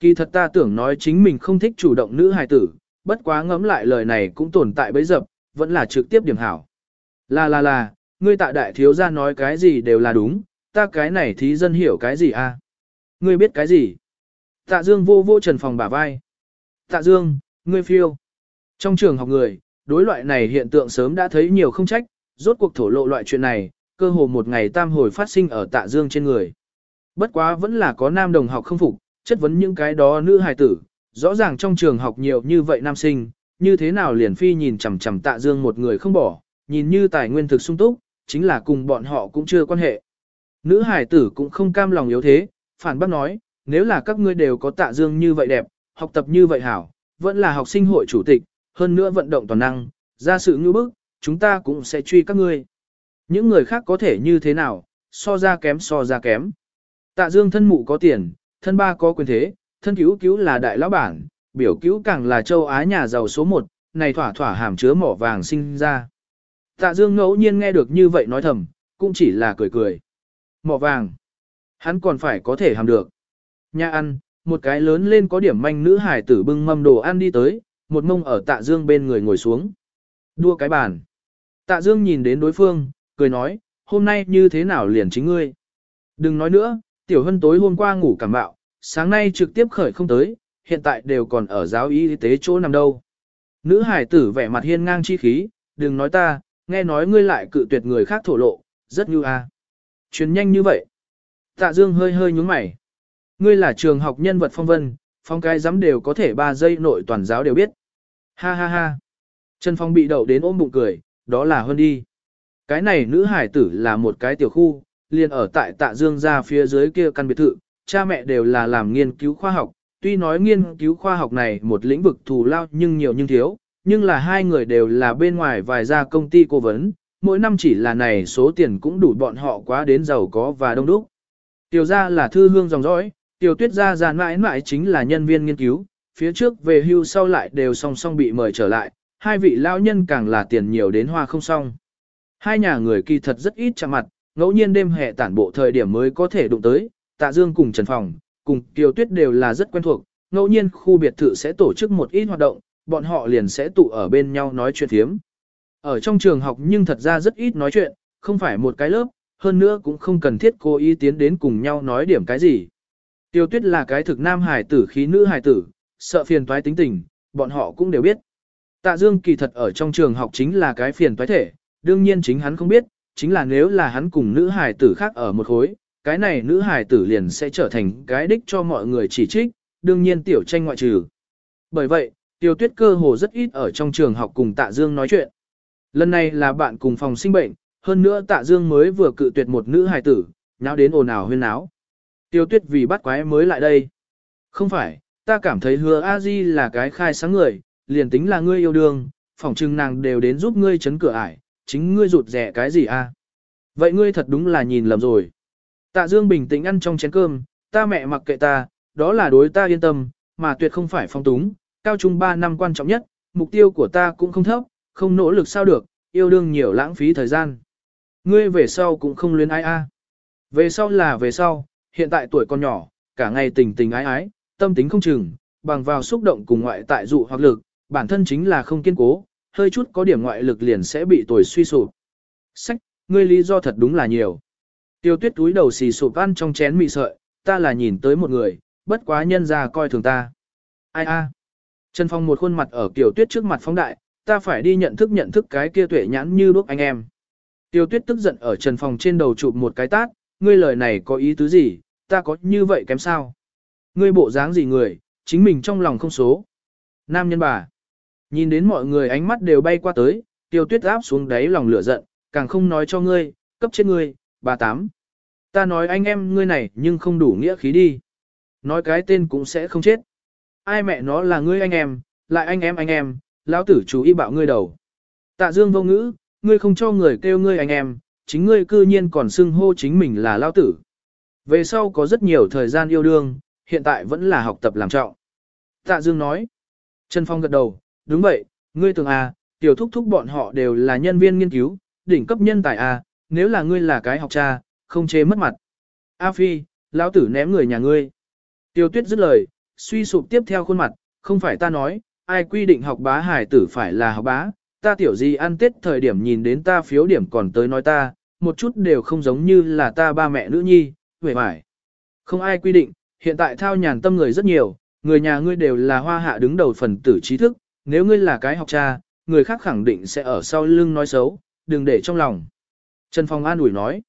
Kỳ thật ta tưởng nói chính mình không thích chủ động nữ hài tử, bất quá ngẫm lại lời này cũng tồn tại bấy dập, vẫn là trực tiếp điểm hảo. Là là là, ngươi tạ đại thiếu gia nói cái gì đều là đúng, ta cái này thí dân hiểu cái gì a? Ngươi biết cái gì? Tạ Dương vô vô trần phòng bả vai. Tạ Dương, ngươi phiêu. Trong trường học người, đối loại này hiện tượng sớm đã thấy nhiều không trách, rốt cuộc thổ lộ loại chuyện này, cơ hồ một ngày tam hồi phát sinh ở tạ Dương trên người. Bất quá vẫn là có nam đồng học không phục, chất vấn những cái đó nữ hài tử, rõ ràng trong trường học nhiều như vậy nam sinh, như thế nào liền phi nhìn chằm chằm tạ Dương một người không bỏ, nhìn như tài nguyên thực sung túc, chính là cùng bọn họ cũng chưa quan hệ. Nữ hải tử cũng không cam lòng yếu thế, phản bác nói, nếu là các ngươi đều có tạ dương như vậy đẹp, học tập như vậy hảo, vẫn là học sinh hội chủ tịch, hơn nữa vận động toàn năng, ra sự ngữ bức, chúng ta cũng sẽ truy các ngươi. Những người khác có thể như thế nào, so ra kém so ra kém. Tạ dương thân mụ có tiền, thân ba có quyền thế, thân cứu cứu là đại lão bản, biểu cứu càng là châu Á nhà giàu số một, này thỏa thỏa hàm chứa mỏ vàng sinh ra. Tạ Dương ngẫu nhiên nghe được như vậy nói thầm, cũng chỉ là cười cười. Mỏ vàng. Hắn còn phải có thể hàm được. Nhà ăn, một cái lớn lên có điểm manh nữ hải tử bưng mâm đồ ăn đi tới, một mông ở tạ Dương bên người ngồi xuống. Đua cái bàn. Tạ Dương nhìn đến đối phương, cười nói, hôm nay như thế nào liền chính ngươi. Đừng nói nữa, tiểu hân tối hôm qua ngủ cảm bạo, sáng nay trực tiếp khởi không tới, hiện tại đều còn ở giáo y tế chỗ nằm đâu. Nữ hải tử vẻ mặt hiên ngang chi khí, đừng nói ta, nghe nói ngươi lại cự tuyệt người khác thổ lộ, rất như a. À. Chuyến nhanh như vậy. Tạ Dương hơi hơi nhúng mày. Ngươi là trường học nhân vật phong vân, phong cái giám đều có thể 3 giây nội toàn giáo đều biết. Ha ha ha. Trần Phong bị đậu đến ôm bụng cười, đó là hơn đi. Cái này nữ hải tử là một cái tiểu khu, liền ở tại Tạ Dương ra phía dưới kia căn biệt thự, cha mẹ đều là làm nghiên cứu khoa học, tuy nói nghiên cứu khoa học này một lĩnh vực thù lao nhưng nhiều nhưng thiếu, nhưng là hai người đều là bên ngoài vài gia công ty cố vấn, mỗi năm chỉ là này số tiền cũng đủ bọn họ quá đến giàu có và đông đúc. Tiểu gia là thư hương dòng dõi, tiểu tuyết gia già mãi mãi chính là nhân viên nghiên cứu, phía trước về hưu sau lại đều song song bị mời trở lại, hai vị lão nhân càng là tiền nhiều đến hoa không xong. Hai nhà người kỳ thật rất ít chạm mặt, ngẫu nhiên đêm hè tản bộ thời điểm mới có thể đụng tới, tạ dương cùng Trần Phòng, cùng Kiều Tuyết đều là rất quen thuộc, ngẫu nhiên khu biệt thự sẽ tổ chức một ít hoạt động, bọn họ liền sẽ tụ ở bên nhau nói chuyện thiếm. Ở trong trường học nhưng thật ra rất ít nói chuyện, không phải một cái lớp, hơn nữa cũng không cần thiết cố ý tiến đến cùng nhau nói điểm cái gì. Tiêu tuyết là cái thực nam hài tử khí nữ hài tử, sợ phiền toái tính tình, bọn họ cũng đều biết. Tạ Dương kỳ thật ở trong trường học chính là cái phiền toái thể, đương nhiên chính hắn không biết, chính là nếu là hắn cùng nữ hài tử khác ở một khối, cái này nữ hài tử liền sẽ trở thành cái đích cho mọi người chỉ trích, đương nhiên tiểu tranh ngoại trừ. Bởi vậy, Tiêu tuyết cơ hồ rất ít ở trong trường học cùng tạ dương nói chuyện. Lần này là bạn cùng phòng sinh bệnh, hơn nữa tạ dương mới vừa cự tuyệt một nữ hài tử, nháo đến ồn ào huyên náo. Tiêu tuyết vì bắt quái mới lại đây. Không phải, ta cảm thấy hứa a di là cái khai sáng người, liền tính là ngươi yêu đương, phỏng chừng nàng đều đến giúp ngươi chấn cửa ải, chính ngươi rụt rẻ cái gì a? Vậy ngươi thật đúng là nhìn lầm rồi. Tạ Dương bình tĩnh ăn trong chén cơm, ta mẹ mặc kệ ta, đó là đối ta yên tâm, mà tuyệt không phải phong túng, cao trung 3 năm quan trọng nhất, mục tiêu của ta cũng không thấp, không nỗ lực sao được, yêu đương nhiều lãng phí thời gian. Ngươi về sau cũng không luyến ai a. Về sau là về sau, hiện tại tuổi còn nhỏ, cả ngày tình tình ái ái, tâm tính không chừng, bằng vào xúc động cùng ngoại tại dụ hoặc lực, bản thân chính là không kiên cố, hơi chút có điểm ngoại lực liền sẽ bị tuổi suy sụp. Sách, ngươi lý do thật đúng là nhiều. Tiêu tuyết túi đầu xì sụp ăn trong chén mị sợi, ta là nhìn tới một người, bất quá nhân ra coi thường ta. Ai a? Trần Phong một khuôn mặt ở Tiểu Tuyết trước mặt phóng đại, ta phải đi nhận thức nhận thức cái kia tuệ nhãn như đuốc anh em. Tiêu Tuyết tức giận ở Trần Phong trên đầu chụp một cái tát, ngươi lời này có ý tứ gì, ta có như vậy kém sao? Ngươi bộ dáng gì người, chính mình trong lòng không số. Nam nhân bà. Nhìn đến mọi người ánh mắt đều bay qua tới, Tiêu Tuyết áp xuống đáy lòng lửa giận, càng không nói cho ngươi, cấp chết ngươi, bà tám. Ta nói anh em ngươi này nhưng không đủ nghĩa khí đi. Nói cái tên cũng sẽ không chết ai mẹ nó là ngươi anh em, lại anh em anh em, lão tử chú ý bảo ngươi đầu. Tạ Dương vô ngữ, ngươi không cho người kêu ngươi anh em, chính ngươi cư nhiên còn xưng hô chính mình là lão tử. Về sau có rất nhiều thời gian yêu đương, hiện tại vẫn là học tập làm trọng. Tạ Dương nói. Trần Phong gật đầu, đúng vậy, ngươi tưởng à, tiểu thúc thúc bọn họ đều là nhân viên nghiên cứu, đỉnh cấp nhân tài à, nếu là ngươi là cái học cha, không chế mất mặt. A Phi, lão tử ném người nhà ngươi. Tiêu tuyết dứt lời, suy sụp tiếp theo khuôn mặt, không phải ta nói, ai quy định học bá hải tử phải là học bá, ta tiểu gì ăn tết thời điểm nhìn đến ta phiếu điểm còn tới nói ta, một chút đều không giống như là ta ba mẹ nữ nhi, về vải. Không ai quy định, hiện tại thao nhàn tâm người rất nhiều, người nhà ngươi đều là hoa hạ đứng đầu phần tử trí thức, nếu ngươi là cái học cha, người khác khẳng định sẽ ở sau lưng nói xấu, đừng để trong lòng. Trần Phong an ủi nói,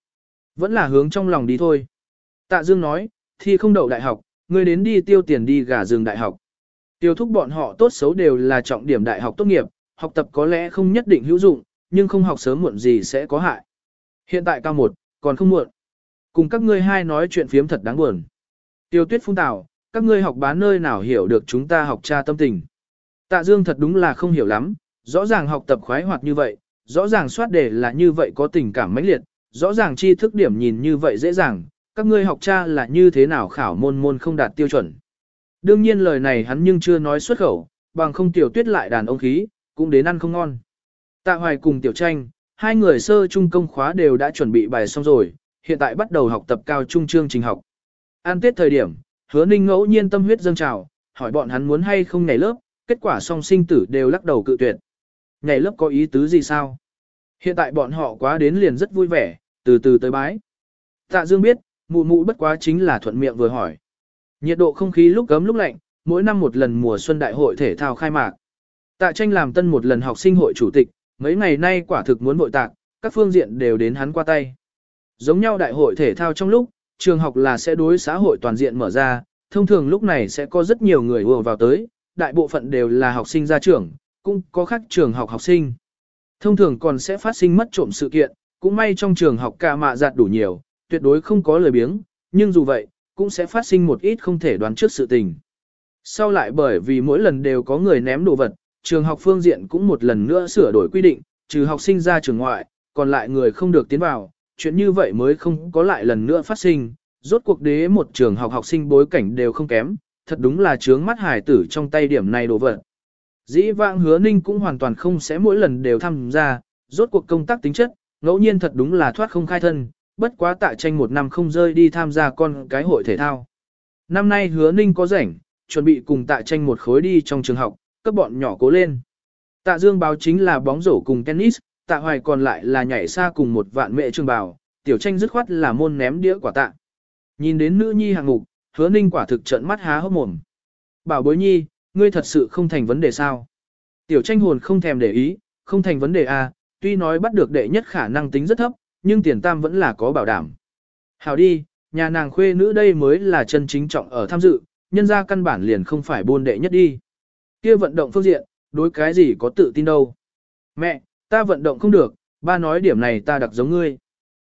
vẫn là hướng trong lòng đi thôi. Tạ Dương nói, thi không đậu đại học, ngươi đến đi tiêu tiền đi gả rừng đại học. Tiêu thúc bọn họ tốt xấu đều là trọng điểm đại học tốt nghiệp, học tập có lẽ không nhất định hữu dụng, nhưng không học sớm muộn gì sẽ có hại. Hiện tại cao một, còn không muộn. Cùng các ngươi hai nói chuyện phiếm thật đáng buồn. Tiêu tuyết phung tảo, các ngươi học bán nơi nào hiểu được chúng ta học tra tâm tình. Tạ Dương thật đúng là không hiểu lắm, rõ ràng học tập khoái hoạt như vậy, rõ ràng soát đề là như vậy có tình cảm mãnh liệt, rõ ràng tri thức điểm nhìn như vậy dễ dàng, các ngươi học cha là như thế nào khảo môn môn không đạt tiêu chuẩn. Đương nhiên lời này hắn nhưng chưa nói xuất khẩu, bằng không tiểu tuyết lại đàn ông khí, cũng đến ăn không ngon. Tạ Hoài cùng tiểu tranh, hai người sơ trung công khóa đều đã chuẩn bị bài xong rồi, hiện tại bắt đầu học tập cao trung chương trình học. An tiết thời điểm, hứa ninh ngẫu nhiên tâm huyết dâng trào, hỏi bọn hắn muốn hay không nhảy lớp, kết quả song sinh tử đều lắc đầu cự tuyệt. Nhảy lớp có ý tứ gì sao? Hiện tại bọn họ quá đến liền rất vui vẻ, từ từ tới bái. Tạ Dương biết, mụ mụ bất quá chính là thuận miệng vừa hỏi. Nhiệt độ không khí lúc gấm lúc lạnh, mỗi năm một lần mùa xuân đại hội thể thao khai mạc. Tạ tranh làm tân một lần học sinh hội chủ tịch, mấy ngày nay quả thực muốn bội tạc, các phương diện đều đến hắn qua tay. Giống nhau đại hội thể thao trong lúc, trường học là sẽ đối xã hội toàn diện mở ra, thông thường lúc này sẽ có rất nhiều người ùa vào tới, đại bộ phận đều là học sinh ra trường, cũng có khác trường học học sinh. Thông thường còn sẽ phát sinh mất trộm sự kiện, cũng may trong trường học cả mạ giặt đủ nhiều, tuyệt đối không có lời biếng, nhưng dù vậy, cũng sẽ phát sinh một ít không thể đoán trước sự tình. Sau lại bởi vì mỗi lần đều có người ném đồ vật, trường học phương diện cũng một lần nữa sửa đổi quy định, trừ học sinh ra trường ngoại, còn lại người không được tiến vào, chuyện như vậy mới không có lại lần nữa phát sinh, rốt cuộc đế một trường học học sinh bối cảnh đều không kém, thật đúng là trướng mắt hải tử trong tay điểm này đồ vật. Dĩ vãng hứa ninh cũng hoàn toàn không sẽ mỗi lần đều tham gia, rốt cuộc công tác tính chất, ngẫu nhiên thật đúng là thoát không khai thân, bất quá tại tranh một năm không rơi đi tham gia con cái hội thể thao. Năm nay hứa ninh có rảnh, chuẩn bị cùng tạ tranh một khối đi trong trường học, cấp bọn nhỏ cố lên. Tạ dương báo chính là bóng rổ cùng tennis, tạ hoài còn lại là nhảy xa cùng một vạn mẹ trường bào, tiểu tranh dứt khoát là môn ném đĩa quả tạ. Nhìn đến nữ nhi hạng mục, hứa ninh quả thực trận mắt há hốc mồm. Bảo bối nhi, ngươi thật sự không thành vấn đề sao? Tiểu tranh hồn không thèm để ý, không thành vấn đề a. À, tuy nói bắt được đệ nhất khả năng tính rất thấp, nhưng tiền tam vẫn là có bảo đảm. Hảo đi, nhà nàng khuê nữ đây mới là chân chính trọng ở tham dự, nhân ra căn bản liền không phải buôn đệ nhất đi. Kia vận động phương diện, đối cái gì có tự tin đâu. Mẹ, ta vận động không được, ba nói điểm này ta đặc giống ngươi.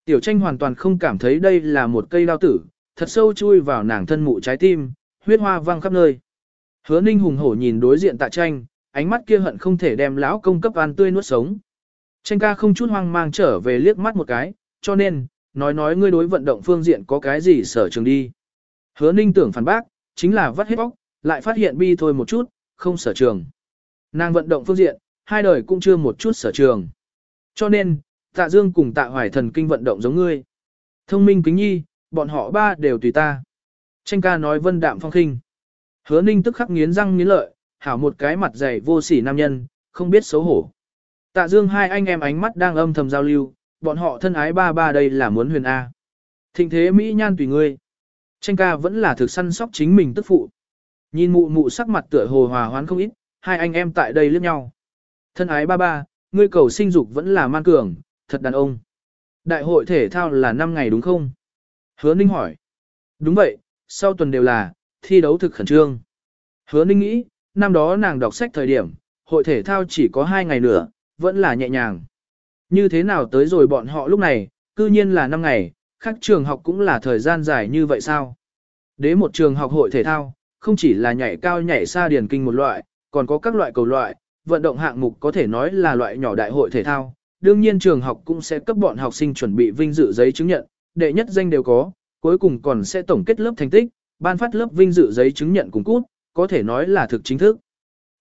Tiểu tranh hoàn toàn không cảm thấy đây là một cây đao tử, thật sâu chui vào nàng thân mụ trái tim, huyết hoa văng khắp nơi. Hứa ninh hùng hổ nhìn đối diện tạ tranh, ánh mắt kia hận không thể đem lão công cấp ăn tươi nuốt sống. Tranh ca không chút hoang mang trở về liếc mắt một cái, cho nên, nói nói ngươi đối vận động phương diện có cái gì sở trường đi. Hứa ninh tưởng phản bác, chính là vắt hết bóc, lại phát hiện bi thôi một chút, không sở trường. Nàng vận động phương diện, hai đời cũng chưa một chút sở trường. Cho nên, tạ dương cùng tạ hoài thần kinh vận động giống ngươi. Thông minh kính nhi, bọn họ ba đều tùy ta. Tranh ca nói vân đạm phong khinh. Hứa ninh tức khắc nghiến răng nghiến lợi, hảo một cái mặt dày vô sỉ nam nhân, không biết xấu hổ. Tạ dương hai anh em ánh mắt đang âm thầm giao lưu, bọn họ thân ái ba ba đây là muốn huyền A. Thịnh thế Mỹ nhan tùy ngươi. Tranh ca vẫn là thực săn sóc chính mình tức phụ. Nhìn mụ mụ sắc mặt tựa hồ hòa hoán không ít, hai anh em tại đây liếc nhau. Thân ái ba ba, ngươi cầu sinh dục vẫn là man cường, thật đàn ông. Đại hội thể thao là 5 ngày đúng không? Hứa Ninh hỏi. Đúng vậy, sau tuần đều là, thi đấu thực khẩn trương. Hứa Ninh nghĩ, năm đó nàng đọc sách thời điểm, hội thể thao chỉ có 2 ngày nữa, vẫn là nhẹ nhàng. Như thế nào tới rồi bọn họ lúc này, cư nhiên là 5 ngày, khác trường học cũng là thời gian dài như vậy sao? Đế một trường học hội thể thao, không chỉ là nhảy cao nhảy xa điền kinh một loại, còn có các loại cầu loại, vận động hạng mục có thể nói là loại nhỏ đại hội thể thao. Đương nhiên trường học cũng sẽ cấp bọn học sinh chuẩn bị vinh dự giấy chứng nhận, đệ nhất danh đều có, cuối cùng còn sẽ tổng kết lớp thành tích, ban phát lớp vinh dự giấy chứng nhận cùng cút, có thể nói là thực chính thức.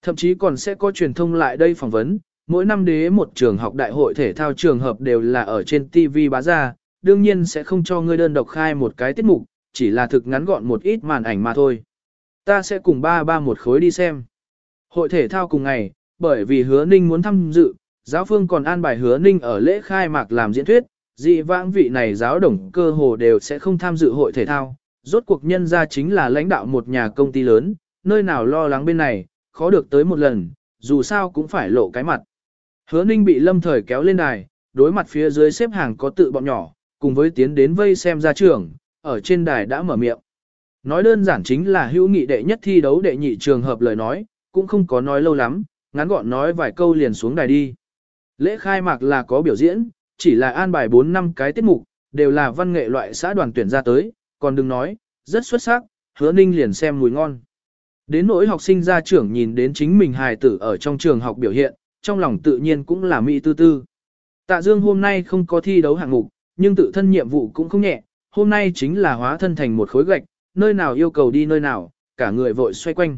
Thậm chí còn sẽ có truyền thông lại đây phỏng vấn, mỗi năm đế một trường học đại hội thể thao trường hợp đều là ở trên TV bá ra, đương nhiên sẽ không cho ngươi đơn độc khai một cái tiết mục, chỉ là thực ngắn gọn một ít màn ảnh mà thôi. Ta sẽ cùng ba ba một khối đi xem. Hội thể thao cùng ngày, bởi vì hứa ninh muốn tham dự, giáo phương còn an bài hứa ninh ở lễ khai mạc làm diễn thuyết, dị vãng vị này giáo đồng cơ hồ đều sẽ không tham dự hội thể thao. Rốt cuộc nhân ra chính là lãnh đạo một nhà công ty lớn, nơi nào lo lắng bên này, khó được tới một lần, dù sao cũng phải lộ cái mặt. Hứa ninh bị lâm thời kéo lên đài, đối mặt phía dưới xếp hàng có tự bọn nhỏ, cùng với tiến đến vây xem ra trường, ở trên đài đã mở miệng. Nói đơn giản chính là hữu nghị đệ nhất thi đấu đệ nhị trường hợp lời nói, cũng không có nói lâu lắm, ngắn gọn nói vài câu liền xuống đài đi. Lễ khai mạc là có biểu diễn, chỉ là an bài 4 năm cái tiết mục, đều là văn nghệ loại xã đoàn tuyển ra tới, còn đừng nói, rất xuất sắc, hứa ninh liền xem mùi ngon. Đến nỗi học sinh ra trưởng nhìn đến chính mình hài tử ở trong trường học biểu hiện, trong lòng tự nhiên cũng là mỹ tư tư. Tạ Dương hôm nay không có thi đấu hạng mục, nhưng tự thân nhiệm vụ cũng không nhẹ, hôm nay chính là hóa thân thành một khối gạch, nơi nào yêu cầu đi nơi nào, cả người vội xoay quanh.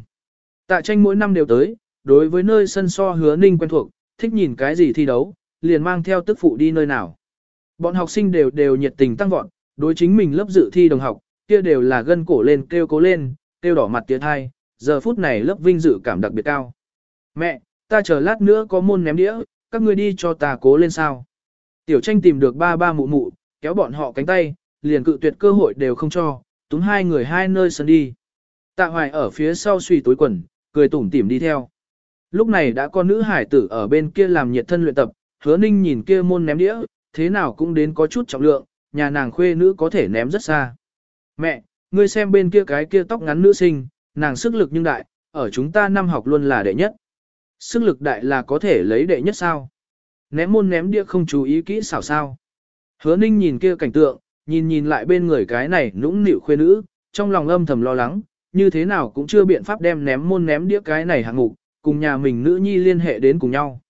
Tạ tranh mỗi năm đều tới, đối với nơi sân so hứa ninh quen thuộc, thích nhìn cái gì thi đấu, liền mang theo tức phụ đi nơi nào. Bọn học sinh đều đều nhiệt tình tăng vọt, đối chính mình lớp dự thi đồng học, kia đều là gân cổ lên kêu cố lên, kêu đỏ mặt tiến hai, giờ phút này lớp vinh dự cảm đặc biệt cao. Mẹ, ta chờ lát nữa có môn ném đĩa, các ngươi đi cho ta cố lên sao. Tiểu tranh tìm được ba ba mụ mụ, kéo bọn họ cánh tay, liền cự tuyệt cơ hội đều không cho, túm hai người hai nơi sân đi. Tạ hoài ở phía sau suy túi quần, cười tủm tỉm đi theo. Lúc này đã có nữ hải tử ở bên kia làm nhiệt thân luyện tập, hứa ninh nhìn kia môn ném đĩa, thế nào cũng đến có chút trọng lượng, nhà nàng khuê nữ có thể ném rất xa. Mẹ, ngươi xem bên kia cái kia tóc ngắn nữ sinh, nàng sức lực nhưng đại, ở chúng ta năm học luôn là đệ nhất. Sức lực đại là có thể lấy đệ nhất sao? Ném môn ném đĩa không chú ý kỹ xảo sao? Hứa ninh nhìn kia cảnh tượng, nhìn nhìn lại bên người cái này nũng nịu khuê nữ, trong lòng âm thầm lo lắng, như thế nào cũng chưa biện pháp đem ném môn ném đĩa cái này hạng mục, cùng nhà mình nữ nhi liên hệ đến cùng nhau.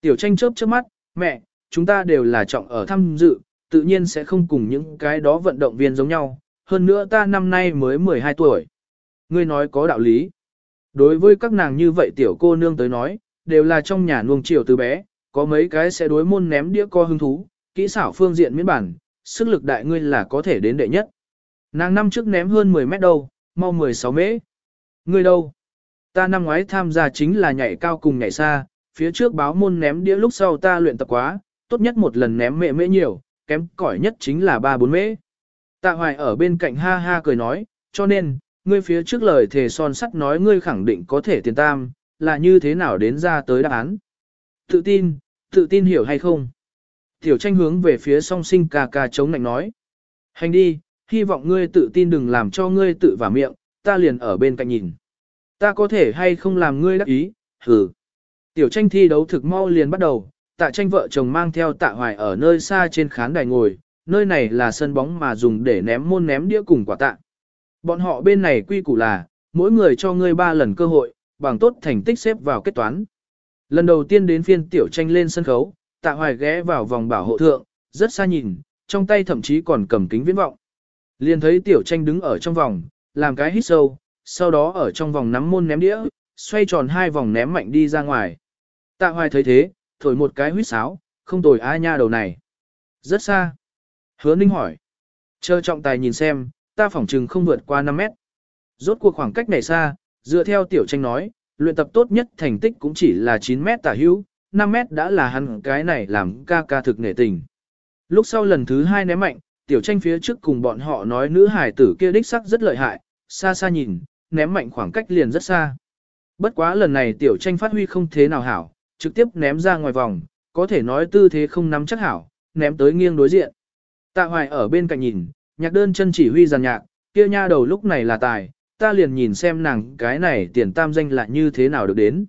Tiểu tranh chớp chớp mắt, mẹ, chúng ta đều là trọng ở tham dự, tự nhiên sẽ không cùng những cái đó vận động viên giống nhau, hơn nữa ta năm nay mới 12 tuổi. Ngươi nói có đạo lý. Đối với các nàng như vậy tiểu cô nương tới nói, đều là trong nhà nuông chiều từ bé, có mấy cái sẽ đối môn ném đĩa co hứng thú, kỹ xảo phương diện miễn bản, sức lực đại ngươi là có thể đến đệ nhất. Nàng năm trước ném hơn 10 mét đâu, mau 16 mễ. Ngươi đâu? Ta năm ngoái tham gia chính là nhảy cao cùng nhảy xa, phía trước báo môn ném đĩa lúc sau ta luyện tập quá, tốt nhất một lần ném mẹ mễ nhiều, kém cỏi nhất chính là 3-4 mễ. Tạ hoài ở bên cạnh ha ha cười nói, cho nên, ngươi phía trước lời thề son sắt nói ngươi khẳng định có thể tiền tam, là như thế nào đến ra tới đáp án. Tự tin, tự tin hiểu hay không? Tiểu tranh hướng về phía song sinh ca ca chống nạnh nói. Hành đi, hy vọng ngươi tự tin đừng làm cho ngươi tự vả miệng, ta liền ở bên cạnh nhìn. Ta có thể hay không làm ngươi đắc ý, hừ. Tiểu tranh thi đấu thực mau liền bắt đầu, tạ tranh vợ chồng mang theo tạ hoài ở nơi xa trên khán đài ngồi, nơi này là sân bóng mà dùng để ném môn ném đĩa cùng quả tạ. Bọn họ bên này quy củ là, mỗi người cho ngươi ba lần cơ hội, bằng tốt thành tích xếp vào kết toán. Lần đầu tiên đến phiên tiểu tranh lên sân khấu, tạ hoài ghé vào vòng bảo hộ thượng, rất xa nhìn, trong tay thậm chí còn cầm kính viễn vọng. Liền thấy tiểu tranh đứng ở trong vòng, làm cái hít sâu, sau đó ở trong vòng nắm môn ném đĩa, xoay tròn hai vòng ném mạnh đi ra ngoài. Tạ hoài thấy thế, thổi một cái huýt sáo, không tồi ai nha đầu này. Rất xa. Hứa ninh hỏi. Chờ trọng tài nhìn xem, ta phỏng chừng không vượt qua 5 mét. Rốt cuộc khoảng cách này xa, dựa theo tiểu tranh nói, luyện tập tốt nhất thành tích cũng chỉ là 9 mét tả hữu, 5 mét đã là hắn cái này làm ca ca thực nể tình. Lúc sau lần thứ hai ném mạnh, tiểu tranh phía trước cùng bọn họ nói nữ hải tử kia đích sắc rất lợi hại, xa xa nhìn, ném mạnh khoảng cách liền rất xa. Bất quá lần này tiểu tranh phát huy không thế nào hảo, trực tiếp ném ra ngoài vòng, có thể nói tư thế không nắm chắc hảo, ném tới nghiêng đối diện. Tạ hoài ở bên cạnh nhìn, nhạc đơn chân chỉ huy giàn nhạc, kia nha đầu lúc này là tài, ta liền nhìn xem nàng cái này tiền tam danh là như thế nào được đến.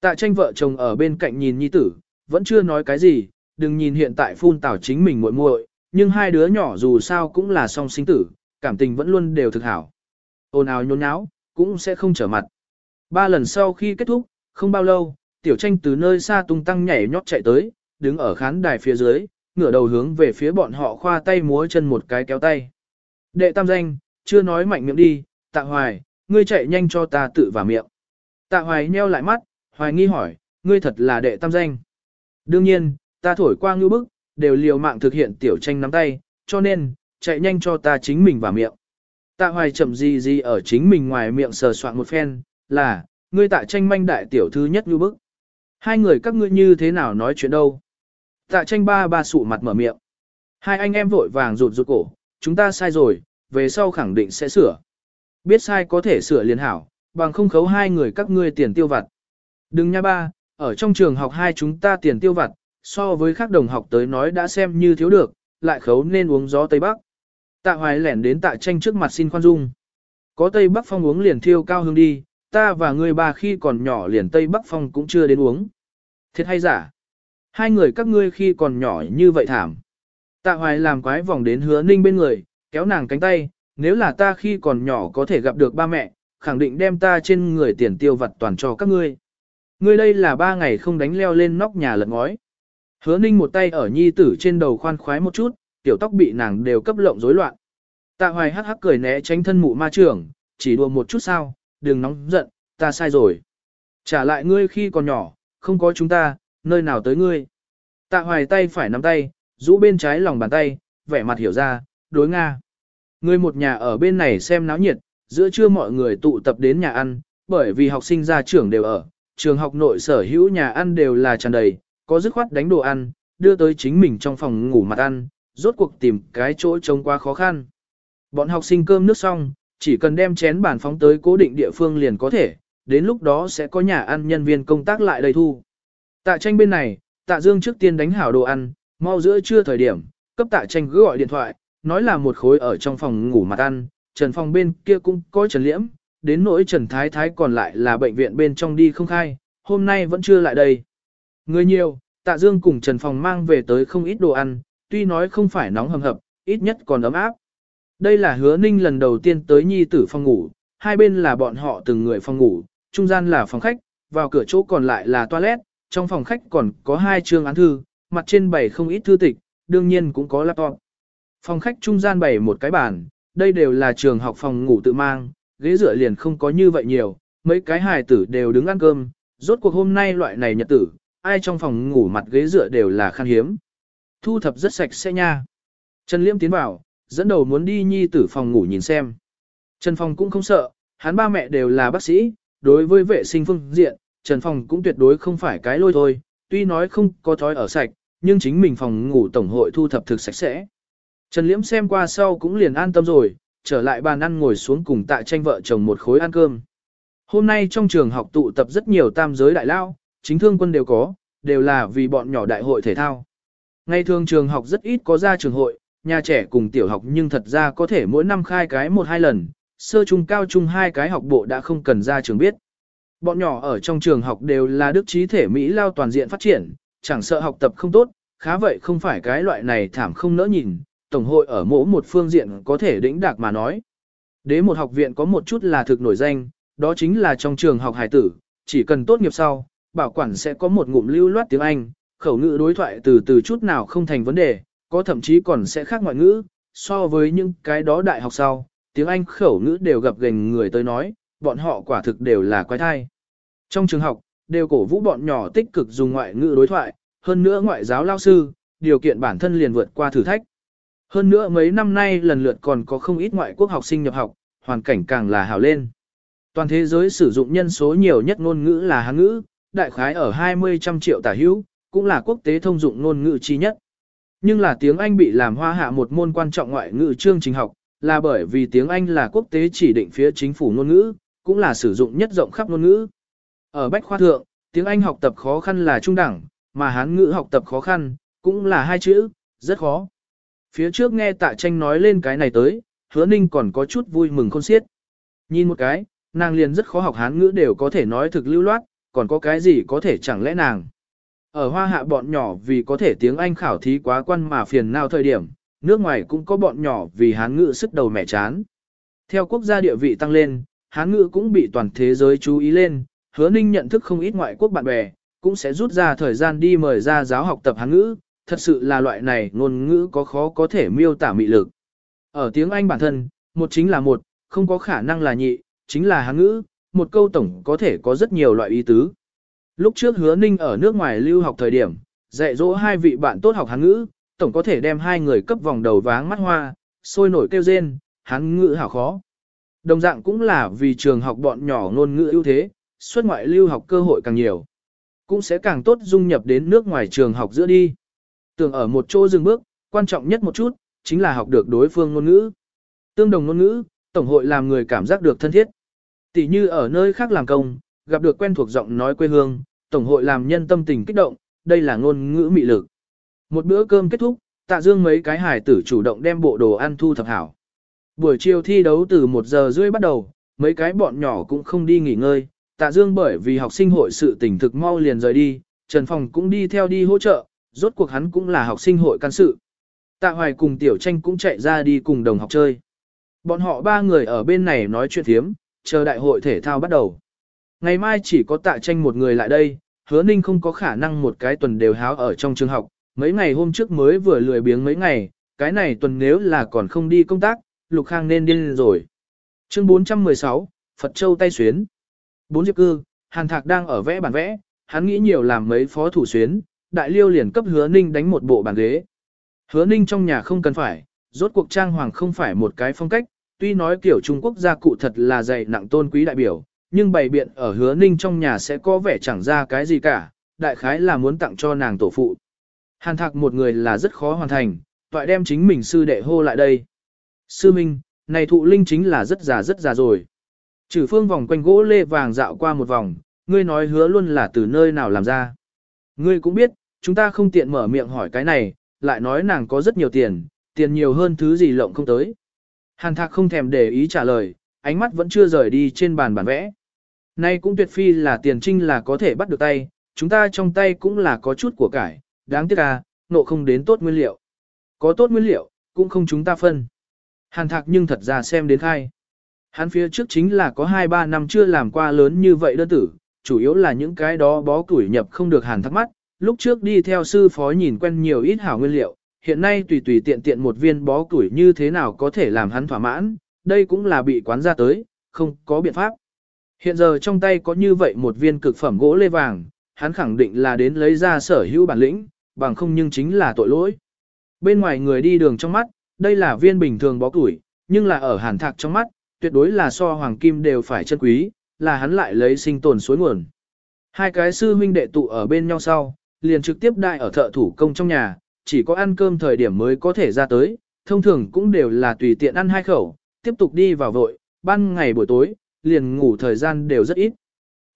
Tạ tranh vợ chồng ở bên cạnh nhìn nhi tử, vẫn chưa nói cái gì, đừng nhìn hiện tại phun tảo chính mình muội muội, nhưng hai đứa nhỏ dù sao cũng là song sinh tử, cảm tình vẫn luôn đều thực hảo. Ôn ào nhốn nháo, cũng sẽ không trở mặt. Ba lần sau khi kết thúc, không bao lâu, tiểu tranh từ nơi xa tung tăng nhảy nhót chạy tới, đứng ở khán đài phía dưới, ngửa đầu hướng về phía bọn họ khoa tay múa chân một cái kéo tay. Đệ tam danh, chưa nói mạnh miệng đi, tạ hoài, ngươi chạy nhanh cho ta tự vào miệng. Tạ hoài nheo lại mắt, hoài nghi hỏi, ngươi thật là đệ tam danh. Đương nhiên, ta thổi qua Ngưu bức, đều liều mạng thực hiện tiểu tranh nắm tay, cho nên, chạy nhanh cho ta chính mình vào miệng. Tạ hoài chậm gì gì ở chính mình ngoài miệng sờ soạn một phen, là, ngươi tạ tranh manh đại tiểu thư nhất Ngưu bức. Hai người các ngươi như thế nào nói chuyện đâu? Tạ tranh ba ba sụ mặt mở miệng. Hai anh em vội vàng rụt rụt cổ, chúng ta sai rồi, về sau khẳng định sẽ sửa. Biết sai có thể sửa liền hảo, bằng không khấu hai người các ngươi tiền tiêu vặt. Đừng nha ba, ở trong trường học hai chúng ta tiền tiêu vặt, so với các đồng học tới nói đã xem như thiếu được, lại khấu nên uống gió Tây Bắc. Tạ hoài lẻn đến tạ tranh trước mặt xin khoan dung. Có Tây Bắc Phong uống liền thiêu cao hương đi, ta và ngươi ba khi còn nhỏ liền Tây Bắc Phong cũng chưa đến uống. Thiệt hay giả? Hai người các ngươi khi còn nhỏ như vậy thảm. Tạ hoài làm quái vòng đến hứa ninh bên người, kéo nàng cánh tay, nếu là ta khi còn nhỏ có thể gặp được ba mẹ, khẳng định đem ta trên người tiền tiêu vặt toàn cho các ngươi. Ngươi đây là ba ngày không đánh leo lên nóc nhà lật ngói. Hứa ninh một tay ở nhi tử trên đầu khoan khoái một chút, tiểu tóc bị nàng đều cấp lộng rối loạn. Tạ hoài hắc hắc cười né tránh thân mụ ma trưởng, chỉ đùa một chút sao, đừng nóng giận, ta sai rồi. Trả lại ngươi khi còn nhỏ, không có chúng ta, nơi nào tới ngươi. Tạ hoài tay phải nắm tay, rũ bên trái lòng bàn tay, vẻ mặt hiểu ra, đối Nga. Người một nhà ở bên này xem náo nhiệt, giữa trưa mọi người tụ tập đến nhà ăn, bởi vì học sinh ra trường đều ở, trường học nội sở hữu nhà ăn đều là tràn đầy, có dứt khoát đánh đồ ăn, đưa tới chính mình trong phòng ngủ mặt ăn, rốt cuộc tìm cái chỗ trông quá khó khăn. Bọn học sinh cơm nước xong, chỉ cần đem chén bàn phóng tới cố định địa phương liền có thể, đến lúc đó sẽ có nhà ăn nhân viên công tác lại đầy thu. Tạ tranh bên này, tạ dương trước tiên đánh hảo đồ ăn, mau giữa trưa thời điểm, cấp tạ tranh cứ gọi điện thoại, nói là một khối ở trong phòng ngủ mặt ăn, trần phòng bên kia cũng có trần liễm, đến nỗi trần thái thái còn lại là bệnh viện bên trong đi không khai, hôm nay vẫn chưa lại đây. Người nhiều, tạ dương cùng trần phòng mang về tới không ít đồ ăn, tuy nói không phải nóng hầm hập, ít nhất còn ấm áp. Đây là hứa ninh lần đầu tiên tới nhi tử phòng ngủ, hai bên là bọn họ từng người phòng ngủ, trung gian là phòng khách, vào cửa chỗ còn lại là toilet, trong phòng khách còn có hai chương án thư, mặt trên bày không ít thư tịch, đương nhiên cũng có laptop. Phòng khách trung gian bày một cái bàn, đây đều là trường học phòng ngủ tự mang, ghế dựa liền không có như vậy nhiều, mấy cái hài tử đều đứng ăn cơm, rốt cuộc hôm nay loại này nhật tử, ai trong phòng ngủ mặt ghế dựa đều là khan hiếm. Thu thập rất sạch sẽ nha. Trần Liêm tiến vào, dẫn đầu muốn đi nhi tử phòng ngủ nhìn xem. Trần Phong cũng không sợ, hắn ba mẹ đều là bác sĩ, đối với vệ sinh phương diện, Trần Phong cũng tuyệt đối không phải cái lôi thôi, tuy nói không có thói ở sạch, nhưng chính mình phòng ngủ tổng hội thu thập thực sạch sẽ. Trần Liễm xem qua sau cũng liền an tâm rồi, trở lại bàn ăn ngồi xuống cùng tạ tranh vợ chồng một khối ăn cơm. Hôm nay trong trường học tụ tập rất nhiều tam giới đại lao, chính thương quân đều có, đều là vì bọn nhỏ đại hội thể thao. Ngày thường trường học rất ít có ra trường hội, nhà trẻ cùng tiểu học nhưng thật ra có thể mỗi năm khai cái một hai lần, sơ trung cao trung hai cái học bộ đã không cần ra trường biết. Bọn nhỏ ở trong trường học đều là đức trí thể Mỹ lao toàn diện phát triển, chẳng sợ học tập không tốt, khá vậy không phải cái loại này thảm không nỡ nhìn, tổng hội ở mỗi một phương diện có thể đỉnh đạc mà nói. Đế một học viện có một chút là thực nổi danh, đó chính là trong trường học hải tử, chỉ cần tốt nghiệp sau, bảo quản sẽ có một ngụm lưu loát tiếng Anh, khẩu ngữ đối thoại từ từ chút nào không thành vấn đề, có thậm chí còn sẽ khác ngoại ngữ, so với những cái đó đại học sau, tiếng Anh khẩu ngữ đều gặp gành người tới nói, bọn họ quả thực đều là quái thai. Trong trường học, đều cổ vũ bọn nhỏ tích cực dùng ngoại ngữ đối thoại, hơn nữa ngoại giáo lao sư, điều kiện bản thân liền vượt qua thử thách. Hơn nữa mấy năm nay lần lượt còn có không ít ngoại quốc học sinh nhập học, hoàn cảnh càng là hào lên. Toàn thế giới sử dụng nhân số nhiều nhất ngôn ngữ là Hán ngữ, đại khái ở 20 trăm triệu tả hữu, cũng là quốc tế thông dụng ngôn ngữ chi nhất. Nhưng là tiếng Anh bị làm hoa hạ một môn quan trọng ngoại ngữ chương trình học, là bởi vì tiếng Anh là quốc tế chỉ định phía chính phủ ngôn ngữ, cũng là sử dụng nhất rộng khắp ngôn ngữ. Ở Bách Khoa Thượng, tiếng Anh học tập khó khăn là trung đẳng, mà Hán ngữ học tập khó khăn, cũng là hai chữ, rất khó. Phía trước nghe tạ tranh nói lên cái này tới, hứa ninh còn có chút vui mừng khôn xiết. Nhìn một cái, nàng liền rất khó học Hán ngữ đều có thể nói thực lưu loát, còn có cái gì có thể chẳng lẽ nàng. Ở hoa hạ bọn nhỏ vì có thể tiếng Anh khảo thí quá quan mà phiền nào thời điểm, nước ngoài cũng có bọn nhỏ vì Hán ngữ sức đầu mẻ chán. Theo quốc gia địa vị tăng lên, Hán ngữ cũng bị toàn thế giới chú ý lên, hứa ninh nhận thức không ít ngoại quốc bạn bè, cũng sẽ rút ra thời gian đi mời ra giáo học tập Hán ngữ, thật sự là loại này ngôn ngữ có khó có thể miêu tả mị lực. Ở tiếng Anh bản thân, một chính là một, không có khả năng là nhị, chính là Hán ngữ, một câu tổng có thể có rất nhiều loại ý tứ. Lúc trước hứa ninh ở nước ngoài lưu học thời điểm, dạy dỗ hai vị bạn tốt học Hán ngữ, tổng có thể đem hai người cấp vòng đầu váng mắt hoa, sôi nổi kêu rên, Hán ngữ hảo khó, Đồng dạng cũng là vì trường học bọn nhỏ ngôn ngữ ưu thế, xuất ngoại lưu học cơ hội càng nhiều. Cũng sẽ càng tốt dung nhập đến nước ngoài trường học giữa đi. Tưởng ở một chỗ dừng bước, quan trọng nhất một chút, chính là học được đối phương ngôn ngữ. Tương đồng ngôn ngữ, tổng hội làm người cảm giác được thân thiết. Tỷ như ở nơi khác làm công, gặp được quen thuộc giọng nói quê hương, tổng hội làm nhân tâm tình kích động, đây là ngôn ngữ mị lực. Một bữa cơm kết thúc, tạ dương mấy cái hải tử chủ động đem bộ đồ ăn thu thập hảo. Buổi chiều thi đấu từ 1 giờ rưỡi bắt đầu, mấy cái bọn nhỏ cũng không đi nghỉ ngơi, tạ dương bởi vì học sinh hội sự tỉnh thực mau liền rời đi, Trần Phong cũng đi theo đi hỗ trợ, rốt cuộc hắn cũng là học sinh hội can sự. Tạ Hoài cùng Tiểu Tranh cũng chạy ra đi cùng đồng học chơi. Bọn họ ba người ở bên này nói chuyện thiếm, chờ đại hội thể thao bắt đầu. Ngày mai chỉ có Tạ Tranh một người lại đây, hứa ninh không có khả năng một cái tuần đều háo ở trong trường học, mấy ngày hôm trước mới vừa lười biếng mấy ngày, cái này tuần nếu là còn không đi công tác, Lục Khang nên điên rồi. Chương 416, Phật Châu tay xuyến. Bốn diệp cư, Hàn Thạc đang ở vẽ bản vẽ, hắn nghĩ nhiều làm mấy phó thủ xuyến, đại liêu liền cấp hứa ninh đánh một bộ bàn ghế. Hứa ninh trong nhà không cần phải, rốt cuộc trang hoàng không phải một cái phong cách, tuy nói kiểu Trung Quốc gia cụ thật là dày nặng tôn quý đại biểu, nhưng bày biện ở hứa ninh trong nhà sẽ có vẻ chẳng ra cái gì cả, đại khái là muốn tặng cho nàng tổ phụ. Hàn thạc một người là rất khó hoàn thành, toại đem chính mình sư đệ hô lại đây. Sư Minh, này thụ linh chính là rất già rất già rồi. Trừ phương vòng quanh gỗ lê vàng dạo qua một vòng, ngươi nói hứa luôn là từ nơi nào làm ra. Ngươi cũng biết, chúng ta không tiện mở miệng hỏi cái này, lại nói nàng có rất nhiều tiền, tiền nhiều hơn thứ gì lộng không tới. Hàn thạc không thèm để ý trả lời, ánh mắt vẫn chưa rời đi trên bàn bản vẽ. Nay cũng tuyệt phi là tiền trinh là có thể bắt được tay, chúng ta trong tay cũng là có chút của cải, đáng tiếc à, nộ không đến tốt nguyên liệu. Có tốt nguyên liệu, cũng không chúng ta phân. Hàn thạc nhưng thật ra xem đến khai. Hắn phía trước chính là có 2-3 năm chưa làm qua lớn như vậy đơn tử, chủ yếu là những cái đó bó củi nhập không được hàn thắc mắt. Lúc trước đi theo sư phó nhìn quen nhiều ít hảo nguyên liệu, hiện nay tùy tùy tiện tiện một viên bó củi như thế nào có thể làm hắn thỏa mãn, đây cũng là bị quán ra tới, không có biện pháp. Hiện giờ trong tay có như vậy một viên cực phẩm gỗ lê vàng, hắn khẳng định là đến lấy ra sở hữu bản lĩnh, bằng không nhưng chính là tội lỗi. Bên ngoài người đi đường trong mắt, đây là viên bình thường bó củi, nhưng là ở hàn thạc trong mắt, tuyệt đối là so hoàng kim đều phải chân quý, là hắn lại lấy sinh tồn suối nguồn. Hai cái sư huynh đệ tụ ở bên nhau sau, liền trực tiếp đại ở thợ thủ công trong nhà, chỉ có ăn cơm thời điểm mới có thể ra tới, thông thường cũng đều là tùy tiện ăn hai khẩu, tiếp tục đi vào vội, ban ngày buổi tối, liền ngủ thời gian đều rất ít.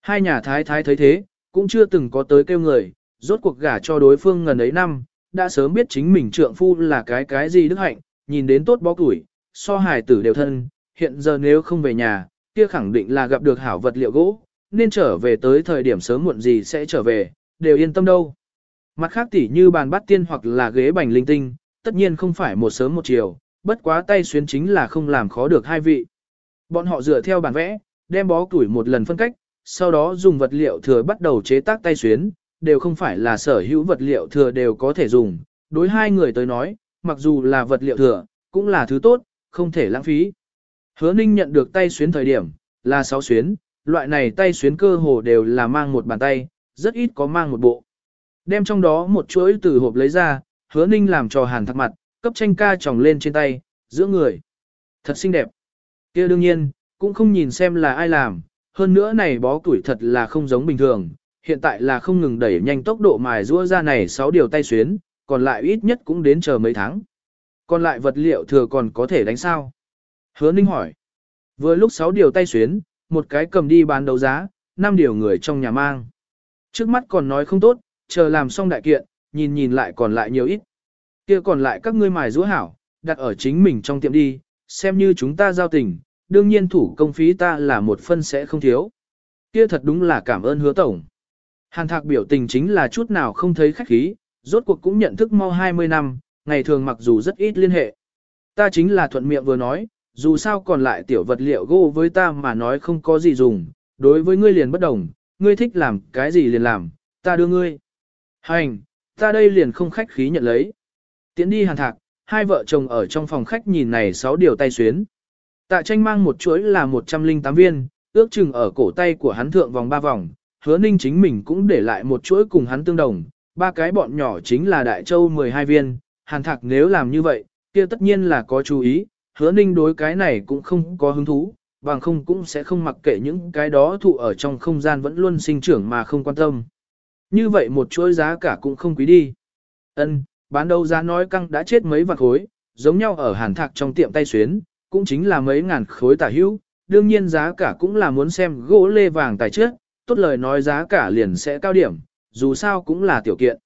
Hai nhà thái thái thấy thế, cũng chưa từng có tới kêu người, rốt cuộc gả cho đối phương ngần ấy năm, đã sớm biết chính mình trượng phu là cái cái gì đức hạnh, nhìn đến tốt bó tuổi, so hài tử đều thân, hiện giờ nếu không về nhà, kia khẳng định là gặp được hảo vật liệu gỗ, nên trở về tới thời điểm sớm muộn gì sẽ trở về, đều yên tâm đâu. Mặt khác tỉ như bàn bát tiên hoặc là ghế bành linh tinh, tất nhiên không phải một sớm một chiều, bất quá tay xuyến chính là không làm khó được hai vị. Bọn họ dựa theo bản vẽ, đem bó củi một lần phân cách, sau đó dùng vật liệu thừa bắt đầu chế tác tay xuyến, đều không phải là sở hữu vật liệu thừa đều có thể dùng. Đối hai người tới nói, mặc dù là vật liệu thừa, cũng là thứ tốt, không thể lãng phí. Hứa Ninh nhận được tay xuyến thời điểm, là 6 xuyến, loại này tay xuyến cơ hồ đều là mang một bàn tay, rất ít có mang một bộ. Đem trong đó một chuỗi từ hộp lấy ra, hứa Ninh làm cho hàn thắc mặt, cấp tranh ca tròng lên trên tay, giữa người. Thật xinh đẹp. kia đương nhiên, cũng không nhìn xem là ai làm, hơn nữa này bó tuổi thật là không giống bình thường, hiện tại là không ngừng đẩy nhanh tốc độ mài rua ra này 6 điều tay xuyến, còn lại ít nhất cũng đến chờ mấy tháng. Còn lại vật liệu thừa còn có thể đánh sao? Hứa Ninh hỏi. Vừa lúc 6 điều tay xuyến, một cái cầm đi bán đấu giá, 5 điều người trong nhà mang. Trước mắt còn nói không tốt, chờ làm xong đại kiện, nhìn nhìn lại còn lại nhiều ít kia còn lại các ngươi mài rũa hảo, đặt ở chính mình trong tiệm đi, xem như chúng ta giao tình, đương nhiên thủ công phí ta là một phân sẽ không thiếu. Kia thật đúng là cảm ơn hứa tổng. Hàn thạc biểu tình chính là chút nào không thấy khách khí, rốt cuộc cũng nhận thức mau 20 năm, ngày thường mặc dù rất ít liên hệ. Ta chính là thuận miệng vừa nói, dù sao còn lại tiểu vật liệu gỗ với ta mà nói không có gì dùng, đối với ngươi liền bất đồng, ngươi thích làm cái gì liền làm, ta đưa ngươi. Hành, ta đây liền không khách khí nhận lấy. Tiến đi hàn thạc, hai vợ chồng ở trong phòng khách nhìn này sáu điều tay xuyến. Tạ tranh mang một chuỗi là 108 viên, ước chừng ở cổ tay của hắn thượng vòng ba vòng, hứa ninh chính mình cũng để lại một chuỗi cùng hắn tương đồng, ba cái bọn nhỏ chính là đại châu 12 viên, hàn thạc nếu làm như vậy, kia tất nhiên là có chú ý, hứa ninh đối cái này cũng không có hứng thú, bằng không cũng sẽ không mặc kệ những cái đó thụ ở trong không gian vẫn luôn sinh trưởng mà không quan tâm. Như vậy một chuỗi giá cả cũng không quý đi. Ân, bán đấu giá nói căng đã chết mấy vạn khối, giống nhau ở hàn thạc trong tiệm tay xuyến, cũng chính là mấy ngàn khối tả hữu, đương nhiên giá cả cũng là muốn xem gỗ lê vàng tài trước, tốt lời nói giá cả liền sẽ cao điểm, dù sao cũng là tiểu kiện.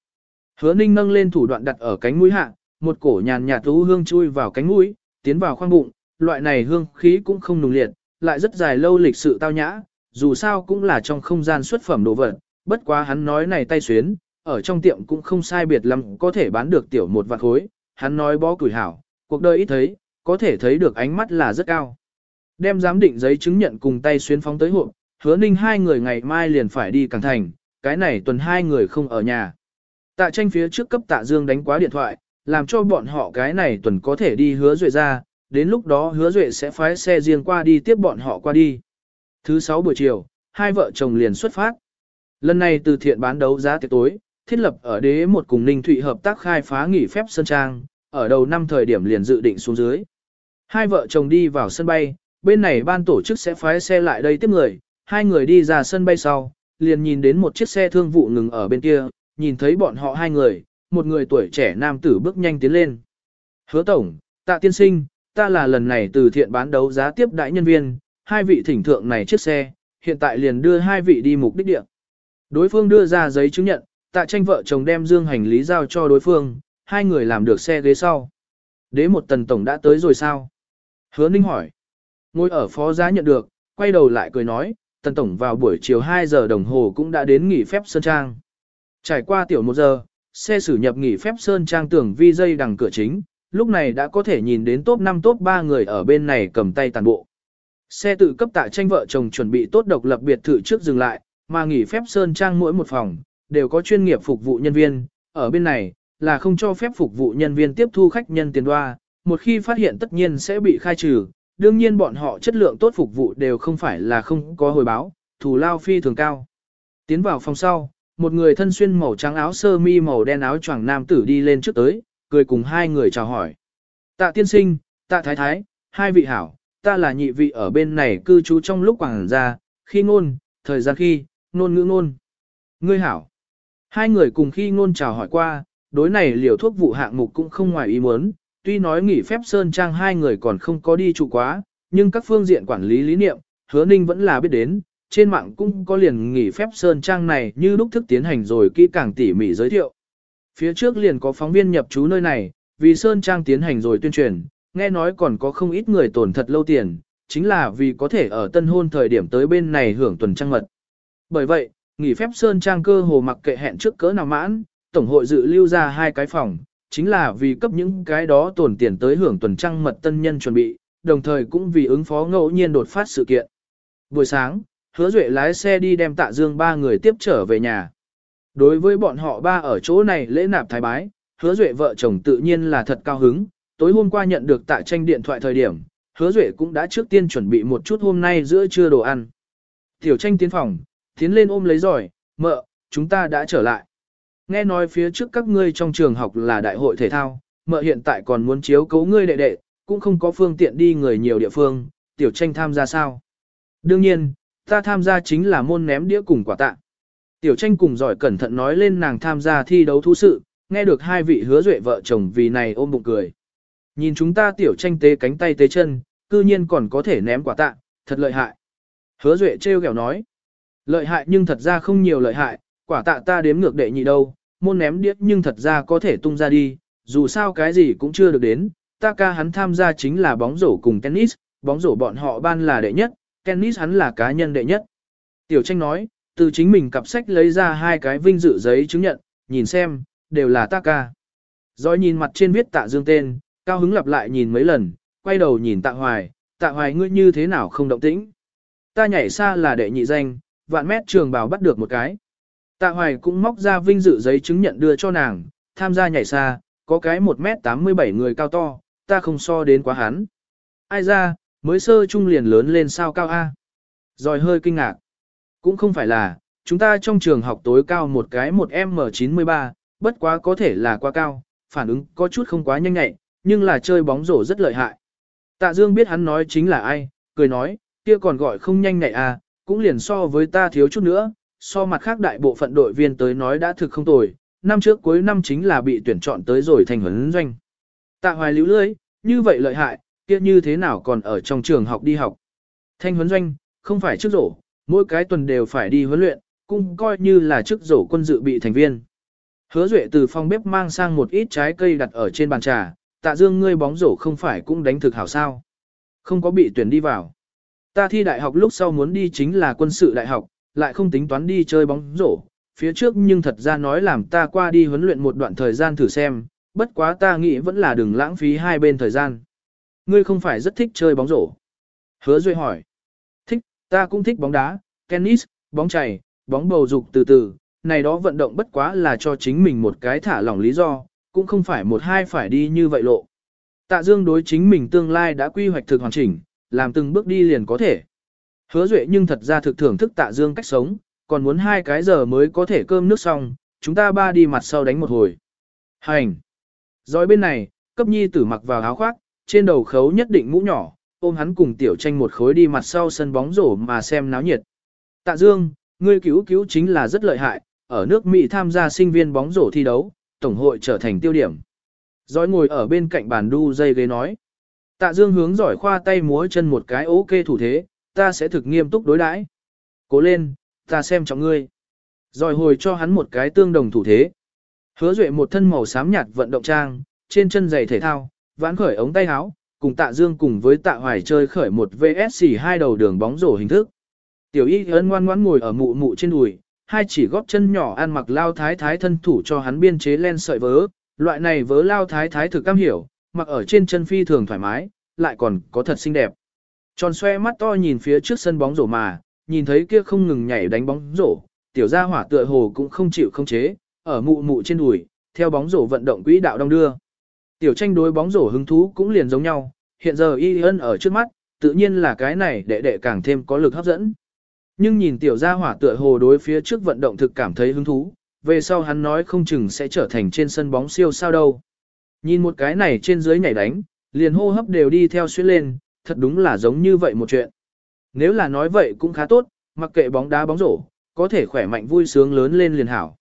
Hứa ninh nâng lên thủ đoạn đặt ở cánh mũi hạ, một cổ nhàn nhạt thú hương chui vào cánh mũi, tiến vào khoang bụng, loại này hương khí cũng không nùng liệt, lại rất dài lâu lịch sự tao nhã, dù sao cũng là trong không gian xuất phẩm đồ vật, bất quá hắn nói này tay xuyến, ở trong tiệm cũng không sai biệt lắm có thể bán được tiểu một vạn khối, hắn nói bó củi hảo, cuộc đời ít thấy, có thể thấy được ánh mắt là rất cao. Đem giám định giấy chứng nhận cùng tay xuyên phóng tới hộp, hứa ninh hai người ngày mai liền phải đi càng thành, cái này tuần hai người không ở nhà. Tạ tranh phía trước cấp tạ dương đánh quá điện thoại, làm cho bọn họ cái này tuần có thể đi hứa duệ ra, đến lúc đó hứa duệ sẽ phái xe riêng qua đi tiếp bọn họ qua đi. Thứ sáu buổi chiều, hai vợ chồng liền xuất phát. Lần này từ thiện bán đấu giá tiệc tối, thiết lập ở đế một cùng Ninh Thụy hợp tác khai phá nghỉ phép Sơn Trang, ở đầu năm thời điểm liền dự định xuống dưới. Hai vợ chồng đi vào sân bay, bên này ban tổ chức sẽ phái xe lại đây tiếp người, hai người đi ra sân bay sau, liền nhìn đến một chiếc xe thương vụ ngừng ở bên kia, nhìn thấy bọn họ hai người, một người tuổi trẻ nam tử bước nhanh tiến lên. Hứa tổng, tạ tiên sinh, ta là lần này từ thiện bán đấu giá tiếp đại nhân viên, hai vị thỉnh thượng này chiếc xe, hiện tại liền đưa hai vị đi mục đích địa. Đối phương đưa ra giấy chứng nhận, tạ tranh vợ chồng đem dương hành lý giao cho đối phương, hai người làm được xe ghế sau. Đế một tần tổng đã tới rồi sao? Hứa Ninh hỏi. Ngồi ở phó giá nhận được, quay đầu lại cười nói, tần tổng vào buổi chiều 2 giờ đồng hồ cũng đã đến nghỉ phép Sơn Trang. Trải qua tiểu 1 giờ, xe xử nhập nghỉ phép Sơn Trang tưởng vi dây đằng cửa chính, lúc này đã có thể nhìn đến top 5 top 3 người ở bên này cầm tay tàn bộ. Xe tự cấp tạ tranh vợ chồng chuẩn bị tốt độc lập biệt thự trước dừng lại, mà nghỉ phép Sơn Trang mỗi một phòng, đều có chuyên nghiệp phục vụ nhân viên, ở bên này, là không cho phép phục vụ nhân viên tiếp thu khách nhân tiền đoa, một khi phát hiện tất nhiên sẽ bị khai trừ, đương nhiên bọn họ chất lượng tốt phục vụ đều không phải là không có hồi báo, thù lao phi thường cao. Tiến vào phòng sau, một người thân xuyên màu trắng áo sơ mi màu đen áo choàng nam tử đi lên trước tới, cười cùng hai người chào hỏi. Tạ tiên sinh, tạ thái thái, hai vị hảo, ta là nhị vị ở bên này cư trú trong lúc quảng gia, khi ngôn, thời gian khi, ngôn ngữ ngôn. Ngươi hảo. Hai người cùng khi ngôn chào hỏi qua, đối này liều thuốc vụ hạng mục cũng không ngoài ý muốn, tuy nói nghỉ phép Sơn Trang hai người còn không có đi trụ quá, nhưng các phương diện quản lý lý niệm, hứa ninh vẫn là biết đến, trên mạng cũng có liền nghỉ phép Sơn Trang này như lúc thức tiến hành rồi kỹ càng tỉ mỉ giới thiệu. Phía trước liền có phóng viên nhập trú nơi này, vì Sơn Trang tiến hành rồi tuyên truyền, nghe nói còn có không ít người tổn thật lâu tiền, chính là vì có thể ở tân hôn thời điểm tới bên này hưởng tuần trăng mật. Bởi vậy, nghỉ phép Sơn Trang cơ hồ mặc kệ hẹn trước cỡ nào mãn, Tổng hội dự lưu ra hai cái phòng, chính là vì cấp những cái đó tổn tiền tới hưởng tuần trăng mật tân nhân chuẩn bị, đồng thời cũng vì ứng phó ngẫu nhiên đột phát sự kiện. Buổi sáng, hứa duệ lái xe đi đem tạ dương ba người tiếp trở về nhà. Đối với bọn họ ba ở chỗ này lễ nạp thái bái, hứa duệ vợ chồng tự nhiên là thật cao hứng, tối hôm qua nhận được tạ tranh điện thoại thời điểm, hứa duệ cũng đã trước tiên chuẩn bị một chút hôm nay giữa trưa đồ ăn. Tiểu tranh tiến phòng, tiến lên ôm lấy giỏi, mợ, chúng ta đã trở lại. Nghe nói phía trước các ngươi trong trường học là đại hội thể thao, mợ hiện tại còn muốn chiếu cấu ngươi đệ đệ, cũng không có phương tiện đi người nhiều địa phương, tiểu tranh tham gia sao? Đương nhiên, ta tham gia chính là môn ném đĩa cùng quả tạ. Tiểu tranh cùng giỏi cẩn thận nói lên nàng tham gia thi đấu thú sự, nghe được hai vị hứa duệ vợ chồng vì này ôm bụng cười. Nhìn chúng ta tiểu tranh tế cánh tay tế chân, cư nhiên còn có thể ném quả tạ, thật lợi hại. Hứa duệ trêu ghẹo nói. Lợi hại nhưng thật ra không nhiều lợi hại, quả tạ ta đếm ngược đệ nhị đâu, môn ném điếc nhưng thật ra có thể tung ra đi, dù sao cái gì cũng chưa được đến, ta ca hắn tham gia chính là bóng rổ cùng tennis, bóng rổ bọn họ ban là đệ nhất, tennis hắn là cá nhân đệ nhất. Tiểu tranh nói, từ chính mình cặp sách lấy ra hai cái vinh dự giấy chứng nhận, nhìn xem, đều là ta ca. Rồi nhìn mặt trên viết tạ dương tên, cao hứng lặp lại nhìn mấy lần, quay đầu nhìn tạ hoài, tạ hoài ngươi như thế nào không động tĩnh. Ta nhảy xa là đệ nhị danh, vạn mét trường bào bắt được một cái. Tạ hoài cũng móc ra vinh dự giấy chứng nhận đưa cho nàng, tham gia nhảy xa, có cái 1m87 người cao to, ta không so đến quá hắn. Ai ra, mới sơ trung liền lớn lên sao cao A. Rồi hơi kinh ngạc. Cũng không phải là, chúng ta trong trường học tối cao một cái 1M93, bất quá có thể là quá cao, phản ứng có chút không quá nhanh nhạy, nhưng là chơi bóng rổ rất lợi hại. Tạ Dương biết hắn nói chính là ai, cười nói, kia còn gọi không nhanh nhạy à, cũng liền so với ta thiếu chút nữa, so mặt khác đại bộ phận đội viên tới nói đã thực không tồi, năm trước cuối năm chính là bị tuyển chọn tới rồi thành huấn doanh. Tạ hoài lưu lưới, như vậy lợi hại, kia như thế nào còn ở trong trường học đi học. Thanh huấn doanh, không phải trước rổ, mỗi cái tuần đều phải đi huấn luyện, cũng coi như là trước rổ quân dự bị thành viên. Hứa Duệ từ phòng bếp mang sang một ít trái cây đặt ở trên bàn trà, tạ dương ngươi bóng rổ không phải cũng đánh thực hảo sao. Không có bị tuyển đi vào. Ta thi đại học lúc sau muốn đi chính là quân sự đại học, lại không tính toán đi chơi bóng rổ. Phía trước nhưng thật ra nói làm ta qua đi huấn luyện một đoạn thời gian thử xem, bất quá ta nghĩ vẫn là đừng lãng phí hai bên thời gian. Ngươi không phải rất thích chơi bóng rổ. Hứa Duệ hỏi. Thích, ta cũng thích bóng đá, tennis, bóng chày, bóng bầu dục từ từ, này đó vận động bất quá là cho chính mình một cái thả lỏng lý do, cũng không phải một hai phải đi như vậy lộ. Tạ Dương đối chính mình tương lai đã quy hoạch thực hoàn chỉnh, làm từng bước đi liền có thể. Hứa Duệ nhưng thật ra thực thưởng thức Tạ Dương cách sống, còn muốn hai cái giờ mới có thể cơm nước xong, chúng ta ba đi mặt sau đánh một hồi. Hành! Rồi bên này, cấp nhi tử mặc vào áo khoác, trên đầu khấu nhất định mũ nhỏ, ôm hắn cùng tiểu tranh một khối đi mặt sau sân bóng rổ mà xem náo nhiệt. Tạ Dương, ngươi cứu cứu chính là rất lợi hại, ở nước Mỹ tham gia sinh viên bóng rổ thi đấu, tổng hội trở thành tiêu điểm. Giỏi ngồi ở bên cạnh bàn đu dây ghế nói. Tạ Dương hướng giỏi khoa tay múa chân một cái ok thủ thế, ta sẽ thực nghiêm túc đối đãi. Cố lên, ta xem trọng ngươi. Rồi hồi cho hắn một cái tương đồng thủ thế. Hứa duệ một thân màu xám nhạt vận động trang, trên chân giày thể thao, vãn khởi ống tay áo, cùng tạ dương cùng với tạ hoài chơi khởi một VSC hai đầu đường bóng rổ hình thức. Tiểu y ấn ngoan ngoãn ngồi ở mụ mụ trên đùi, hai chỉ góp chân nhỏ ăn mặc lao thái thái thân thủ cho hắn biên chế len sợi vớ, loại này vớ lao thái thái thực cam hiểu, mặc ở trên chân phi thường thoải mái, lại còn có thật xinh đẹp. Tròn xoe mắt to nhìn phía trước sân bóng rổ mà, nhìn thấy kia không ngừng nhảy đánh bóng rổ, tiểu gia hỏa tựa hồ cũng không chịu không chế, ở mụ mụ trên đùi, theo bóng rổ vận động quỹ đạo đông đưa. Tiểu tranh đối bóng rổ hứng thú cũng liền giống nhau, hiện giờ y ân ở trước mắt, tự nhiên là cái này đệ đệ càng thêm có lực hấp dẫn. Nhưng nhìn tiểu gia hỏa tựa hồ đối phía trước vận động thực cảm thấy hứng thú, về sau hắn nói không chừng sẽ trở thành trên sân bóng siêu sao đâu. Nhìn một cái này trên dưới nhảy đánh, liền hô hấp đều đi theo xuyên lên, thật đúng là giống như vậy một chuyện. Nếu là nói vậy cũng khá tốt, mặc kệ bóng đá bóng rổ, có thể khỏe mạnh vui sướng lớn lên liền hảo.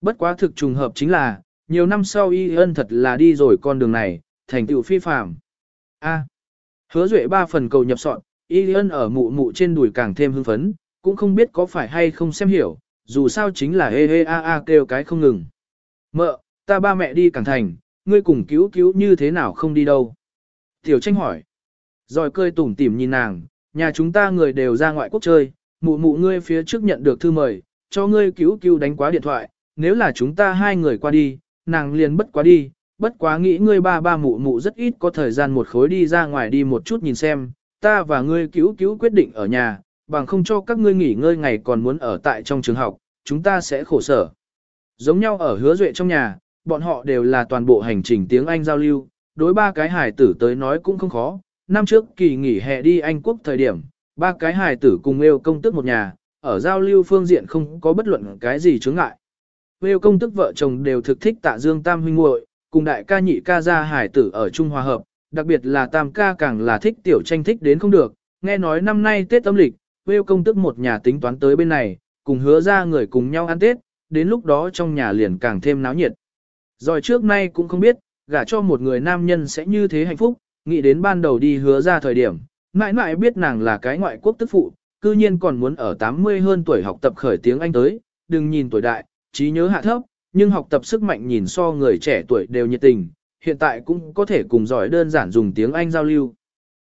Bất quá thực trùng hợp chính là, nhiều năm sau y ân thật là đi rồi con đường này, thành tựu phi phàm. A. hứa duệ ba phần cầu nhập soạn, y ân ở mụ mụ trên đùi càng thêm hưng phấn, cũng không biết có phải hay không xem hiểu, dù sao chính là hê hê a a kêu cái không ngừng. Mợ, ta ba mẹ đi cảng thành, ngươi cùng cứu cứu như thế nào không đi đâu? Tiểu tranh hỏi. Rồi cười tủm tỉm nhìn nàng, nhà chúng ta người đều ra ngoại quốc chơi, mụ mụ ngươi phía trước nhận được thư mời, cho ngươi cứu cứu đánh quá điện thoại, nếu là chúng ta hai người qua đi, nàng liền bất quá đi, bất quá nghĩ ngươi ba ba mụ mụ rất ít có thời gian một khối đi ra ngoài đi một chút nhìn xem, ta và ngươi cứu cứu quyết định ở nhà, bằng không cho các ngươi nghỉ ngơi ngày còn muốn ở tại trong trường học, chúng ta sẽ khổ sở. Giống nhau ở hứa duệ trong nhà, bọn họ đều là toàn bộ hành trình tiếng Anh giao lưu, đối ba cái hài tử tới nói cũng không khó. Năm trước kỳ nghỉ hè đi Anh quốc thời điểm, ba cái hài tử cùng yêu công tức một nhà, ở giao lưu phương diện không có bất luận cái gì chướng ngại. Yêu công tức vợ chồng đều thực thích tạ dương tam huynh muội cùng đại ca nhị ca gia hải tử ở Trung Hòa Hợp, đặc biệt là tam ca càng là thích tiểu tranh thích đến không được, nghe nói năm nay Tết âm lịch, yêu công tức một nhà tính toán tới bên này, cùng hứa ra người cùng nhau ăn Tết, đến lúc đó trong nhà liền càng thêm náo nhiệt. Rồi trước nay cũng không biết, gả cho một người nam nhân sẽ như thế hạnh phúc, nghĩ đến ban đầu đi hứa ra thời điểm, mãi mãi biết nàng là cái ngoại quốc tức phụ, cư nhiên còn muốn ở 80 hơn tuổi học tập khởi tiếng Anh tới, đừng nhìn tuổi đại, trí nhớ hạ thấp, nhưng học tập sức mạnh nhìn so người trẻ tuổi đều nhiệt tình, hiện tại cũng có thể cùng giỏi đơn giản dùng tiếng Anh giao lưu.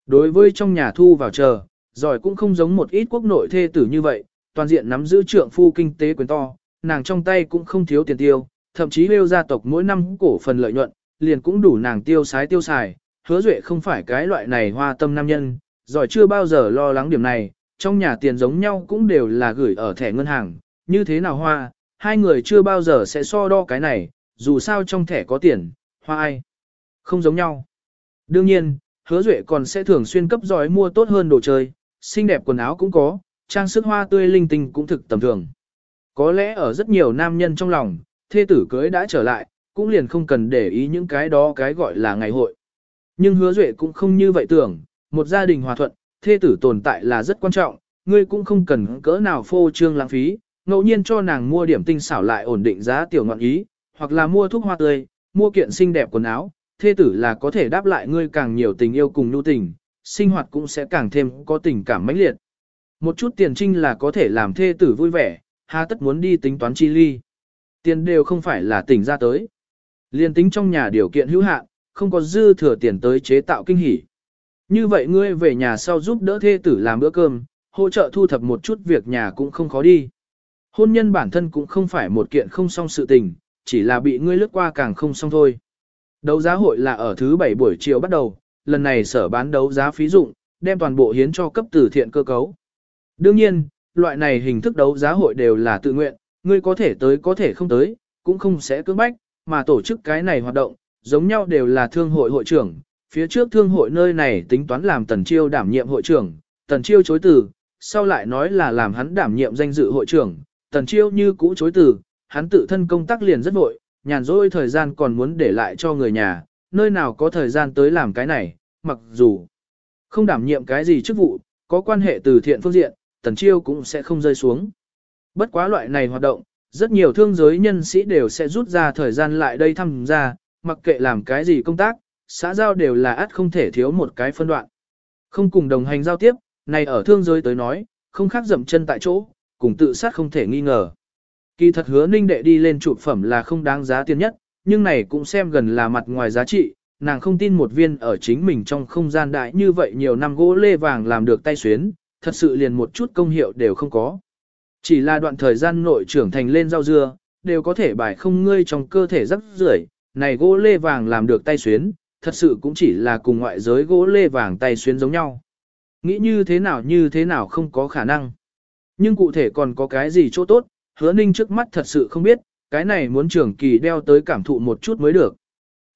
Đối với trong nhà thu vào chờ, giỏi cũng không giống một ít quốc nội thê tử như vậy, toàn diện nắm giữ trượng phu kinh tế quyền to, nàng trong tay cũng không thiếu tiền tiêu, thậm chí Bêu gia tộc mỗi năm cổ phần lợi nhuận, liền cũng đủ nàng tiêu sái tiêu xài, hứa duệ không phải cái loại này hoa tâm nam nhân, giỏi chưa bao giờ lo lắng điểm này, trong nhà tiền giống nhau cũng đều là gửi ở thẻ ngân hàng, như thế nào hoa, hai người chưa bao giờ sẽ so đo cái này, dù sao trong thẻ có tiền, hoa ai, không giống nhau. Đương nhiên, hứa duệ còn sẽ thường xuyên cấp giỏi mua tốt hơn đồ chơi, xinh đẹp quần áo cũng có, trang sức hoa tươi linh tinh cũng thực tầm thường. Có lẽ ở rất nhiều nam nhân trong lòng, thê tử cưới đã trở lại, cũng liền không cần để ý những cái đó cái gọi là ngày hội. Nhưng hứa duệ cũng không như vậy tưởng, một gia đình hòa thuận, thê tử tồn tại là rất quan trọng, ngươi cũng không cần cỡ nào phô trương lãng phí, ngẫu nhiên cho nàng mua điểm tinh xảo lại ổn định giá tiểu ngọn ý, hoặc là mua thuốc hoa tươi, mua kiện xinh đẹp quần áo, thê tử là có thể đáp lại ngươi càng nhiều tình yêu cùng nhu tình, sinh hoạt cũng sẽ càng thêm có tình cảm mãnh liệt. Một chút tiền trinh là có thể làm thê tử vui vẻ, hà tất muốn đi tính toán chi ly. Tiền đều không phải là tỉnh ra tới. Liên tính trong nhà điều kiện hữu hạn, không có dư thừa tiền tới chế tạo kinh hỉ. Như vậy ngươi về nhà sau giúp đỡ thê tử làm bữa cơm, hỗ trợ thu thập một chút việc nhà cũng không khó đi. Hôn nhân bản thân cũng không phải một kiện không xong sự tình, chỉ là bị ngươi lướt qua càng không xong thôi. Đấu giá hội là ở thứ bảy buổi chiều bắt đầu, lần này sở bán đấu giá phí dụng, đem toàn bộ hiến cho cấp từ thiện cơ cấu. Đương nhiên, loại này hình thức đấu giá hội đều là tự nguyện, ngươi có thể tới có thể không tới, cũng không sẽ cưỡng bách, mà tổ chức cái này hoạt động, giống nhau đều là thương hội hội trưởng. Phía trước thương hội nơi này tính toán làm Tần Chiêu đảm nhiệm hội trưởng, Tần Chiêu chối từ, sau lại nói là làm hắn đảm nhiệm danh dự hội trưởng, Tần Chiêu như cũ chối từ, hắn tự thân công tác liền rất vội, nhàn rỗi thời gian còn muốn để lại cho người nhà, nơi nào có thời gian tới làm cái này, mặc dù không đảm nhiệm cái gì chức vụ, có quan hệ từ thiện phương diện, Tần Chiêu cũng sẽ không rơi xuống. Bất quá loại này hoạt động, rất nhiều thương giới nhân sĩ đều sẽ rút ra thời gian lại đây tham gia, mặc kệ làm cái gì công tác, xã giao đều là ắt không thể thiếu một cái phân đoạn. Không cùng đồng hành giao tiếp, này ở thương giới tới nói, không khác dậm chân tại chỗ, cùng tự sát không thể nghi ngờ. Kỳ thật hứa ninh đệ đi lên chụp phẩm là không đáng giá tiền nhất, nhưng này cũng xem gần là mặt ngoài giá trị, nàng không tin một viên ở chính mình trong không gian đại như vậy nhiều năm gỗ lê vàng làm được tay xuyến, thật sự liền một chút công hiệu đều không có. Chỉ là đoạn thời gian nội trưởng thành lên rau dưa, đều có thể bài không ngươi trong cơ thể rất rưởi này gỗ lê vàng làm được tay xuyến, thật sự cũng chỉ là cùng ngoại giới gỗ lê vàng tay xuyến giống nhau. Nghĩ như thế nào như thế nào không có khả năng. Nhưng cụ thể còn có cái gì chỗ tốt, hứa ninh trước mắt thật sự không biết, cái này muốn trưởng kỳ đeo tới cảm thụ một chút mới được.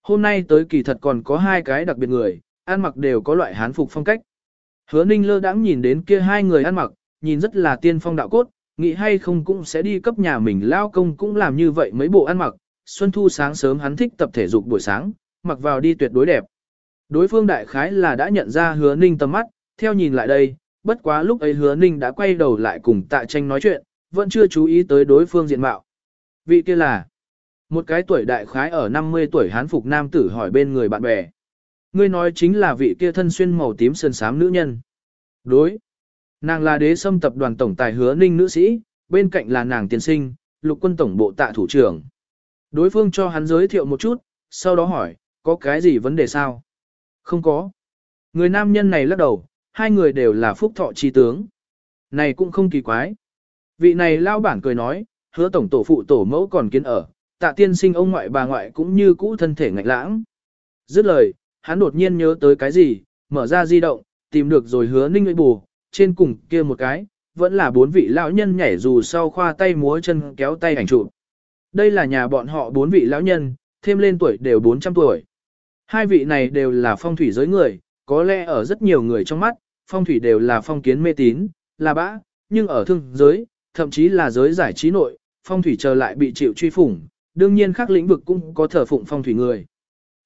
Hôm nay tới kỳ thật còn có hai cái đặc biệt người, ăn mặc đều có loại hán phục phong cách. Hứa ninh lơ đãng nhìn đến kia hai người ăn mặc, nhìn rất là tiên phong đạo cốt, nghĩ hay không cũng sẽ đi cấp nhà mình lao công cũng làm như vậy mấy bộ ăn mặc. Xuân Thu sáng sớm hắn thích tập thể dục buổi sáng, mặc vào đi tuyệt đối đẹp. Đối phương đại khái là đã nhận ra hứa ninh tầm mắt, theo nhìn lại đây, bất quá lúc ấy hứa ninh đã quay đầu lại cùng tạ tranh nói chuyện, vẫn chưa chú ý tới đối phương diện mạo. Vị kia là một cái tuổi đại khái ở 50 tuổi hán phục nam tử hỏi bên người bạn bè. Ngươi nói chính là vị kia thân xuyên màu tím sơn sám nữ nhân. Đối. Nàng là đế sâm tập đoàn tổng tài hứa ninh nữ sĩ, bên cạnh là nàng tiên sinh, lục quân tổng bộ tạ thủ trưởng. Đối phương cho hắn giới thiệu một chút, sau đó hỏi, có cái gì vấn đề sao? Không có. Người nam nhân này lắc đầu, hai người đều là phúc thọ chi tướng. Này cũng không kỳ quái. Vị này lao bản cười nói, hứa tổng tổ phụ tổ mẫu còn kiến ở, tạ tiên sinh ông ngoại bà ngoại cũng như cũ thân thể ngạch lãng. Dứt lời, hắn đột nhiên nhớ tới cái gì, mở ra di động, tìm được rồi hứa ninh ấy bù, trên cùng kia một cái, vẫn là bốn vị lão nhân nhảy dù sau khoa tay múa chân kéo tay ảnh chụp. Đây là nhà bọn họ bốn vị lão nhân, thêm lên tuổi đều 400 tuổi. Hai vị này đều là phong thủy giới người, có lẽ ở rất nhiều người trong mắt, phong thủy đều là phong kiến mê tín, là bã, nhưng ở thương giới, thậm chí là giới giải trí nội, phong thủy trở lại bị chịu truy phủng, đương nhiên các lĩnh vực cũng có thờ phụng phong thủy người.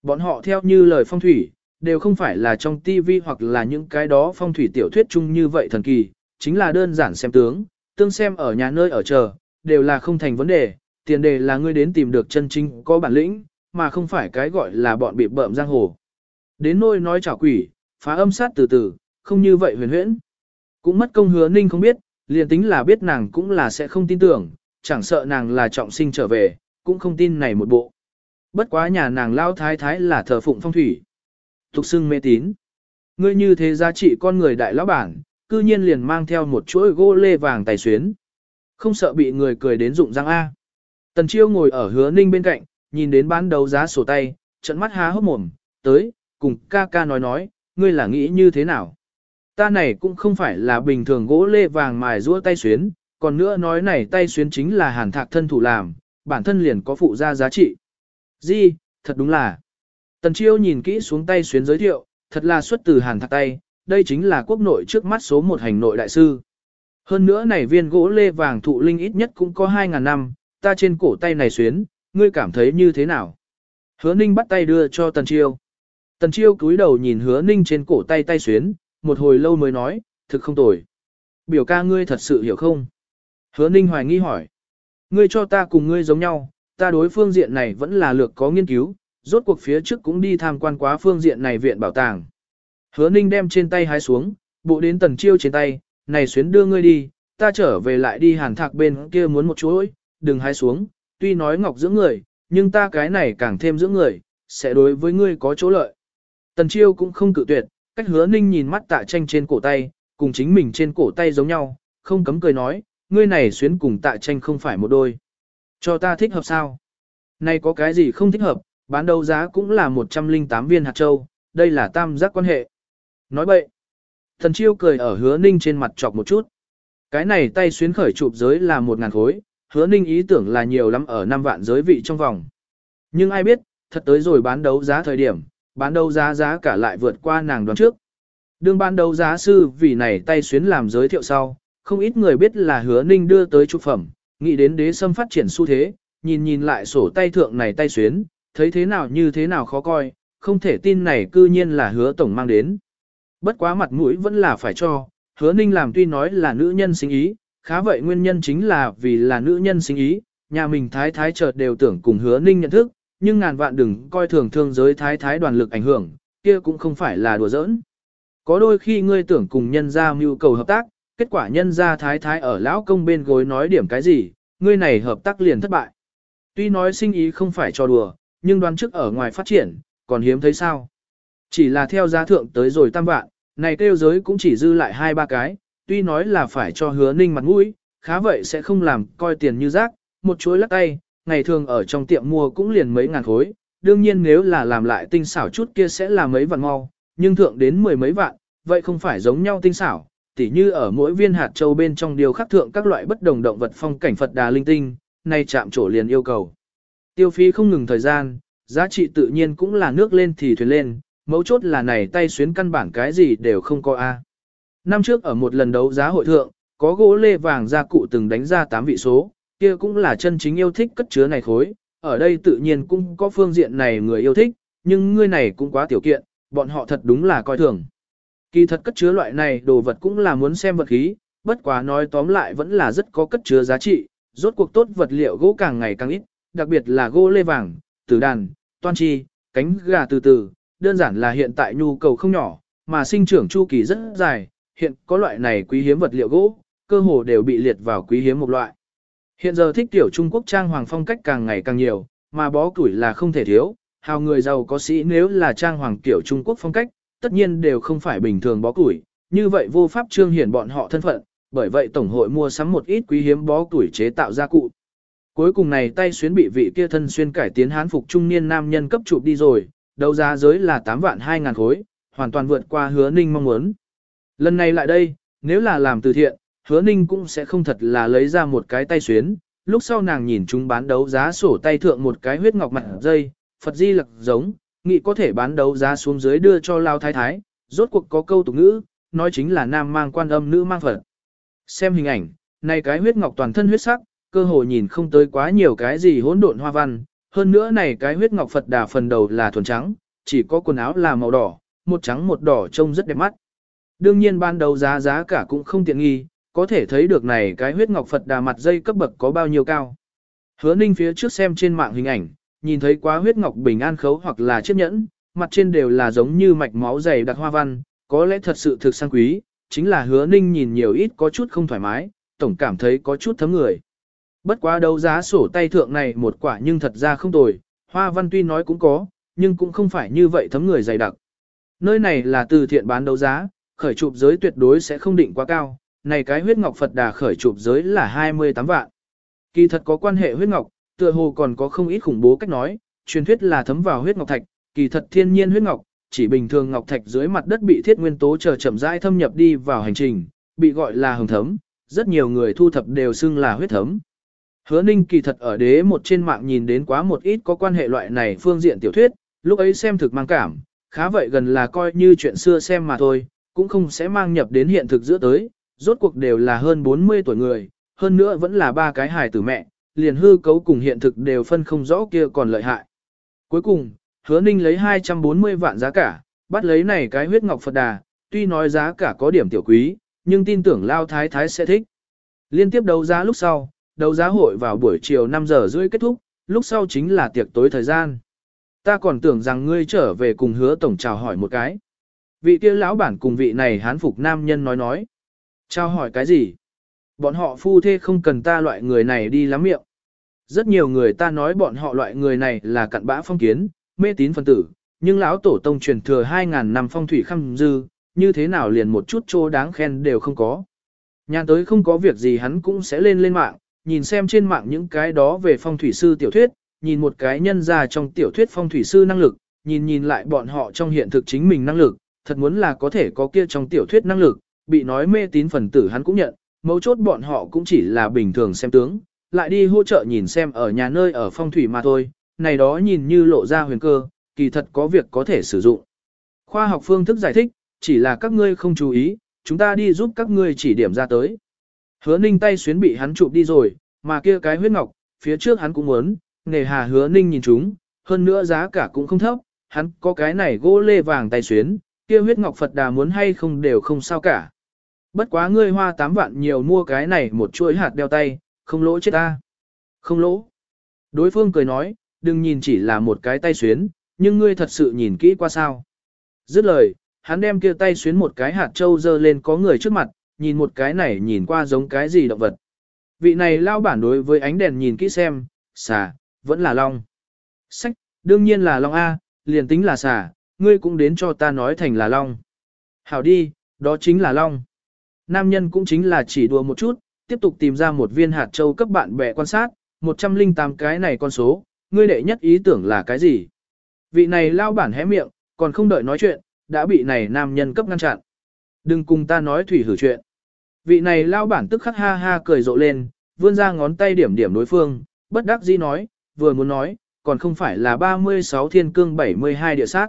Bọn họ theo như lời phong thủy, đều không phải là trong TV hoặc là những cái đó phong thủy tiểu thuyết chung như vậy thần kỳ, chính là đơn giản xem tướng, tương xem ở nhà nơi ở chờ, đều là không thành vấn đề, tiền đề là ngươi đến tìm được chân chính có bản lĩnh, mà không phải cái gọi là bọn bị bợm giang hồ. Đến nôi nói trả quỷ, phá âm sát từ từ, không như vậy huyền huyễn. Cũng mất công hứa ninh không biết, liền tính là biết nàng cũng là sẽ không tin tưởng, chẳng sợ nàng là trọng sinh trở về, cũng không tin này một bộ. Bất quá nhà nàng lao thái thái là thờ phụng phong thủy. Tục xưng mê tín. Ngươi như thế giá trị con người đại lão bản, cư nhiên liền mang theo một chuỗi gỗ lê vàng tài xuyến. Không sợ bị người cười đến rụng răng A. Tần chiêu ngồi ở hứa ninh bên cạnh, nhìn đến bán đấu giá sổ tay, trận mắt há hốc mồm, tới, cùng ca ca nói nói, ngươi là nghĩ như thế nào? Ta này cũng không phải là bình thường gỗ lê vàng mài rũa tay xuyến, còn nữa nói này tay xuyến chính là hàn thạc thân thủ làm, bản thân liền có phụ ra giá trị. Di, thật đúng là. Tần Chiêu nhìn kỹ xuống tay xuyến giới thiệu, thật là xuất từ hàn thạc tay, đây chính là quốc nội trước mắt số một hành nội đại sư. Hơn nữa này viên gỗ lê vàng thụ linh ít nhất cũng có 2.000 năm, ta trên cổ tay này xuyến, ngươi cảm thấy như thế nào? Hứa Ninh bắt tay đưa cho Tần Chiêu. Tần Chiêu cúi đầu nhìn Hứa Ninh trên cổ tay tay xuyến, một hồi lâu mới nói, thực không tồi. Biểu ca ngươi thật sự hiểu không? Hứa ninh hoài nghi hỏi. Ngươi cho ta cùng ngươi giống nhau, ta đối phương diện này vẫn là lược có nghiên cứu, rốt cuộc phía trước cũng đi tham quan quá phương diện này viện bảo tàng. Hứa ninh đem trên tay hái xuống, bộ đến tần chiêu trên tay, này xuyến đưa ngươi đi, ta trở về lại đi hàn thạc bên kia muốn một chuỗi, đừng hái xuống, tuy nói ngọc dưỡng người, nhưng ta cái này càng thêm dưỡng người, sẽ đối với ngươi có chỗ lợi. Tần chiêu cũng không cự tuyệt, cách hứa ninh nhìn mắt tạ tranh trên cổ tay, cùng chính mình trên cổ tay giống nhau, không cấm cười nói, ngươi này xuyến cùng tạ tranh không phải một đôi. Cho ta thích hợp sao? Này có cái gì không thích hợp, bán đấu giá cũng là 108 viên hạt châu, đây là tam giác quan hệ. Nói bậy. Thần chiêu cười ở hứa ninh trên mặt chọc một chút. Cái này tay xuyến khởi chụp giới là 1.000 khối, hứa ninh ý tưởng là nhiều lắm ở 5 vạn giới vị trong vòng. Nhưng ai biết, thật tới rồi bán đấu giá thời điểm, bán đấu giá giá cả lại vượt qua nàng đoán trước. Đương bán đấu giá sư vì này tay xuyến làm giới thiệu sau, không ít người biết là hứa ninh đưa tới trục phẩm, nghĩ đến đế sâm phát triển xu thế, nhìn nhìn lại sổ tay thượng này tay xuyến, thấy thế nào như thế nào khó coi, không thể tin này cư nhiên là hứa tổng mang đến. Bất quá mặt mũi vẫn là phải cho, hứa ninh làm tuy nói là nữ nhân sinh ý, khá vậy nguyên nhân chính là vì là nữ nhân sinh ý, nhà mình thái thái chợt đều tưởng cùng hứa ninh nhận thức, nhưng ngàn vạn đừng coi thường thương giới thái thái đoàn lực ảnh hưởng, kia cũng không phải là đùa giỡn. Có đôi khi ngươi tưởng cùng nhân gia mưu cầu hợp tác, kết quả nhân gia thái thái ở lão công bên gối nói điểm cái gì, ngươi này hợp tác liền thất bại. Tuy nói sinh ý không phải cho đùa, nhưng đoán trước ở ngoài phát triển, còn hiếm thấy sao. Chỉ là theo giá thượng tới rồi tam vạn, này kêu giới cũng chỉ dư lại hai ba cái, tuy nói là phải cho hứa ninh mặt mũi, khá vậy sẽ không làm coi tiền như rác, một chuỗi lắc tay, ngày thường ở trong tiệm mua cũng liền mấy ngàn khối, đương nhiên nếu là làm lại tinh xảo chút kia sẽ là mấy vạn mau, nhưng thượng đến mười mấy vạn, vậy không phải giống nhau tinh xảo, tỉ như ở mỗi viên hạt châu bên trong điều khắc thượng các loại bất đồng động vật phong cảnh Phật đà linh tinh, nay chạm trổ liền yêu cầu. Tiêu phí không ngừng thời gian, giá trị tự nhiên cũng là nước lên thì thuyền lên, mấu chốt là này tay xuyến căn bản cái gì đều không có A. Năm trước ở một lần đấu giá hội thượng, có gỗ lê vàng gia cụ từng đánh ra 8 vị số, kia cũng là chân chính yêu thích cất chứa này khối, ở đây tự nhiên cũng có phương diện này người yêu thích, nhưng ngươi này cũng quá tiểu kiện, bọn họ thật đúng là coi thường. Kỳ thật cất chứa loại này đồ vật cũng là muốn xem vật khí, bất quá nói tóm lại vẫn là rất có cất chứa giá trị, rốt cuộc tốt vật liệu gỗ càng ngày càng ít, đặc biệt là gỗ lê vàng, tử đàn, toan chi, cánh gà từ từ, đơn giản là hiện tại nhu cầu không nhỏ, mà sinh trưởng chu kỳ rất dài, hiện có loại này quý hiếm vật liệu gỗ, cơ hồ đều bị liệt vào quý hiếm một loại. Hiện giờ thích tiểu Trung Quốc trang hoàng phong cách càng ngày càng nhiều, mà bó củi là không thể thiếu, hào người giàu có sĩ nếu là trang hoàng kiểu Trung Quốc phong cách, tất nhiên đều không phải bình thường bó củi, như vậy vô pháp trương hiển bọn họ thân phận, bởi vậy tổng hội mua sắm một ít quý hiếm bó củi chế tạo gia cụ. Cuối cùng này tay xuyến bị vị kia thân xuyên cải tiến hán phục trung niên nam nhân cấp chụp đi rồi, đấu giá giới là 8 vạn 2 ngàn khối, hoàn toàn vượt qua hứa ninh mong muốn. Lần này lại đây, nếu là làm từ thiện, hứa ninh cũng sẽ không thật là lấy ra một cái tay xuyến, lúc sau nàng nhìn chúng bán đấu giá sổ tay thượng một cái huyết ngọc mặt dây, Phật di lặc giống, nghĩ có thể bán đấu giá xuống dưới đưa cho lao thái thái, rốt cuộc có câu tục ngữ, nói chính là nam mang quan âm nữ mang Phật. Xem hình ảnh, này cái huyết ngọc toàn thân huyết sắc, cơ hồ nhìn không tới quá nhiều cái gì hỗn độn hoa văn, hơn nữa này cái huyết ngọc Phật đà phần đầu là thuần trắng, chỉ có quần áo là màu đỏ, một trắng một đỏ trông rất đẹp mắt. Đương nhiên ban đầu giá giá cả cũng không tiện nghi, có thể thấy được này cái huyết ngọc Phật đà mặt dây cấp bậc có bao nhiêu cao. Hứa ninh phía trước xem trên mạng hình ảnh, nhìn thấy quá huyết ngọc bình an khấu hoặc là chiếc nhẫn, mặt trên đều là giống như mạch máu dày đặc hoa văn, có lẽ thật sự thực sang quý, chính là hứa ninh nhìn nhiều ít có chút không thoải mái, tổng cảm thấy có chút thấm người. Bất quá đấu giá sổ tay thượng này một quả nhưng thật ra không tồi, hoa văn tuy nói cũng có, nhưng cũng không phải như vậy thấm người dày đặc. Nơi này là từ thiện bán đấu giá, khởi chụp giới tuyệt đối sẽ không định quá cao, này cái huyết ngọc Phật đà khởi chụp giới là 28 vạn. Kỳ thật có quan hệ huyết ngọc, tựa hồ còn có không ít khủng bố cách nói, truyền thuyết là thấm vào huyết ngọc thạch, kỳ thật thiên nhiên huyết ngọc, chỉ bình thường ngọc thạch dưới mặt đất bị thiết nguyên tố chờ chậm rãi thâm nhập đi vào hành trình, bị gọi là hồng thấm, rất nhiều người thu thập đều xưng là huyết thấm. Hứa Ninh kỳ thật ở đế một trên mạng nhìn đến quá một ít có quan hệ loại này phương diện tiểu thuyết, lúc ấy xem thực mang cảm, khá vậy gần là coi như chuyện xưa xem mà thôi, cũng không sẽ mang nhập đến hiện thực giữa tới, rốt cuộc đều là hơn 40 tuổi người, hơn nữa vẫn là ba cái hài tử mẹ, liền hư cấu cùng hiện thực đều phân không rõ kia còn lợi hại. Cuối cùng, hứa ninh lấy 240 vạn giá cả, bắt lấy này cái huyết ngọc Phật đà, tuy nói giá cả có điểm tiểu quý, nhưng tin tưởng Lao Thái Thái sẽ thích. Liên tiếp đấu giá lúc sau, đấu giá hội vào buổi chiều 5 giờ rưỡi kết thúc, lúc sau chính là tiệc tối thời gian. Ta còn tưởng rằng ngươi trở về cùng hứa tổng chào hỏi một cái. Vị kia lão bản cùng vị này hán phục nam nhân nói nói. Chào hỏi cái gì? Bọn họ phu thê không cần ta loại người này đi lắm miệng. Rất nhiều người ta nói bọn họ loại người này là cặn bã phong kiến, mê tín phân tử, nhưng lão tổ tông truyền thừa 2.000 năm phong thủy khăm dư, như thế nào liền một chút chỗ đáng khen đều không có. Nhàn tới không có việc gì hắn cũng sẽ lên lên mạng, nhìn xem trên mạng những cái đó về phong thủy sư tiểu thuyết, nhìn một cái nhân ra trong tiểu thuyết phong thủy sư năng lực, nhìn nhìn lại bọn họ trong hiện thực chính mình năng lực, thật muốn là có thể có kia trong tiểu thuyết năng lực, bị nói mê tín phần tử hắn cũng nhận, mấu chốt bọn họ cũng chỉ là bình thường xem tướng, lại đi hỗ trợ nhìn xem ở nhà nơi ở phong thủy mà thôi, này đó nhìn như lộ ra huyền cơ, kỳ thật có việc có thể sử dụng. Khoa học phương thức giải thích, chỉ là các ngươi không chú ý, chúng ta đi giúp các ngươi chỉ điểm ra tới. Hứa ninh tay xuyến bị hắn chụp đi rồi, mà kia cái huyết ngọc, phía trước hắn cũng muốn, nề hà hứa ninh nhìn chúng, hơn nữa giá cả cũng không thấp, hắn có cái này gỗ lê vàng tay xuyến, kia huyết ngọc Phật đà muốn hay không đều không sao cả. Bất quá ngươi hoa tám vạn nhiều mua cái này một chuỗi hạt đeo tay, không lỗ chết ta. Không lỗ. Đối phương cười nói, đừng nhìn chỉ là một cái tay xuyến, nhưng ngươi thật sự nhìn kỹ qua sao. Dứt lời, hắn đem kia tay xuyến một cái hạt trâu dơ lên có người trước mặt, nhìn một cái này nhìn qua giống cái gì động vật. Vị này lao bản đối với ánh đèn nhìn kỹ xem, xà, vẫn là long. Sách, đương nhiên là long A, liền tính là xà, ngươi cũng đến cho ta nói thành là long. Hảo đi, đó chính là long. Nam nhân cũng chính là chỉ đùa một chút, tiếp tục tìm ra một viên hạt châu cấp bạn bè quan sát, 108 cái này con số, ngươi đệ nhất ý tưởng là cái gì? Vị này lao bản hé miệng, còn không đợi nói chuyện, đã bị này nam nhân cấp ngăn chặn. Đừng cùng ta nói thủy hử chuyện. Vị này lao bản tức khắc ha ha cười rộ lên, vươn ra ngón tay điểm điểm đối phương, bất đắc dĩ nói, vừa muốn nói, còn không phải là 36 thiên cương 72 địa sát.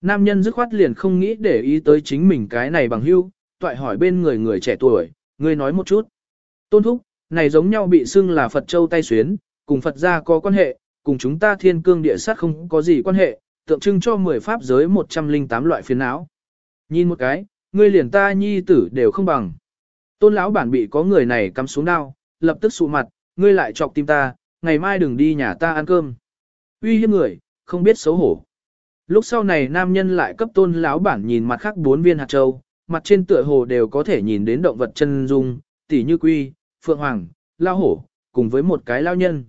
Nam nhân dứt khoát liền không nghĩ để ý tới chính mình cái này bằng hưu, toại hỏi bên người người trẻ tuổi, người nói một chút. Tôn thúc, này giống nhau bị xưng là Phật Châu tay xuyến, cùng Phật gia có quan hệ, cùng chúng ta thiên cương địa sát không có gì quan hệ, tượng trưng cho 10 pháp giới 108 loại phiền não. Nhìn một cái, ngươi liền ta nhi tử đều không bằng. Tôn lão bản bị có người này cắm xuống đao, lập tức sụ mặt, ngươi lại chọc tim ta, ngày mai đừng đi nhà ta ăn cơm. Uy hiếp người, không biết xấu hổ. Lúc sau này nam nhân lại cấp tôn lão bản nhìn mặt khác bốn viên hạt châu, mặt trên tựa hồ đều có thể nhìn đến động vật chân dung, tỉ như quy, phượng hoàng, lao hổ, cùng với một cái lao nhân.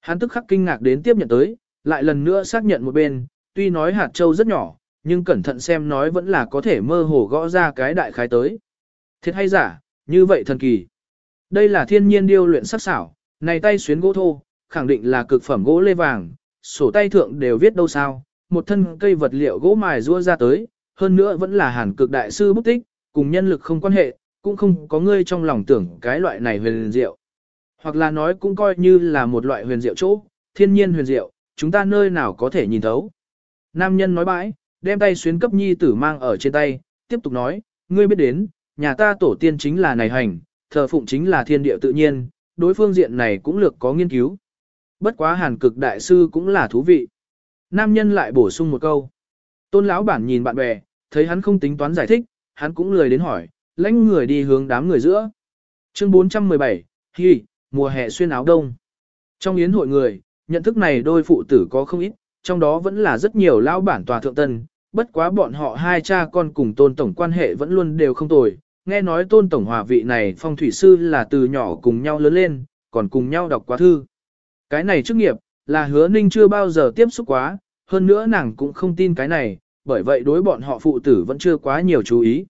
Hắn tức khắc kinh ngạc đến tiếp nhận tới, lại lần nữa xác nhận một bên, tuy nói hạt châu rất nhỏ, nhưng cẩn thận xem nói vẫn là có thể mơ hồ gõ ra cái đại khái tới. Thiệt hay giả, như vậy thần kỳ. Đây là thiên nhiên điêu luyện sắc xảo, này tay xuyến gỗ thô, khẳng định là cực phẩm gỗ lê vàng, sổ tay thượng đều viết đâu sao, một thân cây vật liệu gỗ mài rua ra tới, hơn nữa vẫn là hàn cực đại sư bút tích, cùng nhân lực không quan hệ, cũng không có ngươi trong lòng tưởng cái loại này huyền diệu. Hoặc là nói cũng coi như là một loại huyền diệu chỗ, thiên nhiên huyền diệu, chúng ta nơi nào có thể nhìn thấu. Nam nhân nói bãi, đem tay xuyến cấp nhi tử mang ở trên tay, tiếp tục nói, ngươi biết đến, nhà ta tổ tiên chính là này hành, thờ phụng chính là thiên địa tự nhiên, đối phương diện này cũng lược có nghiên cứu. Bất quá hàn cực đại sư cũng là thú vị. Nam nhân lại bổ sung một câu. Tôn lão bản nhìn bạn bè, thấy hắn không tính toán giải thích, hắn cũng lười đến hỏi, lãnh người đi hướng đám người giữa. Chương 417, Hi, mùa hè xuyên áo đông. Trong yến hội người, nhận thức này đôi phụ tử có không ít, trong đó vẫn là rất nhiều lão bản tòa thượng tân, bất quá bọn họ hai cha con cùng tôn tổng quan hệ vẫn luôn đều không tồi. Nghe nói tôn tổng hòa vị này phong thủy sư là từ nhỏ cùng nhau lớn lên, còn cùng nhau đọc quá thư. Cái này chức nghiệp, là hứa ninh chưa bao giờ tiếp xúc quá, hơn nữa nàng cũng không tin cái này, bởi vậy đối bọn họ phụ tử vẫn chưa quá nhiều chú ý.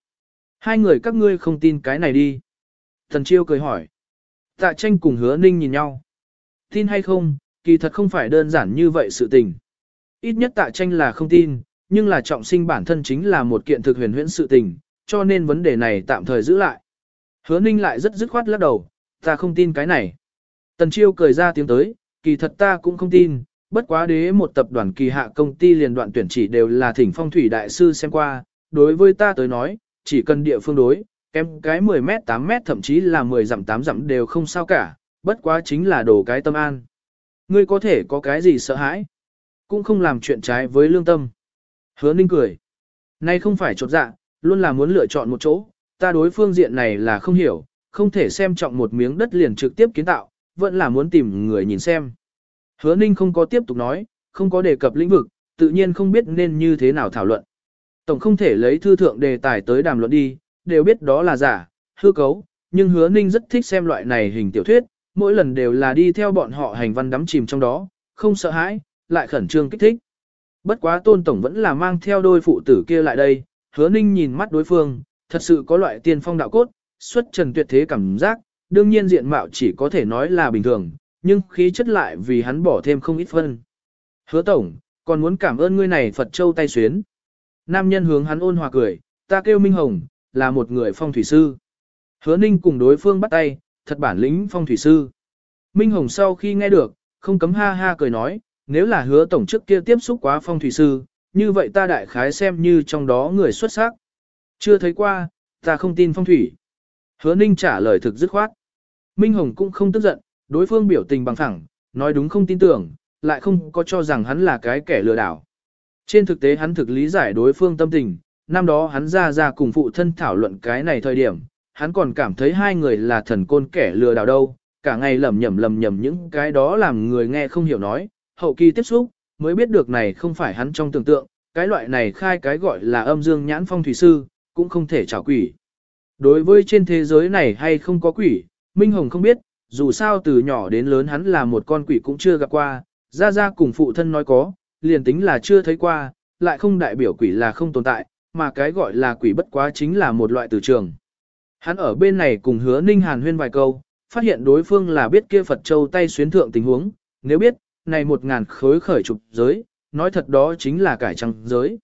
Hai người các ngươi không tin cái này đi. Thần chiêu cười hỏi. Tạ tranh cùng hứa ninh nhìn nhau. Tin hay không, kỳ thật không phải đơn giản như vậy sự tình. Ít nhất tạ tranh là không tin, nhưng là trọng sinh bản thân chính là một kiện thực huyền huyễn sự tình, cho nên vấn đề này tạm thời giữ lại. Hứa ninh lại rất dứt khoát lắc đầu, ta không tin cái này. Tần chiêu cười ra tiếng tới, kỳ thật ta cũng không tin, bất quá đế một tập đoàn kỳ hạ công ty liền đoạn tuyển chỉ đều là thỉnh phong thủy đại sư xem qua, đối với ta tới nói, chỉ cần địa phương đối, kém cái 10 mét 8 mét thậm chí là 10 dặm 8 dặm đều không sao cả, bất quá chính là đồ cái tâm an. Ngươi có thể có cái gì sợ hãi, cũng không làm chuyện trái với lương tâm. Hứa ninh cười. Nay không phải chột dạ, luôn là muốn lựa chọn một chỗ, ta đối phương diện này là không hiểu, không thể xem trọng một miếng đất liền trực tiếp kiến tạo, vẫn là muốn tìm người nhìn xem. Hứa Ninh không có tiếp tục nói, không có đề cập lĩnh vực, tự nhiên không biết nên như thế nào thảo luận. Tổng không thể lấy thư thượng đề tài tới đàm luận đi, đều biết đó là giả, hư cấu, nhưng hứa Ninh rất thích xem loại này hình tiểu thuyết, mỗi lần đều là đi theo bọn họ hành văn đắm chìm trong đó, không sợ hãi, lại khẩn trương kích thích. Bất quá tôn tổng vẫn là mang theo đôi phụ tử kia lại đây, hứa ninh nhìn mắt đối phương, thật sự có loại tiên phong đạo cốt, xuất trần tuyệt thế cảm giác, đương nhiên diện mạo chỉ có thể nói là bình thường, nhưng khí chất lại vì hắn bỏ thêm không ít phân. Hứa tổng, còn muốn cảm ơn ngươi này Phật Châu tay xuyến. Nam nhân hướng hắn ôn hòa cười, ta kêu Minh Hồng, là một người phong thủy sư. Hứa ninh cùng đối phương bắt tay, thật bản lĩnh phong thủy sư. Minh Hồng sau khi nghe được, không cấm ha ha cười nói, nếu là hứa tổng trước kia tiếp xúc quá phong thủy sư, như vậy ta đại khái xem như trong đó người xuất sắc. Chưa thấy qua, ta không tin phong thủy. Hứa Ninh trả lời thực dứt khoát. Minh Hồng cũng không tức giận, đối phương biểu tình bằng thẳng, nói đúng không tin tưởng, lại không có cho rằng hắn là cái kẻ lừa đảo. Trên thực tế hắn thực lý giải đối phương tâm tình, năm đó hắn ra ra cùng phụ thân thảo luận cái này thời điểm, hắn còn cảm thấy hai người là thần côn kẻ lừa đảo đâu, cả ngày lầm nhầm lầm nhầm những cái đó làm người nghe không hiểu nói, hậu kỳ tiếp xúc, mới biết được này không phải hắn trong tưởng tượng, cái loại này khai cái gọi là âm dương nhãn phong thủy sư, cũng không thể trả quỷ. Đối với trên thế giới này hay không có quỷ, Minh Hồng không biết, dù sao từ nhỏ đến lớn hắn là một con quỷ cũng chưa gặp qua, ra ra cùng phụ thân nói có, liền tính là chưa thấy qua, lại không đại biểu quỷ là không tồn tại, mà cái gọi là quỷ bất quá chính là một loại từ trường. Hắn ở bên này cùng hứa Ninh Hàn huyên vài câu, phát hiện đối phương là biết kia Phật Châu tay xuyến thượng tình huống, nếu biết, này một ngàn khối khởi trục giới, nói thật đó chính là cải trăng giới.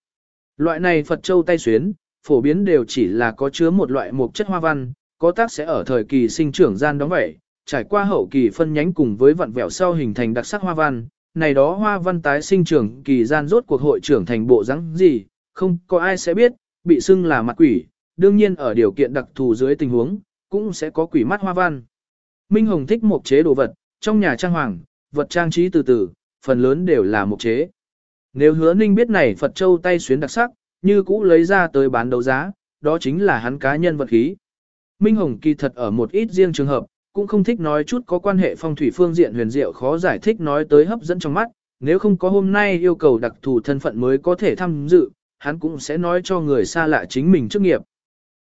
Loại này Phật Châu tay xuyến, phổ biến đều chỉ là có chứa một loại mục chất hoa văn, có tác sẽ ở thời kỳ sinh trưởng gian đóng vậy, trải qua hậu kỳ phân nhánh cùng với vận vẹo sau hình thành đặc sắc hoa văn, này đó hoa văn tái sinh trưởng kỳ gian rốt cuộc hội trưởng thành bộ rắn gì, không có ai sẽ biết, bị xưng là mặt quỷ, đương nhiên ở điều kiện đặc thù dưới tình huống, cũng sẽ có quỷ mắt hoa văn. Minh Hồng thích một chế đồ vật, trong nhà trang hoàng, vật trang trí từ từ, phần lớn đều là mục chế. Nếu hứa ninh biết này Phật Châu tay xuyến đặc sắc, như cũ lấy ra tới bán đấu giá, đó chính là hắn cá nhân vật khí. Minh Hồng kỳ thật ở một ít riêng trường hợp, cũng không thích nói chút có quan hệ phong thủy phương diện huyền diệu khó giải thích nói tới hấp dẫn trong mắt, nếu không có hôm nay yêu cầu đặc thù thân phận mới có thể tham dự, hắn cũng sẽ nói cho người xa lạ chính mình trước nghiệp.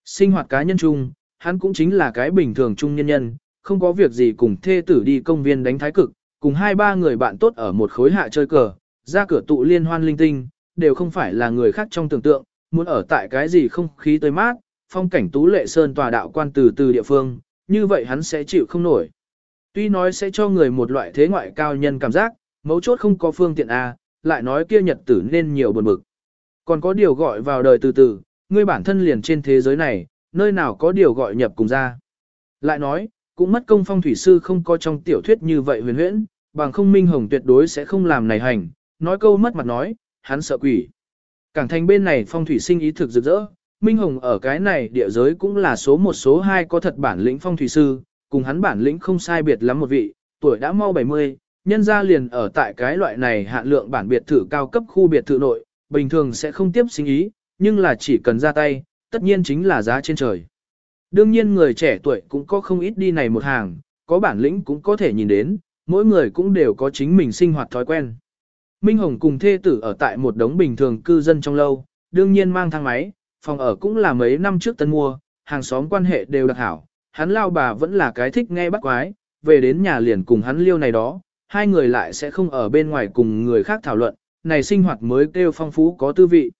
Sinh hoạt cá nhân chung, hắn cũng chính là cái bình thường chung nhân nhân, không có việc gì cùng thê tử đi công viên đánh thái cực, cùng hai ba người bạn tốt ở một khối hạ chơi cờ, ra cửa tụ liên hoan linh tinh, đều không phải là người khác trong tưởng tượng, muốn ở tại cái gì không khí tươi mát, phong cảnh tú lệ sơn tòa đạo quan từ từ địa phương, như vậy hắn sẽ chịu không nổi. Tuy nói sẽ cho người một loại thế ngoại cao nhân cảm giác, mấu chốt không có phương tiện A, lại nói kia nhật tử nên nhiều buồn bực. Còn có điều gọi vào đời từ từ, ngươi bản thân liền trên thế giới này, nơi nào có điều gọi nhập cùng ra. Lại nói, cũng mất công phong thủy sư không có trong tiểu thuyết như vậy huyền huyễn, bằng không minh hồng tuyệt đối sẽ không làm này hành, nói câu mất mặt nói, hắn sợ quỷ. Cảng thành bên này phong thủy sinh ý thực rực rỡ, minh hồng ở cái này địa giới cũng là số một số hai có thật bản lĩnh phong thủy sư, cùng hắn bản lĩnh không sai biệt lắm một vị, tuổi đã mau 70, nhân ra liền ở tại cái loại này hạn lượng bản biệt thự cao cấp khu biệt thự nội, bình thường sẽ không tiếp sinh ý, nhưng là chỉ cần ra tay, tất nhiên chính là giá trên trời. Đương nhiên người trẻ tuổi cũng có không ít đi này một hàng, có bản lĩnh cũng có thể nhìn đến, mỗi người cũng đều có chính mình sinh hoạt thói quen. Minh Hồng cùng thê tử ở tại một đống bình thường cư dân trong lâu, đương nhiên mang thang máy, phòng ở cũng là mấy năm trước tân mua, hàng xóm quan hệ đều đặc hảo, hắn lao bà vẫn là cái thích nghe bắt quái, về đến nhà liền cùng hắn liêu này đó, hai người lại sẽ không ở bên ngoài cùng người khác thảo luận, này sinh hoạt mới kêu phong phú có tư vị.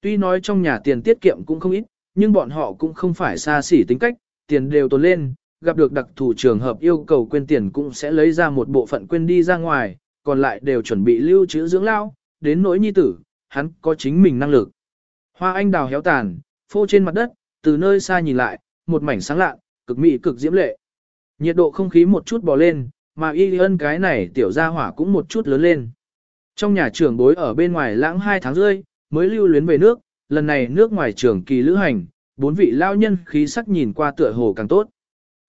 Tuy nói trong nhà tiền tiết kiệm cũng không ít, nhưng bọn họ cũng không phải xa xỉ tính cách, tiền đều tồn lên, gặp được đặc thù trường hợp yêu cầu quên tiền cũng sẽ lấy ra một bộ phận quên đi ra ngoài, còn lại đều chuẩn bị lưu trữ dưỡng lao, đến nỗi nhi tử, hắn có chính mình năng lực. Hoa anh đào héo tàn, phô trên mặt đất, từ nơi xa nhìn lại, một mảnh sáng lạ, cực mỹ cực diễm lệ. Nhiệt độ không khí một chút bò lên, mà y ân cái này tiểu gia hỏa cũng một chút lớn lên. Trong nhà trưởng bối ở bên ngoài lãng hai tháng rơi, mới lưu luyến về nước, lần này nước ngoài trường kỳ lữ hành, bốn vị lao nhân khí sắc nhìn qua tựa hồ càng tốt.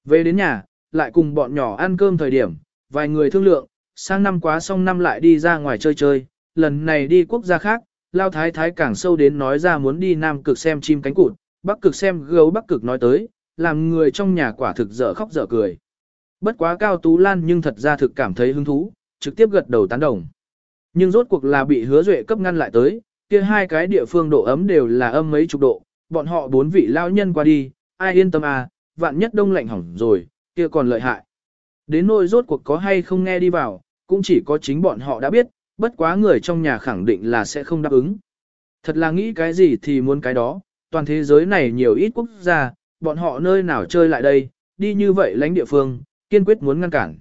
Về đến nhà, lại cùng bọn nhỏ ăn cơm thời điểm, vài người thương lượng, sang năm quá xong năm lại đi ra ngoài chơi chơi, lần này đi quốc gia khác, lao thái thái càng sâu đến nói ra muốn đi Nam Cực xem chim cánh cụt, bắc cực xem gấu bắc cực nói tới, làm người trong nhà quả thực dở khóc dở cười. Bất quá Cao Tú Lan nhưng thật ra thực cảm thấy hứng thú, trực tiếp gật đầu tán đồng. Nhưng rốt cuộc là bị hứa duệ cấp ngăn lại tới, kia hai cái địa phương độ ấm đều là âm mấy chục độ, bọn họ bốn vị lao nhân qua đi, ai yên tâm à, vạn nhất đông lạnh hỏng rồi, kia còn lợi hại. Đến nỗi rốt cuộc có hay không nghe đi vào, cũng chỉ có chính bọn họ đã biết, bất quá người trong nhà khẳng định là sẽ không đáp ứng. Thật là nghĩ cái gì thì muốn cái đó, toàn thế giới này nhiều ít quốc gia, bọn họ nơi nào chơi lại đây, đi như vậy lãnh địa phương, kiên quyết muốn ngăn cản.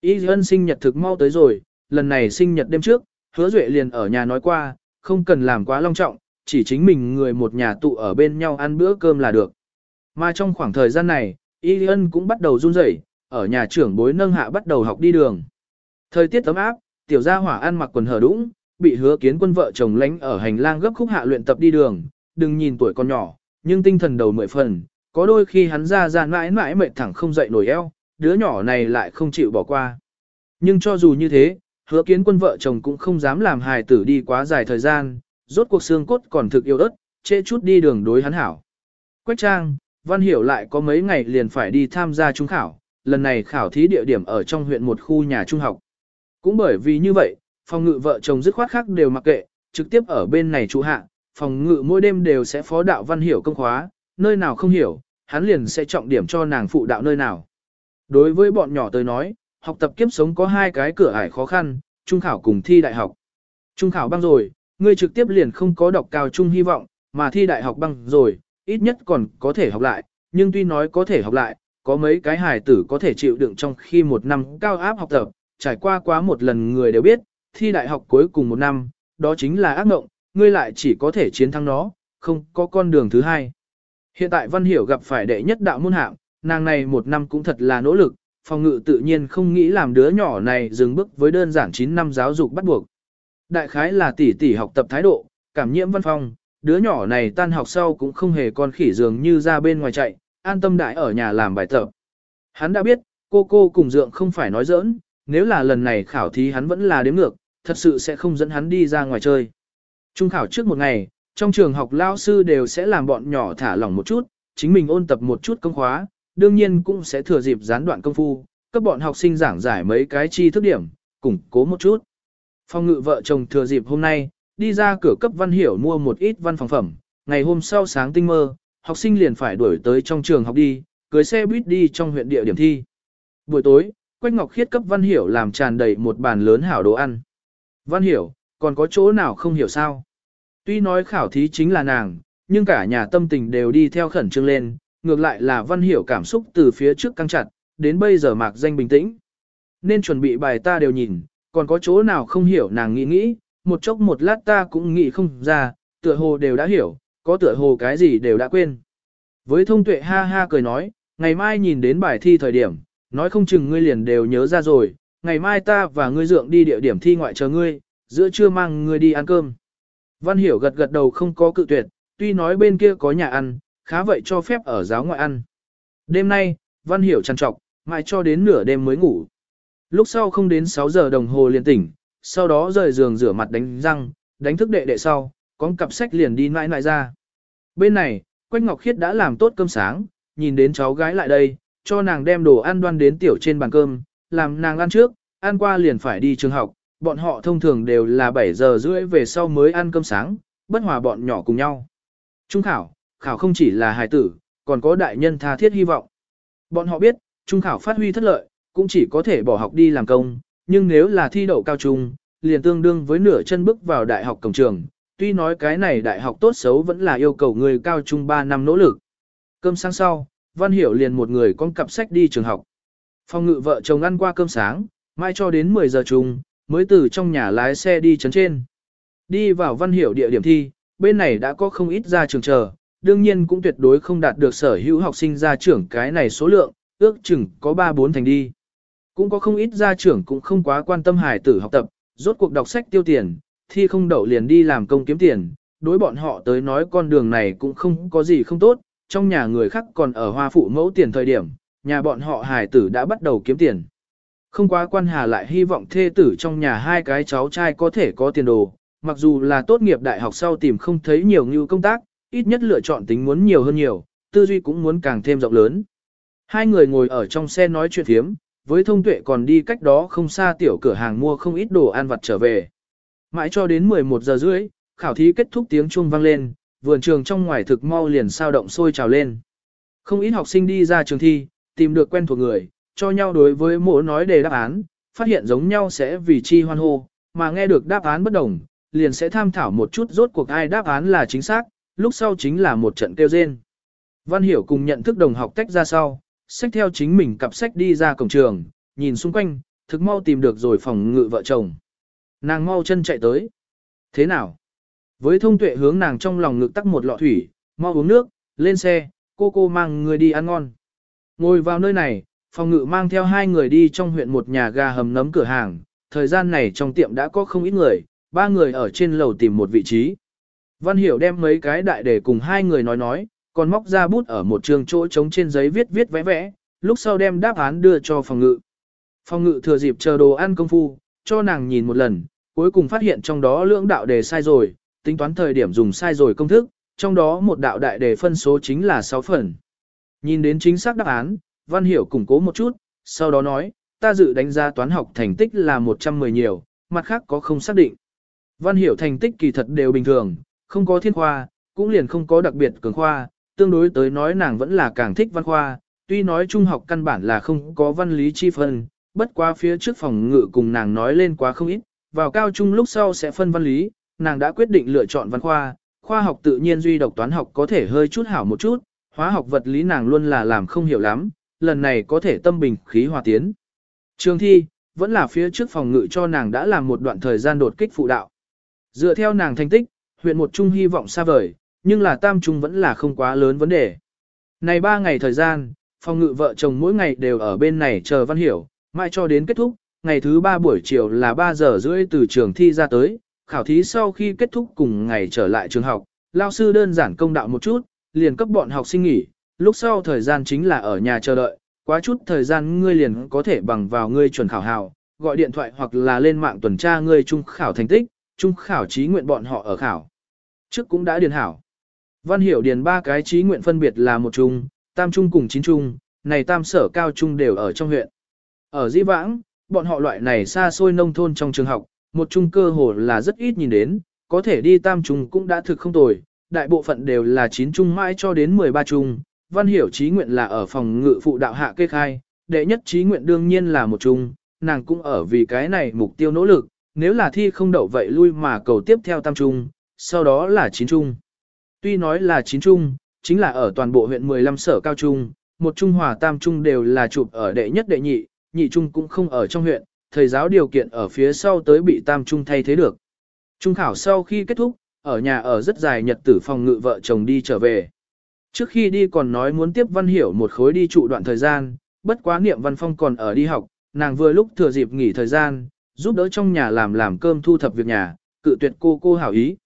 Y ân sinh nhật thực mau tới rồi, lần này sinh nhật đêm trước, hứa duệ liền ở nhà nói qua, không cần làm quá long trọng, chỉ chính mình người một nhà tụ ở bên nhau ăn bữa cơm là được. Mà trong khoảng thời gian này, Y ân cũng bắt đầu run rẩy, ở nhà trưởng bối nâng hạ bắt đầu học đi đường. Thời tiết ấm áp, tiểu gia hỏa ăn mặc quần hở đũng, bị hứa kiến quân vợ chồng lánh ở hành lang gấp khúc hạ luyện tập đi đường, đừng nhìn tuổi còn nhỏ, nhưng tinh thần đầu mười phần, có đôi khi hắn ra ra mãi mãi mệt thẳng không dậy nổi eo, đứa nhỏ này lại không chịu bỏ qua. Nhưng cho dù như thế, hứa kiến quân vợ chồng cũng không dám làm hài tử đi quá dài thời gian, rốt cuộc xương cốt còn thực yêu ớt, chê chút đi đường đối hắn hảo. Quách trang, Văn Hiểu lại có mấy ngày liền phải đi tham gia trung khảo, lần này khảo thí địa điểm ở trong huyện một khu nhà trung học. Cũng bởi vì như vậy, phòng ngự vợ chồng dứt khoát khác đều mặc kệ, trực tiếp ở bên này trụ hạ, phòng ngự mỗi đêm đều sẽ phó đạo Văn Hiểu công khóa, nơi nào không hiểu, hắn liền sẽ trọng điểm cho nàng phụ đạo nơi nào. Đối với bọn nhỏ tới nói, học tập kiếp sống có hai cái cửa ải khó khăn, trung khảo cùng thi đại học. Trung khảo băng rồi, ngươi trực tiếp liền không có đọc cao trung hy vọng, mà thi đại học băng rồi, ít nhất còn có thể học lại, nhưng tuy nói có thể học lại, có mấy cái hài tử có thể chịu đựng trong khi một năm cao áp học tập, trải qua quá một lần người đều biết, thi đại học cuối cùng một năm, đó chính là ác ngộng. ngươi lại chỉ có thể chiến thắng nó, không có con đường thứ hai. Hiện tại Văn Hiểu gặp phải đệ nhất đạo môn hạng, nàng này một năm cũng thật là nỗ lực, phòng ngự tự nhiên không nghĩ làm đứa nhỏ này dừng bước với đơn giản 9 năm giáo dục bắt buộc. Đại khái là tỷ tỷ học tập thái độ, cảm nhiễm văn phong, đứa nhỏ này tan học sau cũng không hề con khỉ dường như ra bên ngoài chạy, an tâm đại ở nhà làm bài tập. Hắn đã biết, cô cô cùng dượng không phải nói giỡn, nếu là lần này khảo thí hắn vẫn là đếm ngược, thật sự sẽ không dẫn hắn đi ra ngoài chơi. Trung khảo trước một ngày, trong trường học lao sư đều sẽ làm bọn nhỏ thả lỏng một chút, chính mình ôn tập một chút công khóa, đương nhiên cũng sẽ thừa dịp gián đoạn công phu, cấp bọn học sinh giảng giải mấy cái chi thức điểm, củng cố một chút. Phong ngự vợ chồng thừa dịp hôm nay, đi ra cửa cấp văn hiểu mua một ít văn phòng phẩm, ngày hôm sau sáng tinh mơ, học sinh liền phải đuổi tới trong trường học đi, cưới xe buýt đi trong huyện địa điểm thi. Buổi tối, Quách Ngọc Khiết cấp Văn Hiểu làm tràn đầy một bàn lớn hảo đồ ăn. Văn Hiểu, còn có chỗ nào không hiểu sao? Tuy nói khảo thí chính là nàng, nhưng cả nhà tâm tình đều đi theo khẩn trương lên, ngược lại là Văn Hiểu cảm xúc từ phía trước căng chặt, đến bây giờ mạc danh bình tĩnh. Nên chuẩn bị bài ta đều nhìn, còn có chỗ nào không hiểu nàng nghĩ nghĩ, một chốc một lát ta cũng nghĩ không ra, tựa hồ đều đã hiểu, có tựa hồ cái gì đều đã quên. Với thông tuệ ha ha cười nói, ngày mai nhìn đến bài thi thời điểm, nói không chừng ngươi liền đều nhớ ra rồi, ngày mai ta và ngươi dượng đi địa điểm thi ngoại chờ ngươi, giữa trưa mang ngươi đi ăn cơm. Văn Hiểu gật gật đầu không có cự tuyệt, tuy nói bên kia có nhà ăn, khá vậy cho phép ở giáo ngoại ăn. Đêm nay, Văn Hiểu trằn trọc, mãi cho đến nửa đêm mới ngủ. Lúc sau không đến 6 giờ đồng hồ liền tỉnh, sau đó rời giường rửa mặt đánh răng, đánh thức đệ đệ sau, con cặp sách liền đi mãi mãi ra. Bên này, Quách Ngọc Khiết đã làm tốt cơm sáng, nhìn đến cháu gái lại đây, cho nàng đem đồ ăn đoan đến tiểu trên bàn cơm, làm nàng ăn trước, ăn qua liền phải đi trường học, bọn họ thông thường đều là 7 giờ rưỡi về sau mới ăn cơm sáng, bất hòa bọn nhỏ cùng nhau. Trung khảo, khảo không chỉ là hài tử, còn có đại nhân tha thiết hy vọng. Bọn họ biết, trung khảo phát huy thất lợi, cũng chỉ có thể bỏ học đi làm công, nhưng nếu là thi đậu cao trung, liền tương đương với nửa chân bước vào đại học cổng trường, tuy nói cái này đại học tốt xấu vẫn là yêu cầu người cao trung 3 năm nỗ lực. Cơm sáng sau, Văn Hiểu liền một người con cặp sách đi trường học. Phòng ngự vợ chồng ăn qua cơm sáng, mai cho đến 10 giờ chung, mới từ trong nhà lái xe đi chấn trên. Đi vào Văn Hiểu địa điểm thi, bên này đã có không ít ra trường chờ, đương nhiên cũng tuyệt đối không đạt được sở hữu học sinh ra trưởng cái này số lượng, ước chừng có 3-4 thành đi. Cũng có không ít gia trưởng cũng không quá quan tâm hài tử học tập, rốt cuộc đọc sách tiêu tiền, thi không đậu liền đi làm công kiếm tiền, đối bọn họ tới nói con đường này cũng không có gì không tốt, trong nhà người khác còn ở hoa phụ mẫu tiền thời điểm, nhà bọn họ hài tử đã bắt đầu kiếm tiền. Không quá quan hà lại hy vọng thê tử trong nhà hai cái cháu trai có thể có tiền đồ, mặc dù là tốt nghiệp đại học sau tìm không thấy nhiều như công tác, ít nhất lựa chọn tính muốn nhiều hơn nhiều, tư duy cũng muốn càng thêm rộng lớn. Hai người ngồi ở trong xe nói chuyện thiếm, với thông tuệ còn đi cách đó không xa tiểu cửa hàng mua không ít đồ ăn vặt trở về. Mãi cho đến 11 giờ rưỡi, khảo thí kết thúc tiếng chuông vang lên, vườn trường trong ngoài thực mau liền sao động sôi trào lên. Không ít học sinh đi ra trường thi, tìm được quen thuộc người, cho nhau đối với mỗi nói đề đáp án, phát hiện giống nhau sẽ vì chi hoan hô, mà nghe được đáp án bất đồng, liền sẽ tham thảo một chút rốt cuộc ai đáp án là chính xác, lúc sau chính là một trận kêu rên. Văn Hiểu cùng nhận thức đồng học tách ra sau, xách theo chính mình cặp sách đi ra cổng trường, nhìn xung quanh, thực mau tìm được rồi phòng ngự vợ chồng. Nàng mau chân chạy tới. Thế nào? Với thông tuệ hướng nàng trong lòng ngực tắc một lọ thủy, mau uống nước, lên xe, cô cô mang người đi ăn ngon. Ngồi vào nơi này, phòng ngự mang theo hai người đi trong huyện một nhà gà hầm nấm cửa hàng, thời gian này trong tiệm đã có không ít người, ba người ở trên lầu tìm một vị trí. Văn Hiểu đem mấy cái đại để cùng hai người nói nói, còn móc ra bút ở một trường chỗ trống trên giấy viết viết vẽ vẽ, lúc sau đem đáp án đưa cho phòng ngự. Phòng ngự thừa dịp chờ đồ ăn công phu, cho nàng nhìn một lần, cuối cùng phát hiện trong đó lưỡng đạo đề sai rồi, tính toán thời điểm dùng sai rồi công thức, trong đó một đạo đại đề phân số chính là 6 phần. Nhìn đến chính xác đáp án, Văn Hiểu củng cố một chút, sau đó nói, ta dự đánh giá toán học thành tích là 110 nhiều, mặt khác có không xác định. Văn Hiểu thành tích kỳ thật đều bình thường, không có thiên khoa, cũng liền không có đặc biệt cường khoa, tương đối tới nói nàng vẫn là càng thích văn khoa, tuy nói trung học căn bản là không có văn lý chi phân, bất quá phía trước phòng ngự cùng nàng nói lên quá không ít, vào cao trung lúc sau sẽ phân văn lý, nàng đã quyết định lựa chọn văn khoa, khoa học tự nhiên duy độc toán học có thể hơi chút hảo một chút, hóa học vật lý nàng luôn là làm không hiểu lắm, lần này có thể tâm bình khí hòa tiến. Trường thi, vẫn là phía trước phòng ngự cho nàng đã làm một đoạn thời gian đột kích phụ đạo. Dựa theo nàng thành tích, huyện một trung hy vọng xa vời, nhưng là tam trung vẫn là không quá lớn vấn đề. Này ba ngày thời gian, phòng ngự vợ chồng mỗi ngày đều ở bên này chờ văn hiểu, mãi cho đến kết thúc, ngày thứ ba buổi chiều là 3 giờ rưỡi từ trường thi ra tới, khảo thí sau khi kết thúc cùng ngày trở lại trường học, lao sư đơn giản công đạo một chút, liền cấp bọn học sinh nghỉ, lúc sau thời gian chính là ở nhà chờ đợi, quá chút thời gian ngươi liền có thể bằng vào ngươi chuẩn khảo hào, gọi điện thoại hoặc là lên mạng tuần tra ngươi trung khảo thành tích, trung khảo trí nguyện bọn họ ở khảo. Trước cũng đã điền hảo. Văn hiểu điền ba cái trí nguyện phân biệt là một trung, tam trung cùng chín trung, này tam sở cao trung đều ở trong huyện. Ở Di Vãng, bọn họ loại này xa xôi nông thôn trong trường học, một trung cơ hồ là rất ít nhìn đến, có thể đi tam trung cũng đã thực không tồi, đại bộ phận đều là chín trung mãi cho đến 13 trung, văn hiểu trí nguyện là ở phòng ngự phụ đạo hạ kê khai, đệ nhất trí nguyện đương nhiên là một trung, nàng cũng ở vì cái này mục tiêu nỗ lực, nếu là thi không đậu vậy lui mà cầu tiếp theo tam trung, sau đó là chín trung. Tuy nói là chín trung, chính là ở toàn bộ huyện 15 sở cao trung, một trung hòa tam trung đều là chụp ở đệ nhất đệ nhị, nhị trung cũng không ở trong huyện, thầy giáo điều kiện ở phía sau tới bị tam trung thay thế được. Trung khảo sau khi kết thúc, ở nhà ở rất dài nhật tử phòng ngự vợ chồng đi trở về. Trước khi đi còn nói muốn tiếp văn hiểu một khối đi trụ đoạn thời gian, bất quá niệm văn phong còn ở đi học, nàng vừa lúc thừa dịp nghỉ thời gian, giúp đỡ trong nhà làm làm cơm thu thập việc nhà, cự tuyệt cô cô hảo ý.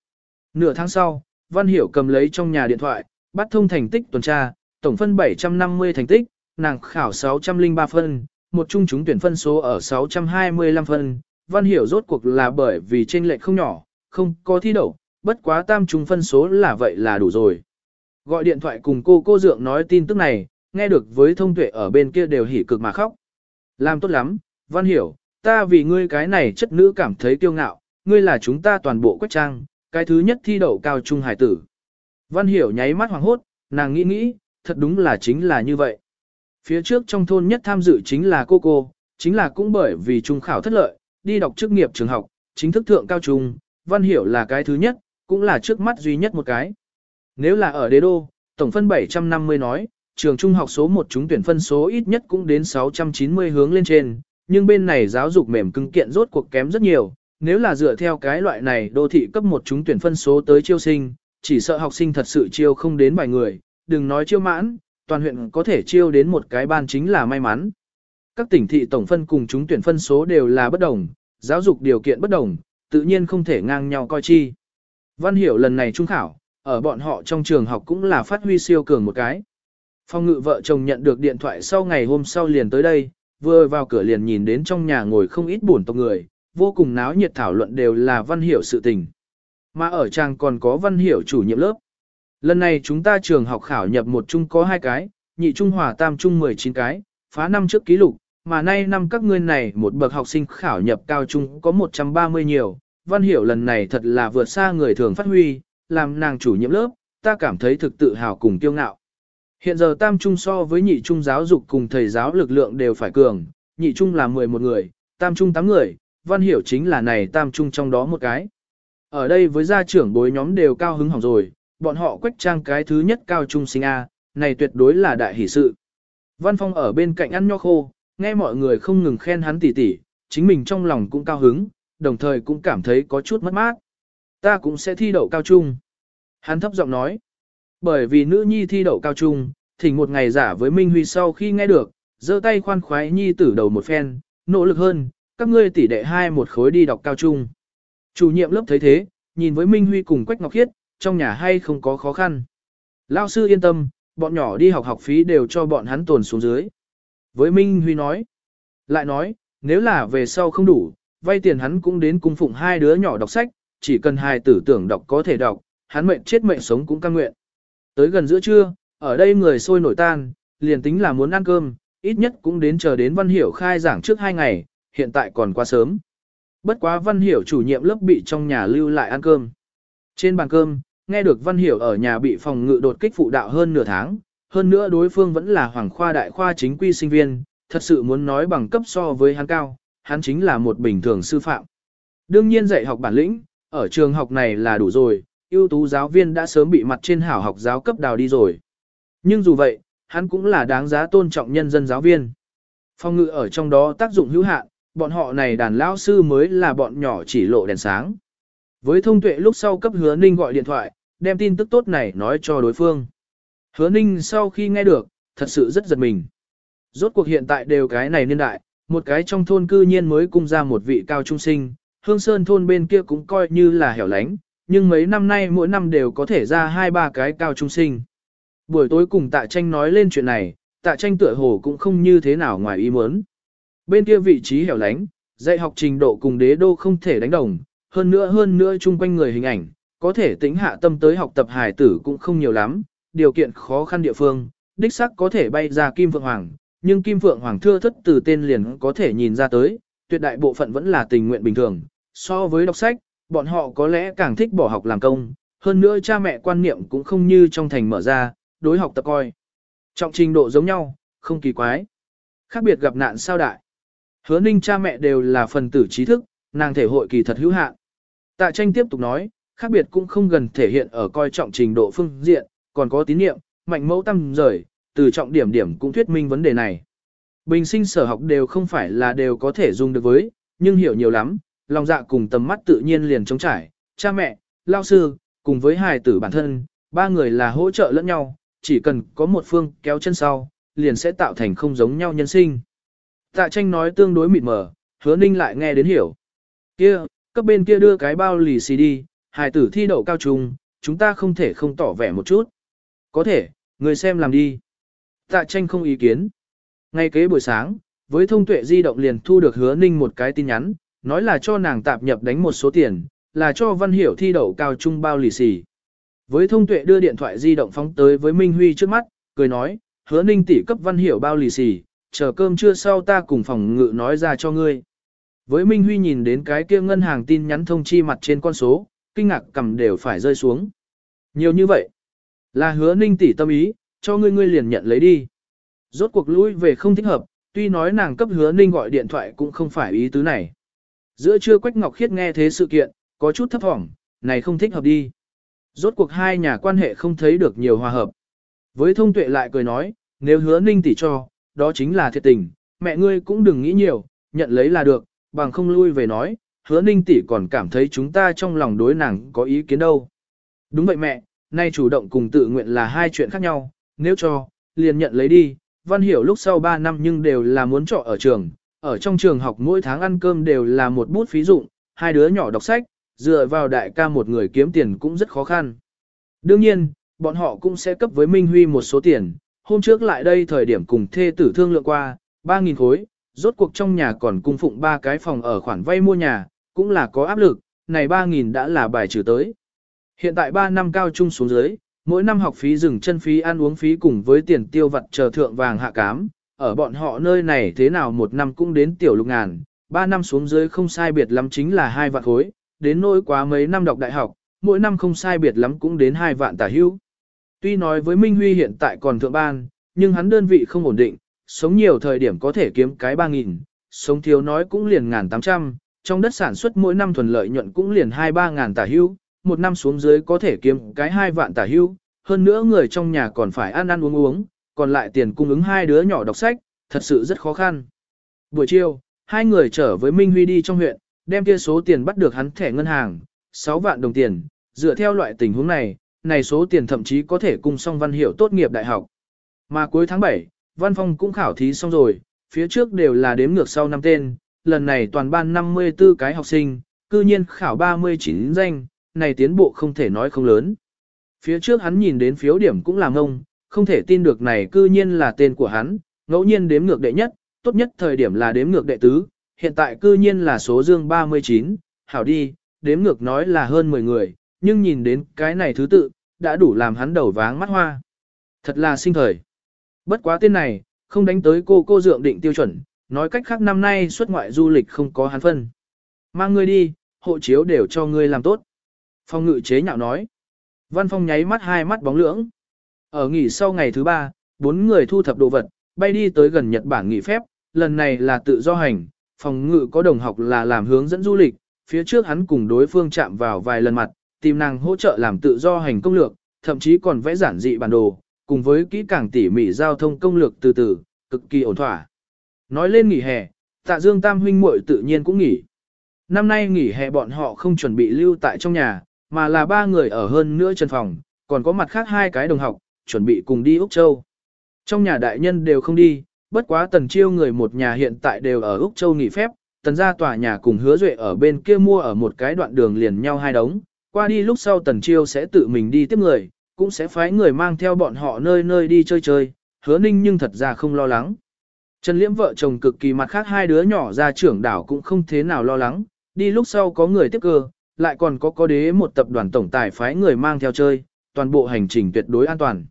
Nửa tháng sau, văn hiểu cầm lấy trong nhà điện thoại, bắt thông thành tích tuần tra, tổng phân 750 thành tích, nàng khảo 603 phân, một trung chúng tuyển phân số ở 625 phân, văn hiểu rốt cuộc là bởi vì trên lệch không nhỏ, không có thi đậu, bất quá tam trung phân số là vậy là đủ rồi. Gọi điện thoại cùng cô cô dượng nói tin tức này, nghe được với thông tuệ ở bên kia đều hỉ cực mà khóc. Làm tốt lắm, văn hiểu, ta vì ngươi cái này chất nữ cảm thấy kiêu ngạo, ngươi là chúng ta toàn bộ quách trang, cái thứ nhất thi đậu cao trung hải tử. Văn hiểu nháy mắt hoàng hốt, nàng nghĩ nghĩ, thật đúng là chính là như vậy. Phía trước trong thôn nhất tham dự chính là cô cô, chính là cũng bởi vì trung khảo thất lợi, đi đọc chức nghiệp trường học, chính thức thượng cao trung, văn hiểu là cái thứ nhất, cũng là trước mắt duy nhất một cái. Nếu là ở đế đô, tổng phân 750 nói, trường trung học số 1 chúng tuyển phân số ít nhất cũng đến 690 hướng lên trên, nhưng bên này giáo dục mềm cứng kiện rốt cuộc kém rất nhiều, nếu là dựa theo cái loại này đô thị cấp một chúng tuyển phân số tới chiêu sinh, chỉ sợ học sinh thật sự chiêu không đến vài người, đừng nói chiêu mãn, toàn huyện có thể chiêu đến một cái ban chính là may mắn. Các tỉnh thị tổng phân cùng chúng tuyển phân số đều là bất đồng, giáo dục điều kiện bất đồng, tự nhiên không thể ngang nhau coi chi. Văn hiểu lần này trung khảo, ở bọn họ trong trường học cũng là phát huy siêu cường một cái. Phong ngự vợ chồng nhận được điện thoại sau ngày hôm sau liền tới đây, vừa vào cửa liền nhìn đến trong nhà ngồi không ít buồn tộc người, vô cùng náo nhiệt thảo luận đều là văn hiểu sự tình. Mà ở trang còn có văn hiểu chủ nhiệm lớp. Lần này chúng ta trường học khảo nhập một trung có hai cái, nhị trung hòa tam trung 19 cái, phá năm trước ký lục, mà nay năm các ngươi này một bậc học sinh khảo nhập cao trung có 130 nhiều, văn hiểu lần này thật là vượt xa người thường phát huy, làm nàng chủ nhiệm lớp, ta cảm thấy thực tự hào cùng kiêu ngạo. Hiện giờ tam trung so với nhị trung giáo dục cùng thầy giáo lực lượng đều phải cường, nhị trung là 11 người, tam trung 8 người, văn hiểu chính là này tam trung trong đó một cái. Ở đây với gia trưởng bối nhóm đều cao hứng hỏng rồi, bọn họ quách trang cái thứ nhất cao trung sinh A, này tuyệt đối là đại hỷ sự. Văn Phong ở bên cạnh ăn nho khô, nghe mọi người không ngừng khen hắn tỉ tỉ, chính mình trong lòng cũng cao hứng, đồng thời cũng cảm thấy có chút mất mát. Ta cũng sẽ thi đậu cao trung. Hắn thấp giọng nói. Bởi vì nữ nhi thi đậu cao trung, thỉnh một ngày giả với Minh Huy sau khi nghe được, giơ tay khoan khoái nhi tử đầu một phen, nỗ lực hơn, các ngươi tỷ đệ hai một khối đi đọc cao trung. Chủ nhiệm lớp thấy thế, nhìn với Minh Huy cùng Quách Ngọc Khiết, trong nhà hay không có khó khăn. Lao sư yên tâm, bọn nhỏ đi học học phí đều cho bọn hắn tồn xuống dưới. Với Minh Huy nói, lại nói, nếu là về sau không đủ, vay tiền hắn cũng đến cung phụng hai đứa nhỏ đọc sách, chỉ cần hai tử tưởng đọc có thể đọc, hắn mệnh chết mệnh sống cũng căng nguyện. Tới gần giữa trưa, ở đây người sôi nổi tan, liền tính là muốn ăn cơm, ít nhất cũng đến chờ đến Văn Hiểu khai giảng trước hai ngày, hiện tại còn quá sớm. Bất quá Văn Hiểu chủ nhiệm lớp bị trong nhà lưu lại ăn cơm. Trên bàn cơm, nghe được Văn Hiểu ở nhà bị phòng ngự đột kích phụ đạo hơn nửa tháng, hơn nữa đối phương vẫn là hoàng khoa đại khoa chính quy sinh viên, thật sự muốn nói bằng cấp so với hắn cao, hắn chính là một bình thường sư phạm. Đương nhiên dạy học bản lĩnh, ở trường học này là đủ rồi, ưu tú giáo viên đã sớm bị mặt trên hảo học giáo cấp đào đi rồi. Nhưng dù vậy, hắn cũng là đáng giá tôn trọng nhân dân giáo viên. Phong ngự ở trong đó tác dụng hữu hạn, bọn họ này đàn lão sư mới là bọn nhỏ chỉ lộ đèn sáng. Với thông tuệ lúc sau cấp hứa ninh gọi điện thoại, đem tin tức tốt này nói cho đối phương. Hứa ninh sau khi nghe được, thật sự rất giật mình. Rốt cuộc hiện tại đều cái này niên đại, một cái trong thôn cư nhiên mới cung ra một vị cao trung sinh, hương sơn thôn bên kia cũng coi như là hẻo lánh, nhưng mấy năm nay mỗi năm đều có thể ra hai ba cái cao trung sinh. Buổi tối cùng tạ tranh nói lên chuyện này, tạ tranh tựa hồ cũng không như thế nào ngoài ý muốn. Bên kia vị trí hẻo lánh, dạy học trình độ cùng đế đô không thể đánh đồng, hơn nữa hơn nữa chung quanh người hình ảnh, có thể tính hạ tâm tới học tập hài tử cũng không nhiều lắm, điều kiện khó khăn địa phương, đích sắc có thể bay ra Kim Phượng Hoàng, nhưng Kim Phượng Hoàng thưa thất từ tên liền có thể nhìn ra tới, tuyệt đại bộ phận vẫn là tình nguyện bình thường. So với đọc sách, bọn họ có lẽ càng thích bỏ học làm công, hơn nữa cha mẹ quan niệm cũng không như trong thành mở ra, đối học tập coi. Trọng trình độ giống nhau, không kỳ quái. Khác biệt gặp nạn sao đại. Hứa ninh cha mẹ đều là phần tử trí thức, nàng thể hội kỳ thật hữu hạn. Tạ tranh tiếp tục nói, khác biệt cũng không gần thể hiện ở coi trọng trình độ phương diện, còn có tín niệm, mạnh mẫu tâm rời, từ trọng điểm điểm cũng thuyết minh vấn đề này. Bình sinh sở học đều không phải là đều có thể dùng được với, nhưng hiểu nhiều lắm, lòng dạ cùng tầm mắt tự nhiên liền trống trải, cha mẹ, lao sư, cùng với hài tử bản thân, ba người là hỗ trợ lẫn nhau, chỉ cần có một phương kéo chân sau, liền sẽ tạo thành không giống nhau nhân sinh. Tạ tranh nói tương đối mịt mờ, hứa ninh lại nghe đến hiểu. Kia, cấp bên kia đưa cái bao lì xì đi, hài tử thi đậu cao trung, chúng ta không thể không tỏ vẻ một chút. Có thể, người xem làm đi. Tạ tranh không ý kiến. Ngay kế buổi sáng, với thông tuệ di động liền thu được hứa ninh một cái tin nhắn, nói là cho nàng tạp nhập đánh một số tiền, là cho văn hiểu thi đậu cao trung bao lì xì. Với thông tuệ đưa điện thoại di động phóng tới với Minh Huy trước mắt, cười nói, hứa ninh tỷ cấp văn hiểu bao lì xì, chờ cơm trưa sau ta cùng phòng ngự nói ra cho ngươi. Với Minh Huy nhìn đến cái kia ngân hàng tin nhắn thông chi mặt trên con số, kinh ngạc cầm đều phải rơi xuống. Nhiều như vậy, là hứa ninh tỷ tâm ý, cho ngươi ngươi liền nhận lấy đi. Rốt cuộc lui về không thích hợp, tuy nói nàng cấp hứa ninh gọi điện thoại cũng không phải ý tứ này. Giữa trưa Quách Ngọc Khiết nghe thế sự kiện, có chút thấp thỏm, này không thích hợp đi. Rốt cuộc hai nhà quan hệ không thấy được nhiều hòa hợp. Với thông tuệ lại cười nói, nếu hứa ninh tỷ cho, đó chính là thiệt tình, mẹ ngươi cũng đừng nghĩ nhiều, nhận lấy là được, bằng không lui về nói, hứa ninh tỷ còn cảm thấy chúng ta trong lòng đối nàng có ý kiến đâu. Đúng vậy mẹ, nay chủ động cùng tự nguyện là hai chuyện khác nhau, nếu cho, liền nhận lấy đi, văn hiểu lúc sau 3 năm nhưng đều là muốn trọ ở trường, ở trong trường học mỗi tháng ăn cơm đều là một bút phí dụng, hai đứa nhỏ đọc sách, dựa vào đại ca một người kiếm tiền cũng rất khó khăn. Đương nhiên, bọn họ cũng sẽ cấp với Minh Huy một số tiền, hôm trước lại đây thời điểm cùng thê tử thương lượng qua, 3.000 khối, rốt cuộc trong nhà còn cung phụng ba cái phòng ở khoản vay mua nhà, cũng là có áp lực, này 3.000 đã là bài trừ tới. Hiện tại 3 năm cao trung xuống dưới, mỗi năm học phí dừng chân phí ăn uống phí cùng với tiền tiêu vặt chờ thượng vàng hạ cám, ở bọn họ nơi này thế nào một năm cũng đến tiểu lục ngàn, ba năm xuống dưới không sai biệt lắm chính là hai vạn khối, đến nỗi quá mấy năm đọc đại học, mỗi năm không sai biệt lắm cũng đến hai vạn tả hữu. Tuy nói với Minh Huy hiện tại còn thượng ban, nhưng hắn đơn vị không ổn định, sống nhiều thời điểm có thể kiếm cái ba nghìn, sống thiếu nói cũng liền ngàn tám trăm, trong đất sản xuất mỗi năm thuần lợi nhuận cũng liền hai ba ngàn tả hưu, một năm xuống dưới có thể kiếm cái hai vạn tả hưu. hơn nữa người trong nhà còn phải ăn ăn uống uống, còn lại tiền cung ứng hai đứa nhỏ đọc sách, thật sự rất khó khăn. Buổi chiều, hai người trở với Minh Huy đi trong huyện, đem kia số tiền bắt được hắn thẻ ngân hàng, 6 vạn đồng tiền, dựa theo loại tình huống này, này số tiền thậm chí có thể cung song văn hiệu tốt nghiệp đại học. Mà cuối tháng 7, Văn Phong cũng khảo thí xong rồi, phía trước đều là đếm ngược sau năm tên, lần này toàn ban 54 cái học sinh, cư nhiên khảo 39 danh, này tiến bộ không thể nói không lớn. Phía trước hắn nhìn đến phiếu điểm cũng là ngông, không thể tin được này cư nhiên là tên của hắn, ngẫu nhiên đếm ngược đệ nhất, tốt nhất thời điểm là đếm ngược đệ tứ, hiện tại cư nhiên là số dương 39, hảo đi, đếm ngược nói là hơn 10 người, nhưng nhìn đến cái này thứ tự, đã đủ làm hắn đầu váng mắt hoa. Thật là sinh thời. Bất quá tên này, không đánh tới cô cô dượng định tiêu chuẩn, nói cách khác năm nay xuất ngoại du lịch không có hắn phân. Mang ngươi đi, hộ chiếu đều cho ngươi làm tốt. Phong ngự chế nhạo nói. Văn Phong nháy mắt hai mắt bóng lưỡng. Ở nghỉ sau ngày thứ ba, bốn người thu thập đồ vật, bay đi tới gần Nhật Bản nghỉ phép, lần này là tự do hành, phòng ngự có đồng học là làm hướng dẫn du lịch, phía trước hắn cùng đối phương chạm vào vài lần mặt, tìm nàng hỗ trợ làm tự do hành công lược, thậm chí còn vẽ giản dị bản đồ, cùng với kỹ càng tỉ mỉ giao thông công lược từ từ, cực kỳ ổn thỏa. Nói lên nghỉ hè, tạ dương tam huynh muội tự nhiên cũng nghỉ. Năm nay nghỉ hè bọn họ không chuẩn bị lưu tại trong nhà, mà là ba người ở hơn nữa chân phòng, còn có mặt khác hai cái đồng học, chuẩn bị cùng đi Úc Châu. Trong nhà đại nhân đều không đi, bất quá tần chiêu người một nhà hiện tại đều ở Úc Châu nghỉ phép, tần gia tòa nhà cùng hứa duệ ở bên kia mua ở một cái đoạn đường liền nhau hai đống, qua đi lúc sau tần chiêu sẽ tự mình đi tiếp người, cũng sẽ phái người mang theo bọn họ nơi nơi đi chơi chơi, hứa ninh nhưng thật ra không lo lắng. Trần Liễm vợ chồng cực kỳ mặt khác hai đứa nhỏ ra trưởng đảo cũng không thế nào lo lắng, đi lúc sau có người tiếp cơ, lại còn có có đế một tập đoàn tổng tài phái người mang theo chơi, toàn bộ hành trình tuyệt đối an toàn.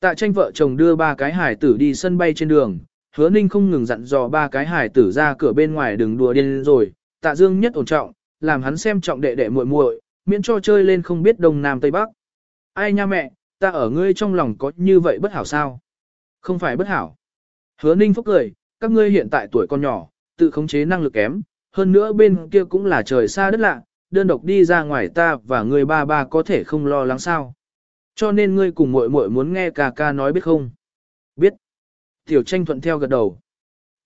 Tạ tranh vợ chồng đưa ba cái hải tử đi sân bay trên đường, hứa ninh không ngừng dặn dò ba cái hải tử ra cửa bên ngoài đừng đùa điên rồi, tạ dương nhất ổn trọng, làm hắn xem trọng đệ đệ muội muội, miễn cho chơi lên không biết đông nam tây bắc. Ai nha mẹ, ta ở ngươi trong lòng có như vậy bất hảo sao? Không phải bất hảo. Hứa ninh phúc cười, các ngươi hiện tại tuổi còn nhỏ, tự khống chế năng lực kém, hơn nữa bên kia cũng là trời xa đất lạ, đơn độc đi ra ngoài ta và ngươi ba ba có thể không lo lắng sao. Cho nên ngươi cùng muội muội muốn nghe ca ca nói biết không? Biết. Tiểu tranh thuận theo gật đầu.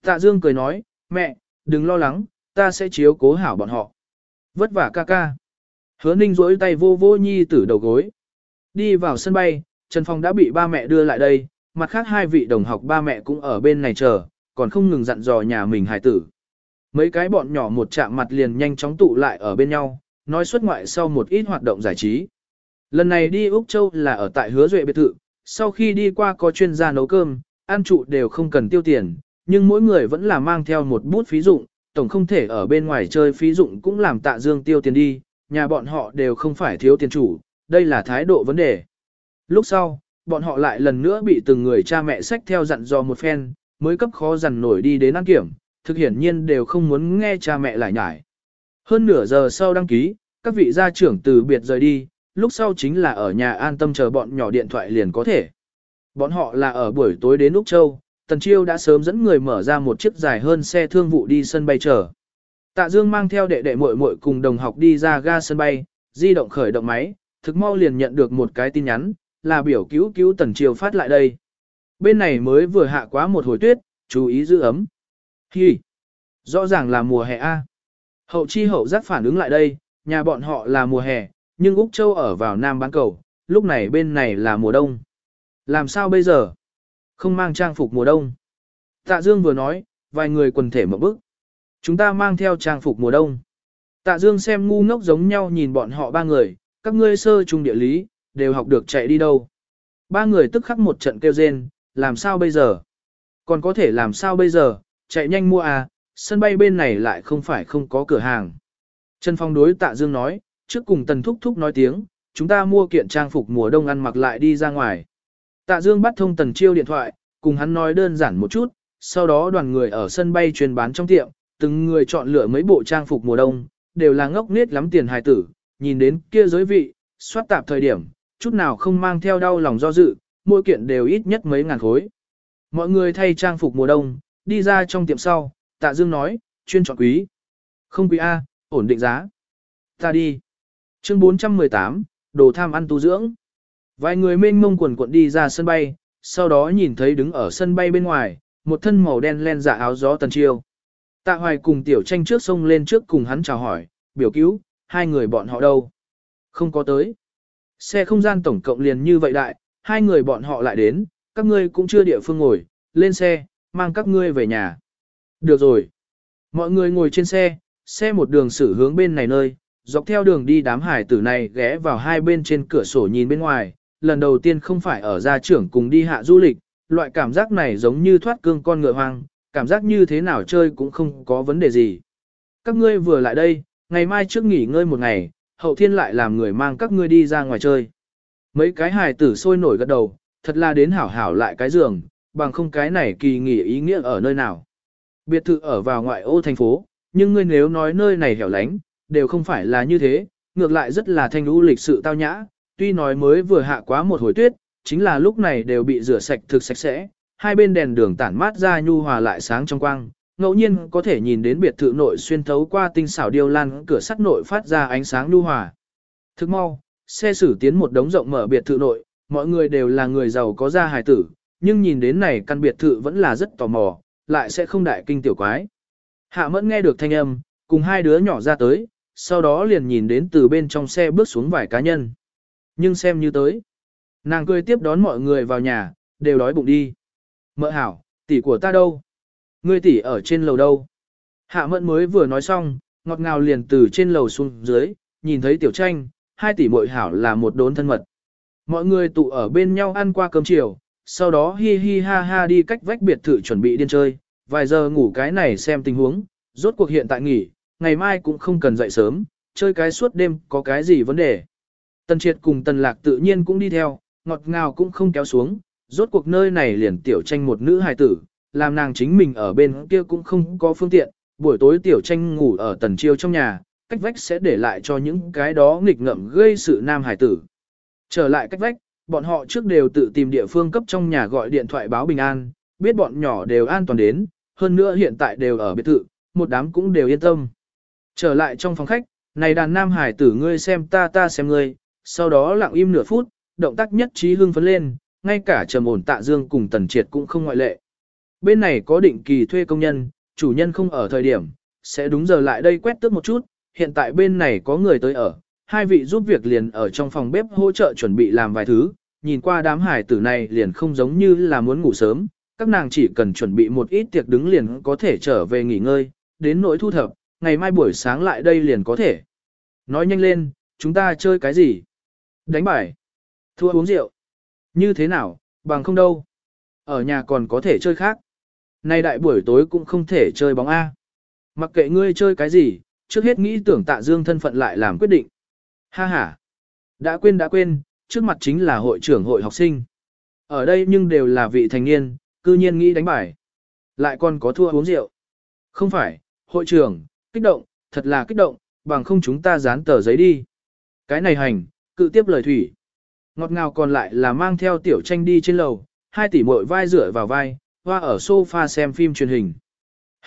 Tạ Dương cười nói, mẹ, đừng lo lắng, ta sẽ chiếu cố hảo bọn họ. Vất vả ca ca. Hứa ninh rỗi tay vô vô nhi tử đầu gối. Đi vào sân bay, Trần Phong đã bị ba mẹ đưa lại đây, mặt khác hai vị đồng học ba mẹ cũng ở bên này chờ, còn không ngừng dặn dò nhà mình hài tử. Mấy cái bọn nhỏ một chạm mặt liền nhanh chóng tụ lại ở bên nhau, nói xuất ngoại sau một ít hoạt động giải trí. Lần này đi Úc Châu là ở tại hứa duệ biệt thự, sau khi đi qua có chuyên gia nấu cơm, ăn trụ đều không cần tiêu tiền, nhưng mỗi người vẫn là mang theo một bút phí dụng, tổng không thể ở bên ngoài chơi phí dụng cũng làm tạ dương tiêu tiền đi, nhà bọn họ đều không phải thiếu tiền chủ, đây là thái độ vấn đề. Lúc sau, bọn họ lại lần nữa bị từng người cha mẹ sách theo dặn dò một phen, mới cấp khó dằn nổi đi đến ăn kiểm, thực hiển nhiên đều không muốn nghe cha mẹ lại nhải. Hơn nửa giờ sau đăng ký, các vị gia trưởng từ biệt rời đi, lúc sau chính là ở nhà an tâm chờ bọn nhỏ điện thoại liền có thể. Bọn họ là ở buổi tối đến Úc Châu, Tần Chiêu đã sớm dẫn người mở ra một chiếc dài hơn xe thương vụ đi sân bay chờ. Tạ Dương mang theo đệ đệ muội muội cùng đồng học đi ra ga sân bay, di động khởi động máy, thực mau liền nhận được một cái tin nhắn, là biểu cứu cứu Tần triều phát lại đây. Bên này mới vừa hạ quá một hồi tuyết, chú ý giữ ấm. Hi! Rõ ràng là mùa hè A. Hậu chi hậu giác phản ứng lại đây, nhà bọn họ là mùa hè, nhưng Úc Châu ở vào Nam bán cầu, lúc này bên này là mùa đông. Làm sao bây giờ? Không mang trang phục mùa đông. Tạ Dương vừa nói, vài người quần thể một bức. Chúng ta mang theo trang phục mùa đông. Tạ Dương xem ngu ngốc giống nhau nhìn bọn họ ba người, các ngươi sơ trung địa lý, đều học được chạy đi đâu. Ba người tức khắc một trận kêu rên, làm sao bây giờ? Còn có thể làm sao bây giờ, chạy nhanh mua à, sân bay bên này lại không phải không có cửa hàng. Trần Phong đối Tạ Dương nói, trước cùng Tần Thúc Thúc nói tiếng, chúng ta mua kiện trang phục mùa đông ăn mặc lại đi ra ngoài. Tạ Dương bắt thông tần chiêu điện thoại, cùng hắn nói đơn giản một chút, sau đó đoàn người ở sân bay truyền bán trong tiệm, từng người chọn lựa mấy bộ trang phục mùa đông, đều là ngốc nết lắm tiền hài tử, nhìn đến kia giới vị, soát tạp thời điểm, chút nào không mang theo đau lòng do dự, mỗi kiện đều ít nhất mấy ngàn khối. Mọi người thay trang phục mùa đông, đi ra trong tiệm sau, tạ dương nói, chuyên chọn quý. Không quý A, ổn định giá. Ta đi. Chương 418, đồ tham ăn tu dưỡng. Vài người mênh mông quần cuộn đi ra sân bay, sau đó nhìn thấy đứng ở sân bay bên ngoài, một thân màu đen len dạ áo gió tần chiêu. Tạ hoài cùng tiểu tranh trước sông lên trước cùng hắn chào hỏi, biểu cứu, hai người bọn họ đâu? Không có tới. Xe không gian tổng cộng liền như vậy đại, hai người bọn họ lại đến, các ngươi cũng chưa địa phương ngồi, lên xe, mang các ngươi về nhà. Được rồi. Mọi người ngồi trên xe, xe một đường xử hướng bên này nơi, dọc theo đường đi đám hải tử này ghé vào hai bên trên cửa sổ nhìn bên ngoài, lần đầu tiên không phải ở gia trưởng cùng đi hạ du lịch, loại cảm giác này giống như thoát cương con ngựa hoang, cảm giác như thế nào chơi cũng không có vấn đề gì. Các ngươi vừa lại đây, ngày mai trước nghỉ ngơi một ngày, hậu thiên lại làm người mang các ngươi đi ra ngoài chơi. Mấy cái hài tử sôi nổi gật đầu, thật là đến hảo hảo lại cái giường, bằng không cái này kỳ nghỉ ý nghĩa ở nơi nào. Biệt thự ở vào ngoại ô thành phố, nhưng ngươi nếu nói nơi này hẻo lánh, đều không phải là như thế, ngược lại rất là thanh lũ lịch sự tao nhã, tuy nói mới vừa hạ quá một hồi tuyết, chính là lúc này đều bị rửa sạch thực sạch sẽ, hai bên đèn đường tản mát ra nhu hòa lại sáng trong quang, ngẫu nhiên có thể nhìn đến biệt thự nội xuyên thấu qua tinh xảo điêu lan cửa sắt nội phát ra ánh sáng nhu hòa. Thức mau, xe xử tiến một đống rộng mở biệt thự nội, mọi người đều là người giàu có gia hài tử, nhưng nhìn đến này căn biệt thự vẫn là rất tò mò, lại sẽ không đại kinh tiểu quái. Hạ mẫn nghe được thanh âm, cùng hai đứa nhỏ ra tới, sau đó liền nhìn đến từ bên trong xe bước xuống vài cá nhân. Nhưng xem như tới. Nàng cười tiếp đón mọi người vào nhà, đều đói bụng đi. Mợ hảo, tỷ của ta đâu? Ngươi tỷ ở trên lầu đâu? Hạ mẫn mới vừa nói xong, ngọt ngào liền từ trên lầu xuống dưới, nhìn thấy tiểu tranh, hai tỷ muội hảo là một đốn thân mật. Mọi người tụ ở bên nhau ăn qua cơm chiều, sau đó hi hi ha ha đi cách vách biệt thự chuẩn bị điên chơi, vài giờ ngủ cái này xem tình huống, rốt cuộc hiện tại nghỉ, ngày mai cũng không cần dậy sớm, chơi cái suốt đêm có cái gì vấn đề. Tần triệt cùng tần lạc tự nhiên cũng đi theo, ngọt ngào cũng không kéo xuống, rốt cuộc nơi này liền tiểu tranh một nữ hài tử, làm nàng chính mình ở bên kia cũng không có phương tiện, buổi tối tiểu tranh ngủ ở tần chiêu trong nhà, cách vách sẽ để lại cho những cái đó nghịch ngợm gây sự nam hài tử. Trở lại cách vách, bọn họ trước đều tự tìm địa phương cấp trong nhà gọi điện thoại báo bình an, biết bọn nhỏ đều an toàn đến, hơn nữa hiện tại đều ở biệt thự, một đám cũng đều yên tâm. Trở lại trong phòng khách, này đàn nam hải tử ngươi xem ta ta xem ngươi, sau đó lặng im nửa phút, động tác nhất trí hưng phấn lên, ngay cả trầm ổn tạ dương cùng tần triệt cũng không ngoại lệ. Bên này có định kỳ thuê công nhân, chủ nhân không ở thời điểm, sẽ đúng giờ lại đây quét tước một chút, hiện tại bên này có người tới ở, hai vị giúp việc liền ở trong phòng bếp hỗ trợ chuẩn bị làm vài thứ, nhìn qua đám hải tử này liền không giống như là muốn ngủ sớm, các nàng chỉ cần chuẩn bị một ít tiệc đứng liền có thể trở về nghỉ ngơi, đến nỗi thu thập, ngày mai buổi sáng lại đây liền có thể. Nói nhanh lên, chúng ta chơi cái gì? Đánh bài. Thua uống rượu. Như thế nào, bằng không đâu. Ở nhà còn có thể chơi khác. Nay đại buổi tối cũng không thể chơi bóng A. Mặc kệ ngươi chơi cái gì, trước hết nghĩ tưởng tạ dương thân phận lại làm quyết định. Ha ha. Đã quên đã quên, trước mặt chính là hội trưởng hội học sinh. Ở đây nhưng đều là vị thành niên, cư nhiên nghĩ đánh bài. Lại còn có thua uống rượu. Không phải, hội trưởng, kích động, thật là kích động, bằng không chúng ta dán tờ giấy đi. Cái này hành, cự tiếp lời thủy. Ngọt ngào còn lại là mang theo tiểu tranh đi trên lầu, hai tỷ muội vai rửa vào vai, hoa ở sofa xem phim truyền hình.